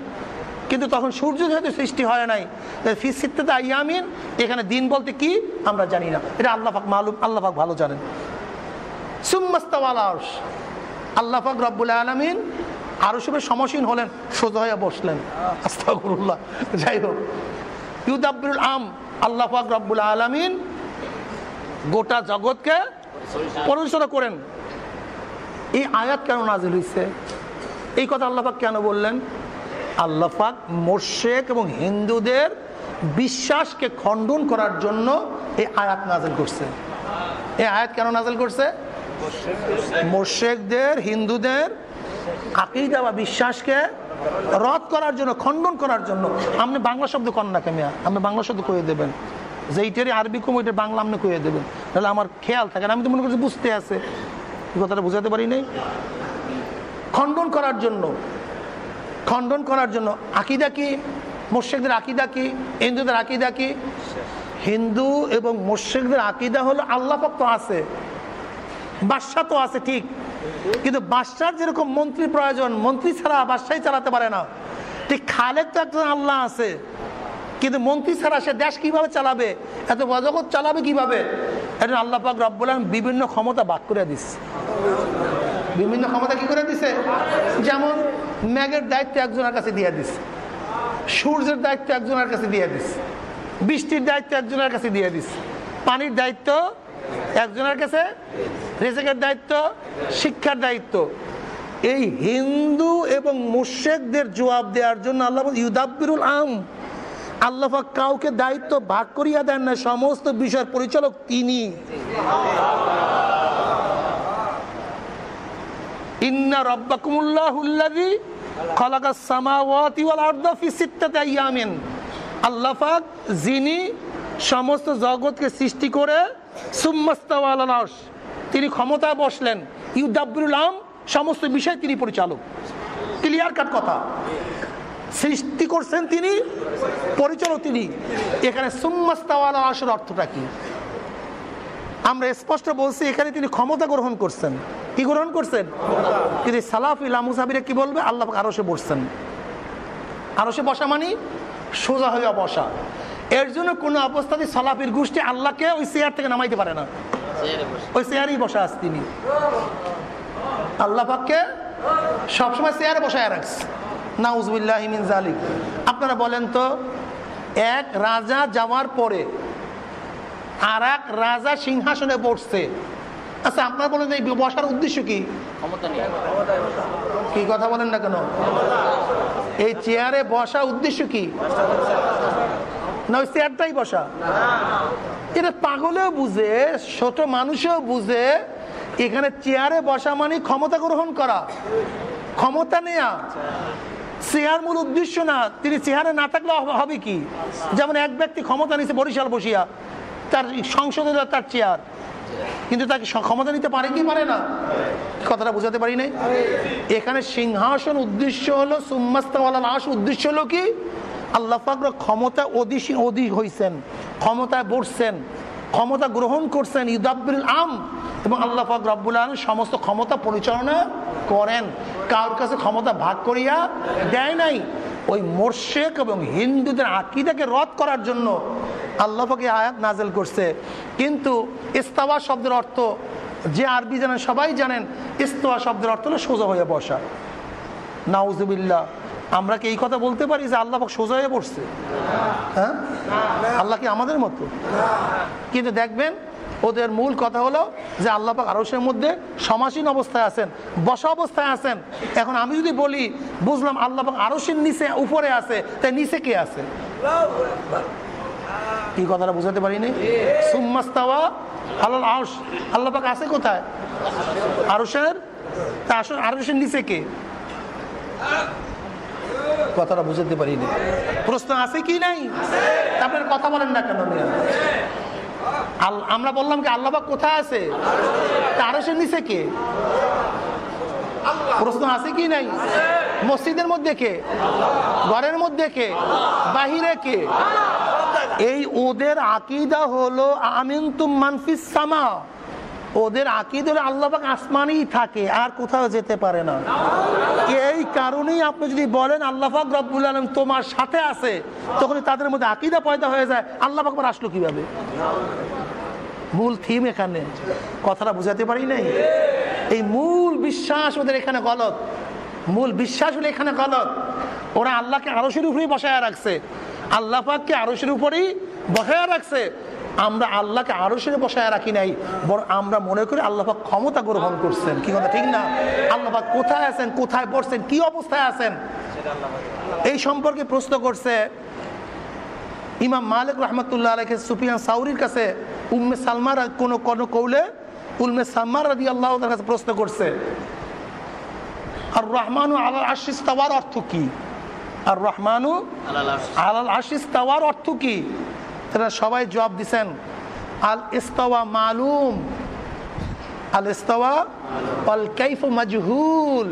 কিন্তু তখন সূর্য যেহেতু সৃষ্টি হয় নাই ফিসিত্তাতে আইয়ামিন, এখানে দিন বলতে কি আমরা জানি না। এটা আল্লাহ পাক মালুম, আল্লাহ পাক ভালো জানেন। সুম্মাস্তাওয়াল আরশ। আল্লাহ পাক রব্বুল আলমিন আরও সবে সমসীন হলেন, সোজা হয়ে বসলেন। আস্তাগফিরুল্লাহ। যাই হোক। ইউদাব্বুল আম, আল্লাহ পাক রব্বুল আলমিন গোটা জগৎকে পরিচালনা করেন। এই আয়াত কেন নাজিল হয়েছে এই কথা আল্লাহ পাক কেন বললেন? আল্লাহ পাক মোর্শেক এবং হিন্দুদের বিশ্বাসকে খণ্ডন করার জন্য এই আয়াত নাজিল করছে। এই আয়াত কেন নাজিল করছে? মোর্শেকদের, হিন্দুদের আকিদা বা বিশ্বাসকে রদ করার জন্য, খণ্ডন করার জন্য। আপনি বাংলা শব্দ কন না কেমিয়া? আপনি বাংলা শব্দ কয়ে দেবেন। যে এইটারই আরবি কম ওইটা বাংলা আপনি কয়ে দেবেন। তাহলে আমার খেয়াল থাকে না। আমি তো মনে করছি বুঝতে আছে। কথাটা বুঝাতে পারি নাই? খণ্ডন করার জন্য। খণ্ডন করার জন্য আকিদা কি? মোর্শেকদের আকিদা কি? হিন্দুদের আকিদা কি? হিন্দু এবং মোর্শেকদের আকিদা হলো আল্লাহ পাক তো আছে বাদশাহ তো আছে, ঠিক। কিন্তু বাদশার যেরকম মন্ত্রী প্রয়োজন, মন্ত্রী ছাড়া বাদশাই চালাতে পারে না। ঠিক খালেক তো একজন আল্লাহ আছে কিন্তু মন্ত্রী ছাড়া সে দেশ কীভাবে চালাবে? এত বজগত চালাবে কীভাবে? এটা আল্লাহ পাক রব্বুল বিভিন্ন ক্ষমতা বাক করে দিচ্ছে। বিভিন্ন ক্ষমতা কি করে দিছে? যেমন ম্যাগের দায়িত্ব একজনের কাছে দিয়ে দিছে। সূর্যের দায়িত্ব একজনের কাছে দিয়ে দিছে। বৃষ্টির দায়িত্ব একজনের কাছে দিয়ে দিছে। পানির দায়িত্ব একজনের কাছে, রেজেকের দায়িত্ব, শিক্ষার দায়িত্ব। এই হিন্দু এবং মুর্শেকদের জবাব দেওয়ার জন্য আল্লাহ ইউদাব্বিরুল আম। আল্লাহ পাক কাউকে দায়িত্ব ভাগ করিয়া দেন না, সমস্ত বিষয়ের পরিচালক তিনি। যিনি সমস্ত জগৎকে সৃষ্টি করে তিনি ক্ষমতায় বসলেন। ইউদাব্বিরুল আম, সমস্ত বিষয় তিনি পরিচালক। ক্লিয়ার কাট কথা। সৃষ্টি করছেন তিনি, পরিচালক তিনি। এখানে সুম্মাস্তাওয়ালা আসর অর্থটা কি? আমরা স্পষ্ট বলছি, এখানে তিনি ক্ষমতা গ্রহণ করছেন। কি গ্রহণ করছেন? কিন্তু সালাফিল মুসাফিরে কি বলবে? আল্লাহ আরও সে বসছেন। আরও সে বসা মানে সোজা হয়ে বসা। এর জন্য কোনো অবস্থাতে সালাফির গোষ্ঠী আল্লাহকে ওই চেয়ার থেকে নামাইতে পারে না। ওই চেয়ারেই বসা আছে তিনি। আল্লাহ পাককে সবসময় চেয়ারে বসায় রাখছে। নাউজবিল্লাহ মিন জালিক আপনারা বলেন তো এক রাজা যাওয়ার পরে আর এক রাজা সিংহাসনে বসছে। আচ্ছা আপনার বলেন এই বসার উদ্দেশ্য কি? কি কথা বলেন না কেন? এই চেয়ারে বসা উদ্দেশ্য কি? না ওই চেয়ারটাই বসা। এটা পাগলেও বুঝে ছোট মানুষেও বুঝে এখানে চেয়ারে বসা মানে ক্ষমতা গ্রহণ করা। ক্ষমতা নেয়া। চেয়ার মূল উদ্দেশ্য না, তিনি চেয়ারে না থাকলে হবে- কি? যেমন এক ব্যক্তি ক্ষমতা নিছে বরিশাল বসিয়া, তার সংসদে তার চেয়ার, কিন্তু তাকে ক্ষমতা নিতে পারে কি পারে না? কথাটা বোঝাতে পারি নাই? এখানে সিংহাসন উদ্দেশ্য হলো সুম্মাস্তাওয়ালা লাশ উদ্দেশ্য হলো কি? আল্লাহ পাকর ক্ষমতা অধিক অধিক হয়েছেন ক্ষমতায় বসছেন। ক্ষমতা গ্রহণ করছেন ইউদাব্বিল আম এবং আল্লাহ পাক রব্বুল আলম সমস্ত ক্ষমতা পরিচালনা করেন। কারোর কাছে ক্ষমতা ভাগ করিয়া দেয় নাই? ওই মোর্শেক এবং হিন্দুদের আকিদাকে রদ করার জন্য আল্লাহকে আয়াত নাজেল করছে। কিন্তু ইস্তাওয়া শব্দের অর্থ, যে আরবি জানেন সবাই জানেন ইস্তোয়া শব্দের অর্থ হলো সোজা হয়ে বসা। নাউজুবিল্লাহ। আমরা কি এই কথা বলতে পারি যে আল্লাহ সোজা হয়ে পড়ছে হ্যাঁ? আল্লাহ কি আমাদের মতো? কিন্তু দেখবেন ওদের মূল কথা হলো যে আল্লাহ পাক আরসের মধ্যে সমাসীন অবস্থায় আছেন, বসা অবস্থায় আছেন। এখন আমি যদি বলি, বুঝলাম আল্লাহ পাক আরসের নিচে, উপরে আছে, তাই নিচে কে আছে? কি কথাটা বুঝাতে পারিনি? সুম্মাস্তাওয়া আল্লাহ আউস আল্লাহ পাক আছে কোথায়? আরসের তা আরসের নিচে কে? কথাটা বুঝাতে পারিনি। প্রশ্ন আছে কি নাই? আপনার কথা বলেন না কেন আমরা বললাম কি আল্লাহ পাক কোথায় আছে? আরসের নিচে কে? প্রশ্ন আছে কি নাই? মসজিদের মধ্যে কে? ঘরের মধ্যে কে? বাহিরে কে? এই ওদের আকিদা হলো আমিন তুম মানফিস সামা। ওদের আকিদ হলো আল্লাহ পাক আসমানেই থাকে, আর কোথাও যেতে পারে না। এই কারণেই আপনি যদি বলেন, আল্লাহ পাক রব্বুল আলম তোমার সাথে আছে, তখন তাদের মধ্যে আকিদা পয়দা হয়ে যায়। আল্লাহ পাক আবার আসলো কীভাবে? মূল থিম এখানে। কথাটা বুঝাতে পারি নাই? এই মূল বিশ্বাস ওদের এখানে গলত। মূল বিশ্বাস হলে এখানে গলত। ওরা আল্লাহকে আরসের উপরেই বসায় রাখছে। আল্লাহ পাককে আরসের উপরেই বসায় রাখছে। আমরা আল্লাহকে আরসের বসায় রাখি নাই, বরং আমরা মনে করি আল্লাহ পাক ক্ষমতা গ্রহণ করছেন। কি কথা, ঠিক না? আল্লাহ পাক কোথায় আছেন, কোথায় পড়ছেন কি অবস্থায় আছেন? এই সম্পর্কে প্রশ্ন করছে ইমাম মালিক রহমতুল্লাহ আলহে সুফিয়ান সাউরির কাছে, উম্মে সালমার কোনো কোনো কৌলে, উম্মে সালমার রাদি আল্লাহ কাছে প্রশ্ন করছে আর রহমানু আলাল আশিস তাওয়ার অর্থ কি? আর রহমানু আলাল আশিস তাওয়ার অর্থ কি? তারা সবাই জবাব দিছেন, আল ইস্তাওয়া মালুম, আল ইস্তাওয়া অল কাইফু মাজহুল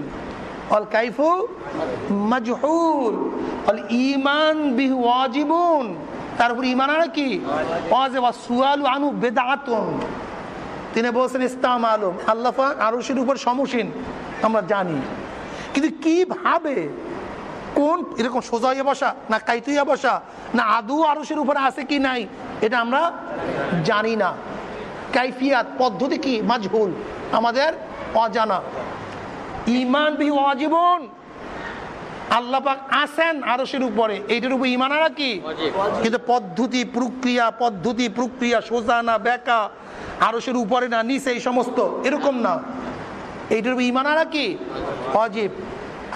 অল কাইফু মাজহুল অল ইমান বিহু ওয়াজিবুন, তার উপর ইমান আর কি? সুয়ালু আনু বেদাতুন তিনি বলছেন ইস্তাম আলম আল্লাহ পাক আরশের উপর সমসীন, আমরা জানি। কিন্তু কীভাবে কোন এরকম সোজা হয়ে বসা না কাইতুইয়া বসা না আদু আরশের উপরে আছে কি নাই এটা আমরা জানি না। কাইফিয়াত পদ্ধতি কি? মাজহুল। আমাদের অজানা। ইমান বিহু অজীবন আল্লাহ পাক আছেন আরশের উপরে। এইটার উপর ইমান আনা কি? কিন্তু পদ্ধতি প্রক্রিয়া পদ্ধতি প্রক্রিয়া সোজা না বেকা আরশের উপরে না নিচে এই সমস্ত এরকম না। এইটার উপর ইমান আনা কি? অজীব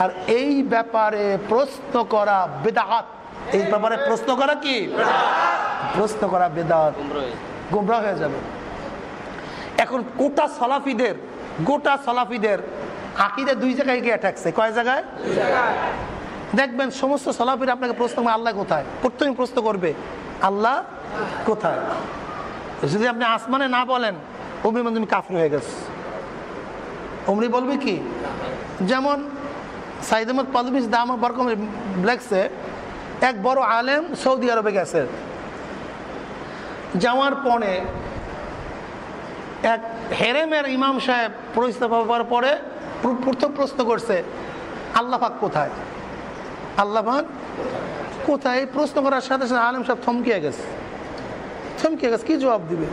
আর এই ব্যাপারে প্রশ্ন করা বেদাহাত এই ব্যাপারে প্রশ্ন করা কি? প্রশ্ন করা বেদাত। গুমরা হয়ে যাবে। এখন গোটা সলাফিদের গোটা সলাফিদের আকিদে দুই জায়গায় গিয়ে ঠেকছে কয় জায়গায়? দেখবেন সমস্ত সলাফির আপনাকে প্রশ্ন আল্লাহ কোথায়? প্রথমে প্রশ্ন করবে, আল্লাহ কোথায়? যদি আপনি আসমানে না বলেন, অমনি মানে তুমি কাফর হয়ে গেছে। অমনি বলবে কি? যেমন সাইদ আহমদ পালবিস দাম বরকম লেখছে, এক বড় আলেম সৌদি আরবে গেছে। যাওয়ার পরে এক হেরেমের ইমাম সাহেব পরিস্থিতি হওয়ার পরে প্র- প্রথম প্রশ্ন করছে, আল্লাহ পাক কোথায়? আল্লাহ পাক কোথায়? এই প্রশ্ন করার সাথে সাথে আলেম সাহেব থমকিয়ে গেছে। থমকিয়ে গেছে, কি জবাব দিবে?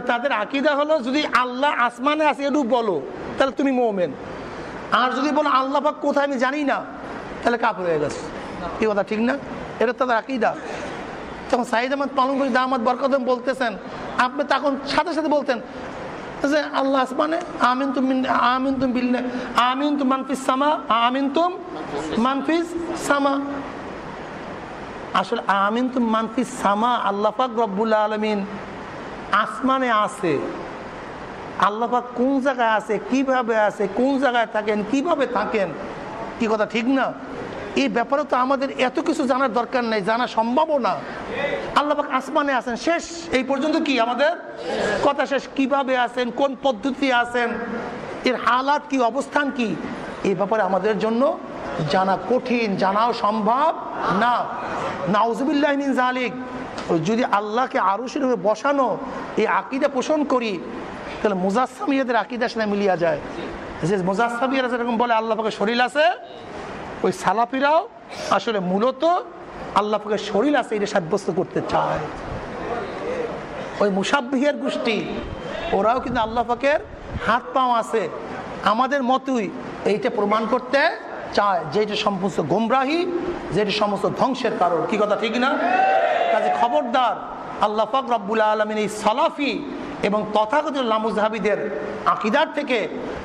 তাদের আকিদা হলো, যদি আল্লাহ আসমানে আছে একটু বলো, তাহলে তুমি মোমেন। আর যদি বলো আল্লাহ পাক কোথায় আমি জানি না, তাহলে কাপড় হয়ে গেছে। এই কথা ঠিক না? এটা তাদের আকিদা। তখন সাইদ আহমদ পালনপুরি দামাদ বরকদম বলতেছেন, আপনি তখন সাথে সাথে বলতেন যে আল্লাহ আসমানে আমিন তুম আমিন তুম বিল্লে আমিন তুম মানফিস সামা আমিন তুম মানফিস সামা। আসলে আমিন তুম মানফিস সামা আল্লাহ পাক রব্বুল আলমিন আসমানে আছে। আল্লাহ পাক কোন জায়গায় আছে, কীভাবে আছে, কোন জায়গায় থাকেন, কীভাবে থাকেন, কি কথা ঠিক না? এই ব্যাপারে তো আমাদের এত কিছু জানার দরকার নেই, জানা সম্ভবও না। আল্লাহ পাক আসমানে আছেন, শেষ। এই পর্যন্ত কি আমাদের? কথা শেষ। কীভাবে আছেন, কোন পদ্ধতি আছেন, এর হালাত কি, অবস্থান কি? এই ব্যাপারে আমাদের জন্য জানা কঠিন, জানাও সম্ভব না। নাউজুবিল্লাহ জালিক যদি আল্লাহকে আরুষের উপরে বসানো, এই আকিদা পোষণ করি তাহলে মুজাসসামিয়াদের আকিদার সাথে মিলিয়া যায়। যে মুজাসসামিয়ারা যেরকম বলে, আল্লাহ পাকে শরীর আছে, ওই সালাফিরাও আসলে মূলত আল্লাহ পাকের শরীর আছে এটা সাব্যস্ত করতে চায়। ওই মুসাব্বিহের গোষ্ঠী, ওরাও কিন্তু আল্লাহ পাকের হাত পাও আছে। আমাদের মতোই এইটা প্রমাণ করতে চায়, যে এটা সমস্ত গোমরাহি, যে এটা সমস্ত ধ্বংসের কারণ। কি কথা, ঠিক না? কাজে খবরদার, আল্লাহ পাক রব্বুল আলমিন এই সালাফি এবং তথাগত লামুজাহাবিদের আকিদার থেকে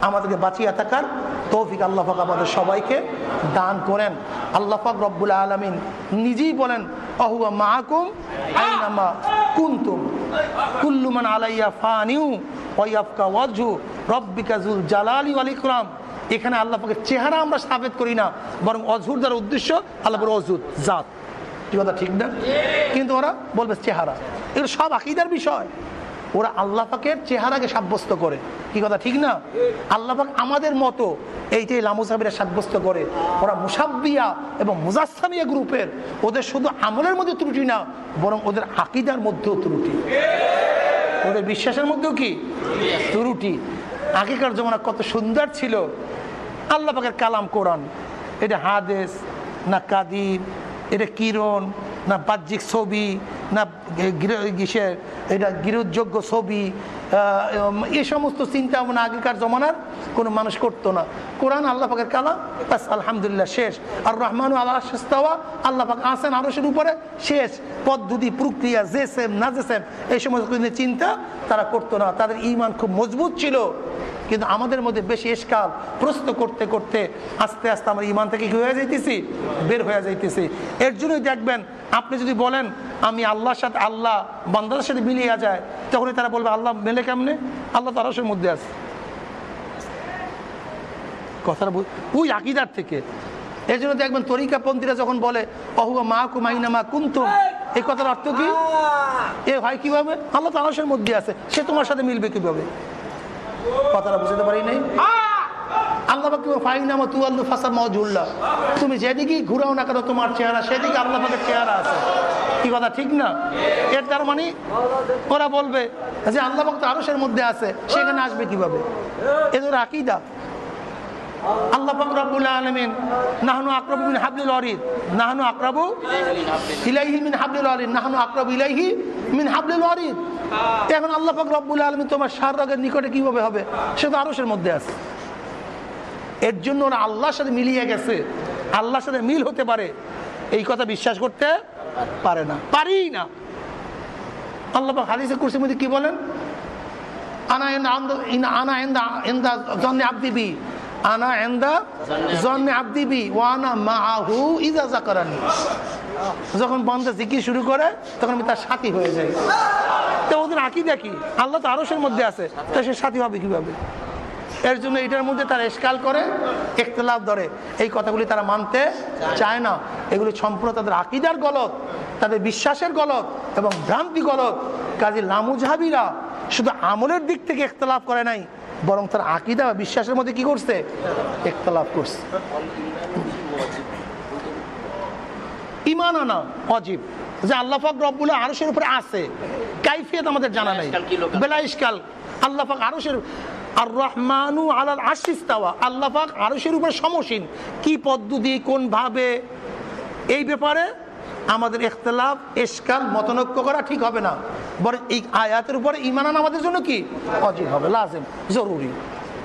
আমাদেরকে বাঁচিয়ে থাকার তৌফিক আল্লাহ পাক আমাদের সবাইকে দান করেন। আল্লাহ পাক রব্বুল আলমিন নিজেই বলেন, অহুয়া মাহকুম আইনামা কুন্তুম। কুল্লুমান আলাইয়া ফানিউ ওয়াইয়াফকা ওয়াজহু। রব্বিকা জুল জালালি ওয়াল এখানে আল্লাহ পাকের চেহারা আমরা সাবেত করি না, বরং অজহুর দ্বারা উদ্দেশ্য আল্লাহ বলে অজুদ জাত। কি কথা, ঠিক না? কিন্তু ওরা বলবে চেহারা। এগুলো সব আকিদার বিষয়। ওরা আল্লাহ পাকের চেহারাকে সাব্যস্ত করে। কি কথা, ঠিক না? আল্লাহ পাক আমাদের মতো এইটাই লামুসাবিরা সাব্যস্ত করে, ওরা মুসাব্বিয়া এবং মুজাসসামিয়া গ্রুপের। ওদের শুধু আমলের মধ্যে ত্রুটি না, বরং ওদের আকিদার মধ্যেও ত্রুটি। ওদের বিশ্বাসের মধ্যেও কি? ত্রুটি। আগেকার জমানা কত সুন্দর ছিল। আল্লাহ পাকের কালাম কোরআন। এটা হাদেস না কাদির এটা কিরণ না বাহ্যিক ছবি, না কিসের এটা গৃহযোগ্য ছবি এ সমস্ত চিন্তা ভাবনা আগেকার জমানার কোনো মানুষ করতো না। কোরআন আল্লাহ পাকের কালাম বাস আলহামদুলিল্লাহ, শেষ। আর রহমান আল্লাহ শেস্তাওয়া আল্লাহ পাক আসেন আরসের উপরে শেষ। পদ্ধতি, প্রক্রিয়া, যে সেম না যে সেম এই সমস্ত চিন্তা তারা করতো না। তাদের ইমান খুব মজবুত ছিল। কিন্তু আমাদের মধ্যে বেশি এসকাল প্রশ্ন করতে করতে আস্তে আস্তে আমরা ইমান থেকে কি হয়ে যাইতেছি? বের হয়ে যাইতেছি। এর জন্যই দেখবেন আপনি যদি বলেন আমি আল্লাহর সাথে আল্লাহ বান্দার সাথে মিলিয়ে যায় তখনই তারা বলবে আল্লাহ মেলে কেমনে? আল্লাহ তো আরসের মধ্যে আছে। কথাটা ওই আকিদার থেকে। এই জন্য দেখবেন তরিকাপন্থীরা যখন বলে অহুয়া মা কুমাইনা মা কুন্তুম এই কথার অর্থ কি? এ হয় কীভাবে? আল্লাহ তো আরসের মধ্যে আছে সে তোমার সাথে মিলবে কীভাবে? কথাটা বুঝতে পারি নাই? আল্লাহ ফাইনামা তু আল্লু ফাসা মজুল্লাহ তুমি যেদিকেই ঘুরাও না কেন তোমার চেহারা সেদিকে আল্লাহ পাকের চেহারা আছে। কি কথা ঠিক না? এর তার মানে ওরা বলবে যে আল্লাহ পাক তো আরসের মধ্যে আছে সেখানে আসবে কীভাবে? এদের আকিদা? এখন আল্লাহ আলামিন তোমার নিকটে কীভাবে হবে? সে তো আরশের মধ্যে আছে। এর জন্য ওরা আল্লাহর সাথে মিলিয়ে গেছে। আল্লাহর সাথে মিল হতে পারে। এই কথা বিশ্বাস করতে পারে না। পারি না। আল্লাহ হাদিসে কুরসির মধ্যে কি বলেন? আনা আনা এন্দা যখন বন্ধ জিকির শুরু করে, তখন তার সাথী হয়ে যাই। তো ওদের আঁকি দেখি আল্লাহ তো আরসের মধ্যে আছে, তো সে সাথী হবে কীভাবে? এর জন্য এটার মধ্যে তারা এসকাল করে, একতলাফ ধরে। এই কথাগুলি তারা মানতে চায় না। এগুলি সম্পূর্ণ তাদের আকিদার গলত, তাদের বিশ্বাসের গলত এবং ভ্রান্তি গলত। কাজে লামুজাহাবিরা শুধু আমলের দিক থেকে একতলাফ করে নাই বরং তার আকিদা বা বিশ্বাসের মধ্যে কি করছে? একতলাফ করছে। ইমান আনা অজীব। যে আল্লাহ পাক রব্বুল আরশের উপরে আছে। কাইফিয়ত আমাদের জানা নাই। বেলা ইসকাল আল্লাহ পাক আরশের আর রহমানু আলাল আশিস্তাওয়া আল্লাহ পাক আরশের উপরে সমসীন। কি পদ্ধতি কোন ভাবে এই ব্যাপারে আমাদের ইখতলাফ এসকাল মতনৈক্য করা ঠিক হবে না। বরং এই আয়াতের উপরে ইমান আনা আমাদের জন্য কি? অজীব হবে লাজেম জরুরি।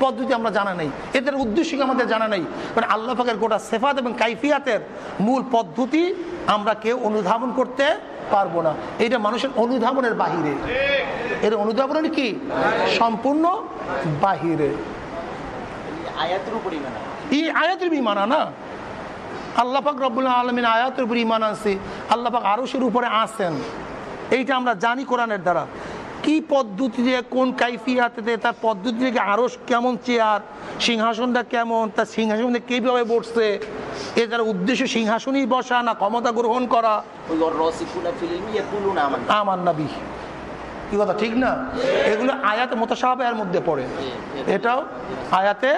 পদ্ধতি আমরা জানা নেই। এদের উদ্দেশ্য কি আমাদের জানা নেই? মানে আল্লাহ পাকের গোটা সেফাত এবং কাইফিয়াতের মূল পদ্ধতি আমরা কেউ অনুধাবন করতে পারব না। এটা মানুষের অনুধাবনের বাহিরে। এর অনুধাবনের কি? সম্পূর্ণ বাহিরে। আয়াতের উপর ইমান। এই আয়াতের বিমানা না আল্লাহ পাক রব্বুল আলমিন আয়াতের উপর ইমান আনছে, আল্লাহ পাক আরশের উপরে আসেন এইটা আমরা জানি কোরআনের দ্বারা। কি পদ্ধতিতে কোন কাইফিয়াতে তার পদ্ধতি থেকে আরস কেমন চেয়ার, সিংহাসনটা কেমন, তার সিংহাসনে কীভাবে বসছে, এ তার উদ্দেশ্য সিংহাসনই বসা না ক্ষমতা গ্রহণ করা। আমার নাবি। কি কথা, ঠিক না? এগুলো আয়াতে মোতাসাহাবের মধ্যে পড়ে। এটাও আয়াতে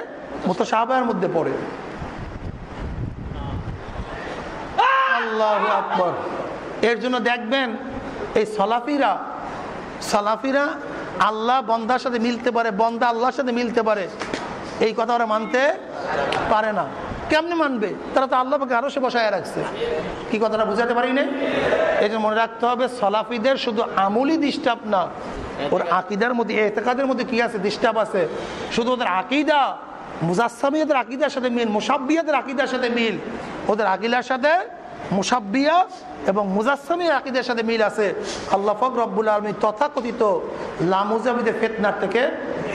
মোতাসাহাবের মধ্যে পড়ে। আল্লাহ আকবর। এর জন্য দেখবেন, এই সলাফিরা, সালাফিরা আল্লাহ বন্দার সাথে মিলতে পারে, বন্দা আল্লাহর সাথে মিলতে পারে। এই কথা ওরা মানতে পারে না। কেমনে মানবে? তারা তো আল্লাহকে আরও সে বসায় রাখছে। কি কথাটা বুঝাতে পারি না এই জন্য মনে রাখতে হবে, সলাফিদের শুধু আমুলি ডিস্টার্ব না, ওর আকিদার মধ্যে, এতেকাদের মধ্যে কি আছে? ডিস্টার্ব আছে। শুধু ওদের আকিদা, মুজাসসামিয়াদের আকিদার সাথে মিল, মুসাব্বিয়াদের আকিদার সাথে মিল, ওদের আকিদার সাথে মুসাব্বিয়া এবং মুজাসসামি আকিদের সাথে মিল আছে। আল্লাহ ফক রব্বুল আলমী তথাকথিত লামুজামিদের ফেতনার থেকে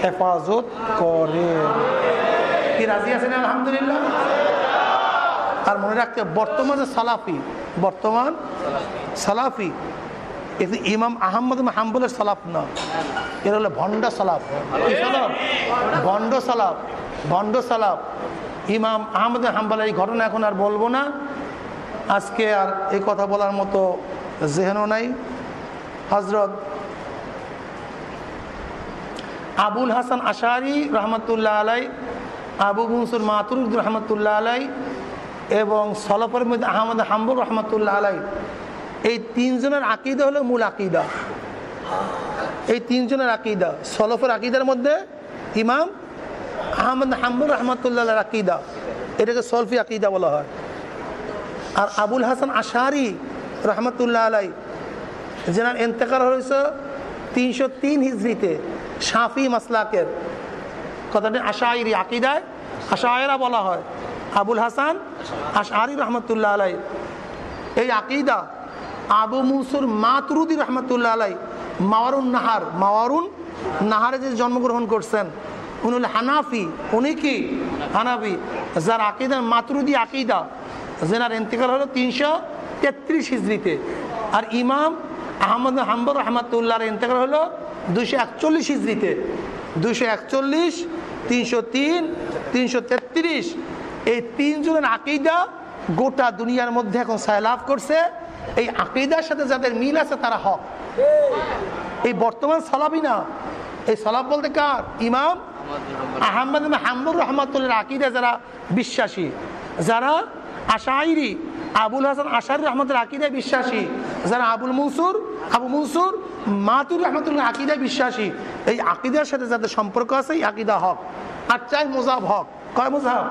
হেফাজত করে কি রাজি আছেন? আলহামদুলিল্লাহ। আর মনে রাখতে বর্তমান সালাফি বর্তমান সালাফি এতে ইমাম আহমদ হাম্বলের সালাফ না। এর হলো ভণ্ড সালাফ। কি সালাফ? ভণ্ড সালাফ ভণ্ড সালাফ। ইমাম আহমদ হাম্বল এই ঘটনা এখন আর বলব না। আজকে আর এই কথা বলার মতো জেহেনও নাই। হজরত আবুল হাসান আশারি রহমতুল্লাহ আলাই, আবু মনসুর মাতুরুদ রহমতুল্লাহ আলাই এবং সলফের আহমদ হাম্বুর রহমতুল্লাহ আলাই। এই তিনজনের আকিদা হলো মূল আকিদা। এই তিনজনের আকিদা, সলফের আকিদার মধ্যে ইমাম আহমদ হাম্বুর রহমতুল্লাহ আকিদা। এটাকে সলফি আকিদা বলা হয়। আর আবুল হাসান আশারি রহমতুল্লাহ আলাই যেনার এন্তেকার হয়েছে তিনশো তিন হিজড়িতে সাফি মাসলাকের। কথাটি আশাইরি আকিদায় আশায়রা বলা হয়। আবুল হাসান আশারি রহমতুল্লাহ আলাই এই আকিদা আবু মুসুর মাতরুদি রহমতুল্লাহ আলাই মাওয়ারুন নাহার। মাওয়ারুন নাহারে যে জন্মগ্রহণ করছেন, উনি হলেন হানাফি। উনি কি? হানাফি। যার আকিদা মাতরুদি আকিদা জেনার ইন্তেকাল হলো তিনশো তেত্রিশ হিজড়িতে। আর ইমাম আহমদ হাম্বর রহমতুল্লাহর ইন্তেকাল হলো দুশো একচল্লিশ হিজড়িতে। দুশো একচল্লিশ, তিনশো তিন, তিনশো তেত্রিশ। এই তিনজনের আকিদা গোটা দুনিয়ার মধ্যে এখন সায়লাভ করছে। এই আকিদার সাথে যাদের মিল আছে তারা হক। এই বর্তমান সালাবি না। এই সালাব বলতে কার? ইমাম আহমদ হাম্বুর রহমতুল্লাহ আকিদা যারা বিশ্বাসী, যারা আশাইরি, আবুল হাসান আশার রহমতুল্লাহ আকিদায় বিশ্বাসী। যারা আবুল মনসুর, আবু মনসুর মাতুর রহমতুল্লাহ আকিদায় বিশ্বাসী। এই আকিদার সাথে যাদের সম্পর্ক আছে, এই আকিদা হক। আর চাই মোজাব হক। কয় মোজাব?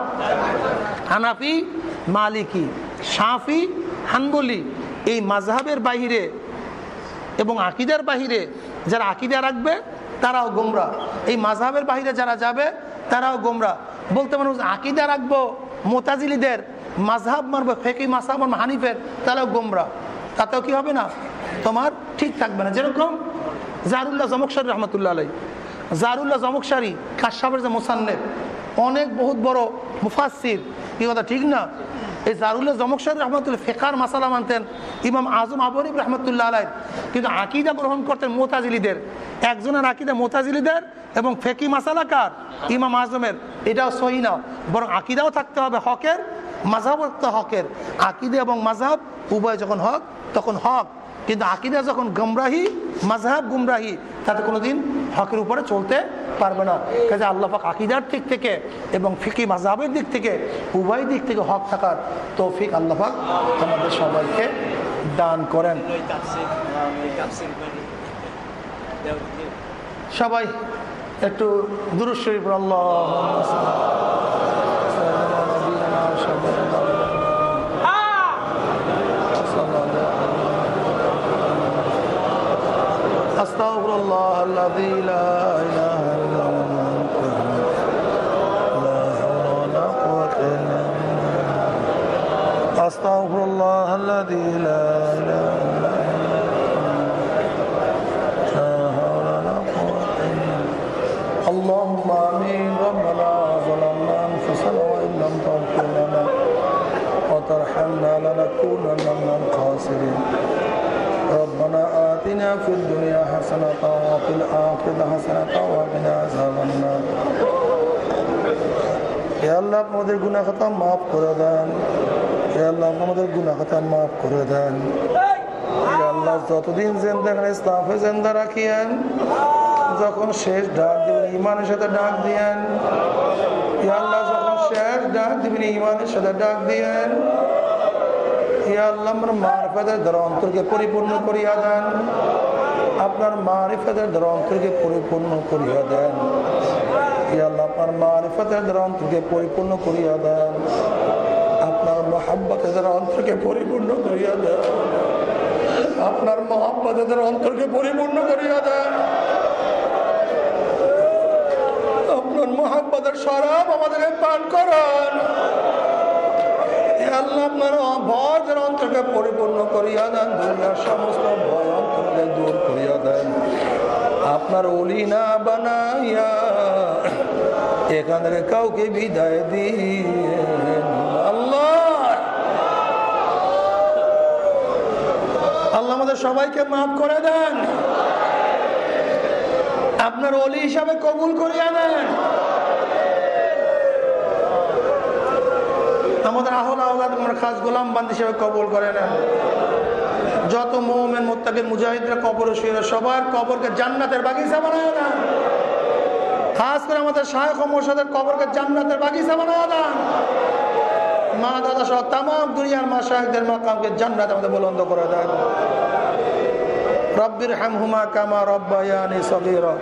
হানাফি, মালিকি সাফি হানবলি। এই মাঝহাবের বাহিরে এবং আকিদার বাহিরে যারা আকিদা রাখবে, তারাও গোমরা। এই মাঝহাবের বাহিরে যারা যাবে, তারাও গোমরা। বলতে মানুষ আকিদা রাখব মোতাজিলিদের মাঝহাব মারবে, ফেকি মাসাব মারবো হানিফের তারাও গোমরা। তাতেও কি হবে না? তোমার ঠিক থাকবে না। যেরকম জারুল্লাহ জমকসারি রহমতুল্লাহ আলাই জারুল্লাহ জমকসারি কাশাবের যে মোসান্নেব অনেক বহুত বড় মুফাসির কি কথা, ঠিক না? এই জারুল্লাহ জমকসারি রহমতুল্লাহ ফেকার মাসালা মানতেন ইমাম আজম আবরিব রহমতুল্লাহ আলাই কিন্তু আকিদা গ্রহণ করতেন মোতাজিলিদের। একজনের আকিদা মোতাজিলিদের এবং ফেকি মাসালা কার? ইমাম আজমের। এটাও সহি না। বরং আকিদাও থাকতে হবে হকের মাঝাব থাকতে হকের আকিদা এবং মাঝাব উভয় যখন হক, তখন হক। কিন্তু আকিদা যখন গুমরাহি মাঝহাব গুমরাহি, তাতে কোনোদিন হকের উপরে চলতে পারবে না। কাজে আল্লাহ পাক আকিদার দিক থেকে এবং ফিকি মাঝহাবের দিক থেকে উভয় দিক থেকে হক থাকার তৌফিক আল্লাহ পাক আমাদের সবাইকে দান করেন। সবাই একটু দুরুশ্বরী আল্লাহ الله الذي لا إله إلا هو. لا حول ولا قوة إلا بالله. أستغفر الله الذي لا إله إلا هو. اللهم آمين. ربنا ظلمنا أنفسنا وإن لم تغفر لنا وترحمنا لنكونن من الخاسرين. ربنا آتنا في الدنيا حسنة وفي الآخرة حسنة وقنا عذاب النار হে আল্লাহ আপনাদের গুনাহ খাতা মাফ করে দেন হে আল্লাহ আমাদের গুনাহ খাতা মাফ করে দেন হে আল্লাহ যতদিন জেন্দা এখানে ইসলামে জেন্দা রাখিয়েন যখন শেষ ডাক দিবেন ইমানের সাথে ডাক দিয়েন হে আল্লাহ যখন শেষ ডাক দিবেন ইমানের সাথে ডাক দিয়েন ইয়া দ্বারা অন্তরকে পরিপূর্ণ করিয়া দেন। আপনার মারিফতের দ্বারা অন্তরকে পরিপূর্ণ করিয়া দেন। আল্লাহ, আপনার মারিফতের দ্বারা অন্তরকে পরিপূর্ণ করিয়া দেন। আপনার মহাব্বত এদের অন্তরকে পরিপূর্ণ করিয়া দেন। আপনার মহাব্বত এদের অন্তরকে পরিপূর্ণ করিয়া দেন। আপনার মহাব্বতের সরব আমাদেরকে পান করান। আল্লাহ আপনার ভয়ের অন্তরকে পরিপূর্ণ করিয়া দেন, দুনিয়ার সমস্ত ভয় অন্তরকে দূর করিয়া দেন। আপনার অলি না বানাইয়া এখান কাউকে বিদায় দিয়ে আল্লাহ! আল্লাহ আমাদের সবাইকে মাফ করে দেন। আপনার অলি হিসাবে কবুল করিয়া দেন আমাদের আহল মনে খাস গোলাম বান্ধ হিসেবে কবল করে না। যত মোমেন মোত্তাকে মুজাহিদরা কবর শুয়ে সবার কবরকে জান্নাতের বাগিচা বানায় না খাস করে আমাদের শাহ মোর্শাদের কবরকে জান্নাতের বাগিচা বানায় না মা দাদা সহ তাম দুনিয়ার মা শাহেকদের মাকামকে জান্নাত আমাদের বলন্দ করে দেন رب ارحمهما كما ربياني صغيرا.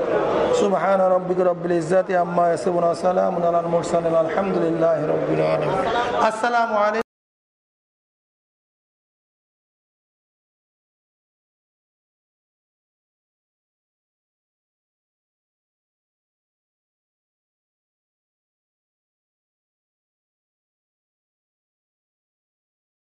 سبحان ربك رب العزة عما يصفون وسلام على المرسلين الحمد لله رب العالمين. السلام عليكم.